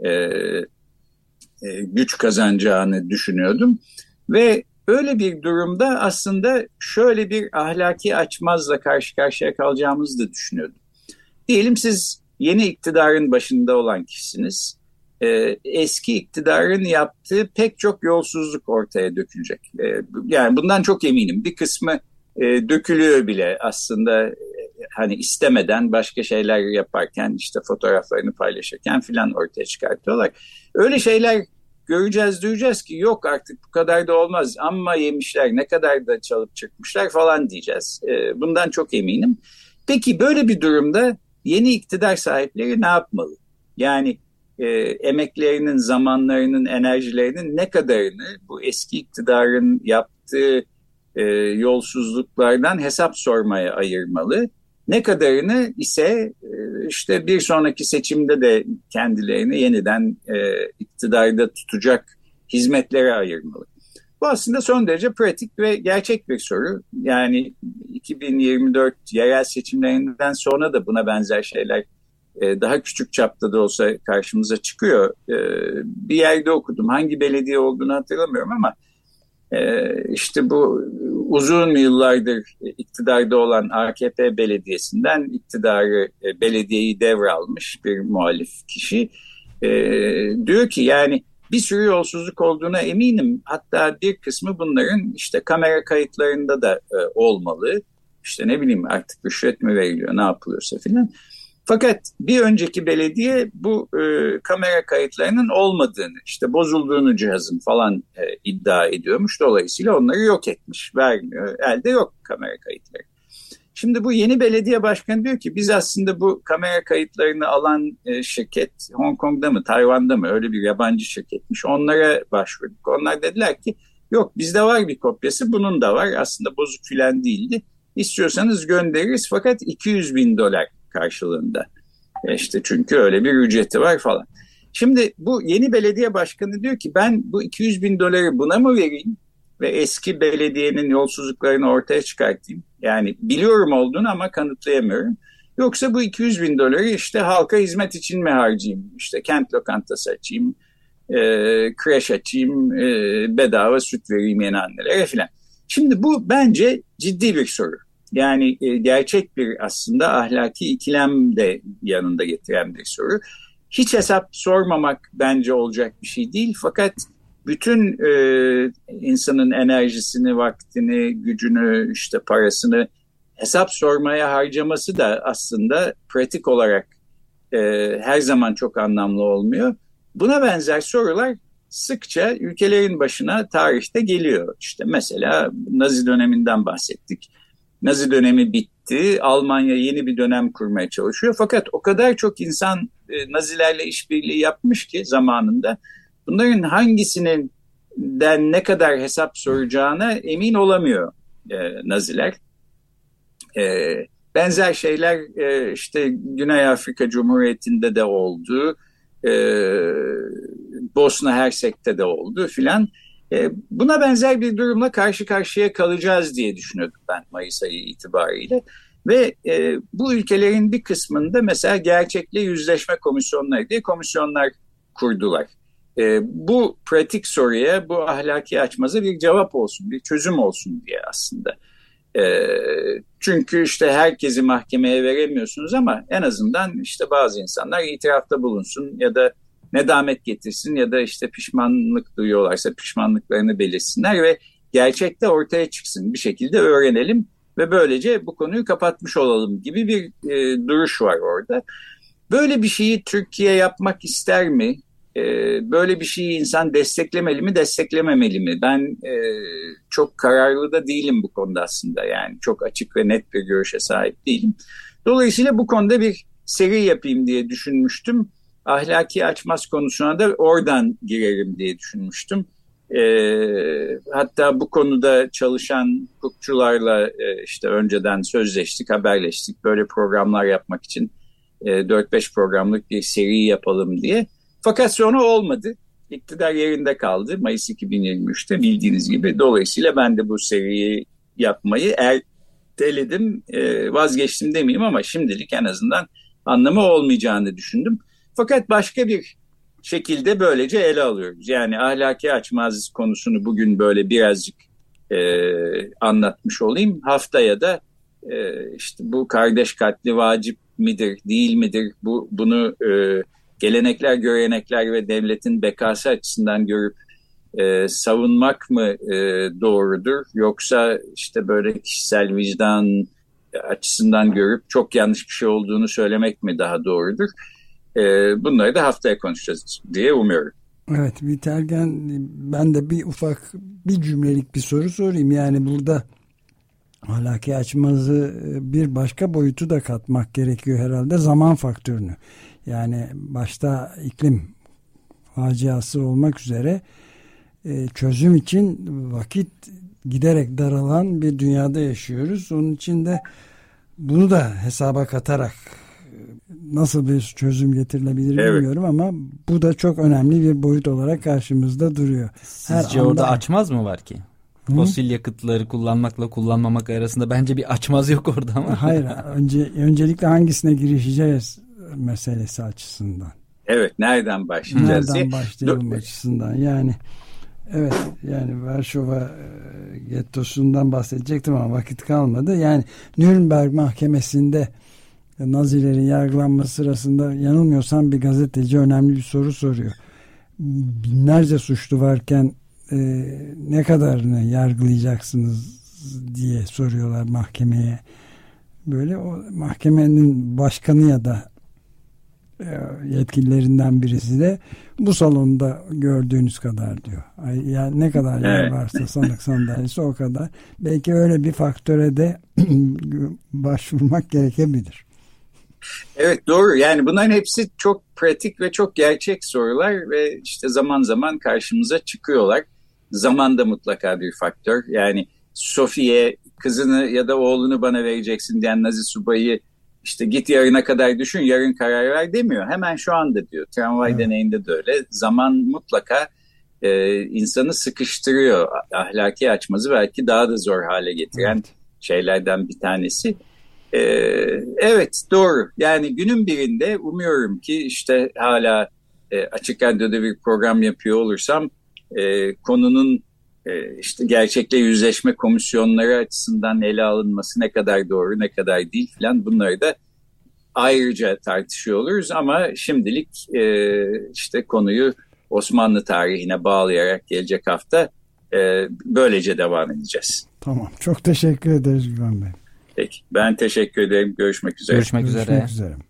e, e, güç kazanacağını düşünüyordum. Ve öyle bir durumda aslında şöyle bir ahlaki açmazla karşı karşıya kalacağımızı da düşünüyordum. Diyelim siz yeni iktidarın başında olan kişisiniz. Ee, eski iktidarın yaptığı pek çok yolsuzluk ortaya dökülecek. Ee, yani bundan çok eminim. Bir kısmı e, dökülüyor bile aslında e, hani istemeden başka şeyler yaparken işte fotoğraflarını paylaşırken filan ortaya çıkartıyorlar. Öyle şeyler göreceğiz duyacağız ki yok artık bu kadar da olmaz amma yemişler ne kadar da çalıp çıkmışlar falan diyeceğiz. E, bundan çok eminim. Peki böyle bir durumda yeni iktidar sahipleri ne yapmalı? Yani e, emeklerinin, zamanlarının, enerjilerinin ne kadarını bu eski iktidarın yaptığı e, yolsuzluklardan hesap sormaya ayırmalı. Ne kadarını ise e, işte bir sonraki seçimde de kendilerini yeniden e, iktidarda tutacak hizmetlere ayırmalı. Bu aslında son derece pratik ve gerçek bir soru. Yani 2024 yerel seçimlerinden sonra da buna benzer şeyler e, daha küçük çapta da olsa karşımıza çıkıyor. E, bir yerde okudum. Hangi belediye olduğunu hatırlamıyorum ama e, işte bu uzun yıllardır iktidarda olan AKP belediyesinden iktidarı belediyeyi devralmış bir muhalif kişi diyor ki yani bir sürü yolsuzluk olduğuna eminim. Hatta bir kısmı bunların işte kamera kayıtlarında da e, olmalı. İşte ne bileyim artık rüşvet mi veriliyor ne yapılıyorsa filan. Fakat bir önceki belediye bu e, kamera kayıtlarının olmadığını, işte bozulduğunu cihazın falan e, iddia ediyormuş. Dolayısıyla onları yok etmiş, vermiyor. Elde yok kamera kayıtları. Şimdi bu yeni belediye başkanı diyor ki biz aslında bu kamera kayıtlarını alan e, şirket Hong Kong'da mı Tayvan'da mı öyle bir yabancı şirketmiş onlara başvurduk. Onlar dediler ki yok bizde var bir kopyası bunun da var aslında bozuk filan değildi. İstiyorsanız göndeririz fakat 200 bin dolar karşılığında. E işte çünkü öyle bir ücreti var falan. Şimdi bu yeni belediye başkanı diyor ki ben bu 200 bin doları buna mı vereyim ve eski belediyenin yolsuzluklarını ortaya çıkartayım? Yani biliyorum olduğunu ama kanıtlayamıyorum. Yoksa bu 200 bin doları işte halka hizmet için mi harcayayım? İşte kent lokantası açayım, e, kreş açayım, e, bedava süt vereyim yeni annelere filan. Şimdi bu bence ciddi bir soru. Yani e, gerçek bir aslında ahlaki ikilem de yanında getiren bir soru. hiç hesap sormamak bence olacak bir şey değil. Fakat bütün e, insanın enerjisini, vaktini, gücünü, işte parasını hesap sormaya harcaması da aslında pratik olarak e, her zaman çok anlamlı olmuyor. Buna benzer sorular sıkça ülkelerin başına tarihte geliyor. İşte mesela Nazi döneminden bahsettik. Nazi dönemi bitti. Almanya yeni bir dönem kurmaya çalışıyor. Fakat o kadar çok insan e, Nazilerle işbirliği yapmış ki zamanında bunların hangisinin den ne kadar hesap soracağına emin olamıyor e, Naziler. E, benzer şeyler e, işte Güney Afrika Cumhuriyeti'nde de oldu. E, Bosna Hersek'te de oldu filan. E, buna benzer bir durumla karşı karşıya kalacağız diye düşünüyordum ben Mayıs ayı itibariyle. Ve e, bu ülkelerin bir kısmında mesela gerçekle yüzleşme komisyonları diye komisyonlar kurdular. E, bu pratik soruya, bu ahlaki açmaza bir cevap olsun, bir çözüm olsun diye aslında. E, çünkü işte herkesi mahkemeye veremiyorsunuz ama en azından işte bazı insanlar itirafta bulunsun ya da nedamet getirsin ya da işte pişmanlık duyuyorlarsa pişmanlıklarını belirsinler ve gerçekte ortaya çıksın bir şekilde öğrenelim ve böylece bu konuyu kapatmış olalım gibi bir e, duruş var orada. Böyle bir şeyi Türkiye yapmak ister mi? E, böyle bir şeyi insan desteklemeli mi, desteklememeli mi? Ben e, çok kararlı da değilim bu konuda aslında yani çok açık ve net bir görüşe sahip değilim. Dolayısıyla bu konuda bir seri yapayım diye düşünmüştüm ahlaki açmaz konusuna da oradan girerim diye düşünmüştüm. E, hatta bu konuda çalışan hukukçularla e, işte önceden sözleştik, haberleştik. Böyle programlar yapmak için e, 4-5 programlık bir seri yapalım diye. Fakat sonra olmadı. İktidar yerinde kaldı Mayıs 2023'te bildiğiniz gibi. Dolayısıyla ben de bu seriyi yapmayı erteledim, e, vazgeçtim demeyeyim ama şimdilik en azından anlamı olmayacağını düşündüm. Fakat başka bir şekilde böylece ele alıyoruz. Yani ahlaki açmaz konusunu bugün böyle birazcık e, anlatmış olayım. Haftaya da e, işte bu kardeş katli vacip midir, değil midir? Bu bunu e, gelenekler, görenekler ve devletin bekası açısından görüp e, savunmak mı e, doğrudur? Yoksa işte böyle kişisel vicdan açısından görüp çok yanlış bir şey olduğunu söylemek mi daha doğrudur? E, bunları da haftaya konuşacağız diye umuyorum. Evet Vitergen ben de bir ufak bir cümlelik bir soru sorayım. Yani burada ahlaki açmazı e, bir başka boyutu da katmak gerekiyor herhalde zaman faktörünü. Yani başta iklim faciası olmak üzere e, çözüm için vakit giderek daralan bir dünyada yaşıyoruz. Onun için de bunu da hesaba katarak nasıl bir çözüm getirilebilir evet. bilmiyorum ama bu da çok önemli bir boyut olarak karşımızda duruyor. Sizce Her orada anda... açmaz mı var ki? Hı? Fosil yakıtları kullanmakla kullanmamak arasında bence bir açmaz yok orada ama. Hayır, önce öncelikle hangisine girişeceğiz meselesi açısından. Evet, nereden başlayacağız? Nereden başlayalım açısından yani. Evet yani Varşova e, gettosundan bahsedecektim ama vakit kalmadı. Yani Nürnberg mahkemesinde Nazilerin yargılanması sırasında yanılmıyorsam bir gazeteci önemli bir soru soruyor. Binlerce suçlu varken e, ne kadarını yargılayacaksınız diye soruyorlar mahkemeye. Böyle o mahkemenin başkanı ya da yetkililerinden birisi de bu salonda gördüğünüz kadar diyor. Yani ne kadar yer varsa sanık sandalyesi o kadar. Belki öyle bir faktöre de başvurmak gerekebilir. Evet doğru yani bunların hepsi çok pratik ve çok gerçek sorular ve işte zaman zaman karşımıza çıkıyorlar. Zaman da mutlaka bir faktör. Yani Sofiye kızını ya da oğlunu bana vereceksin diyen Nazi subayı işte git yarına kadar düşün yarın karar ver demiyor. Hemen şu anda diyor. Tramvay evet. deneyinde de öyle. Zaman mutlaka e, insanı sıkıştırıyor. Ahlaki açmazı belki daha da zor hale getiren evet. şeylerden bir tanesi. Ee, evet doğru. Yani günün birinde umuyorum ki işte hala e, açık radyoda bir program yapıyor olursam e, konunun e, işte gerçekle yüzleşme komisyonları açısından ele alınması ne kadar doğru ne kadar değil filan bunları da ayrıca tartışıyor oluruz ama şimdilik e, işte konuyu Osmanlı tarihine bağlayarak gelecek hafta e, böylece devam edeceğiz. Tamam. Çok teşekkür ederiz Güven Bey. Peki. Ben teşekkür ederim. Görüşmek üzere. Görüşmek, Görüşmek üzere. üzere.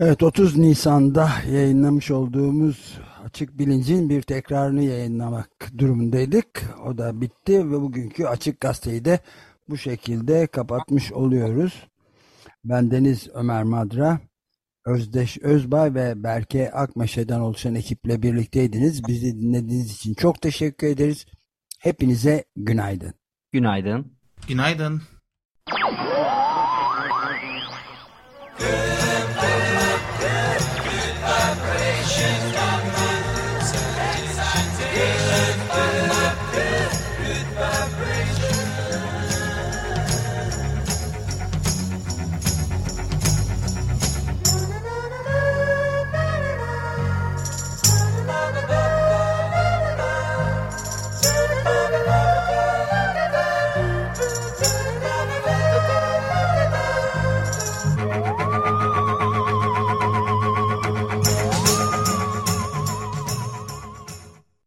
Evet 30 Nisan'da yayınlamış olduğumuz Açık Bilincin bir tekrarını yayınlamak durumundaydık. O da bitti ve bugünkü Açık Gazeteyi de bu şekilde kapatmış oluyoruz. Ben Deniz Ömer Madra, Özdeş Özbay ve Berke Akmeşe'den oluşan ekiple birlikteydiniz. Bizi dinlediğiniz için çok teşekkür ederiz. Hepinize günaydın. Günaydın. Günaydın. günaydın.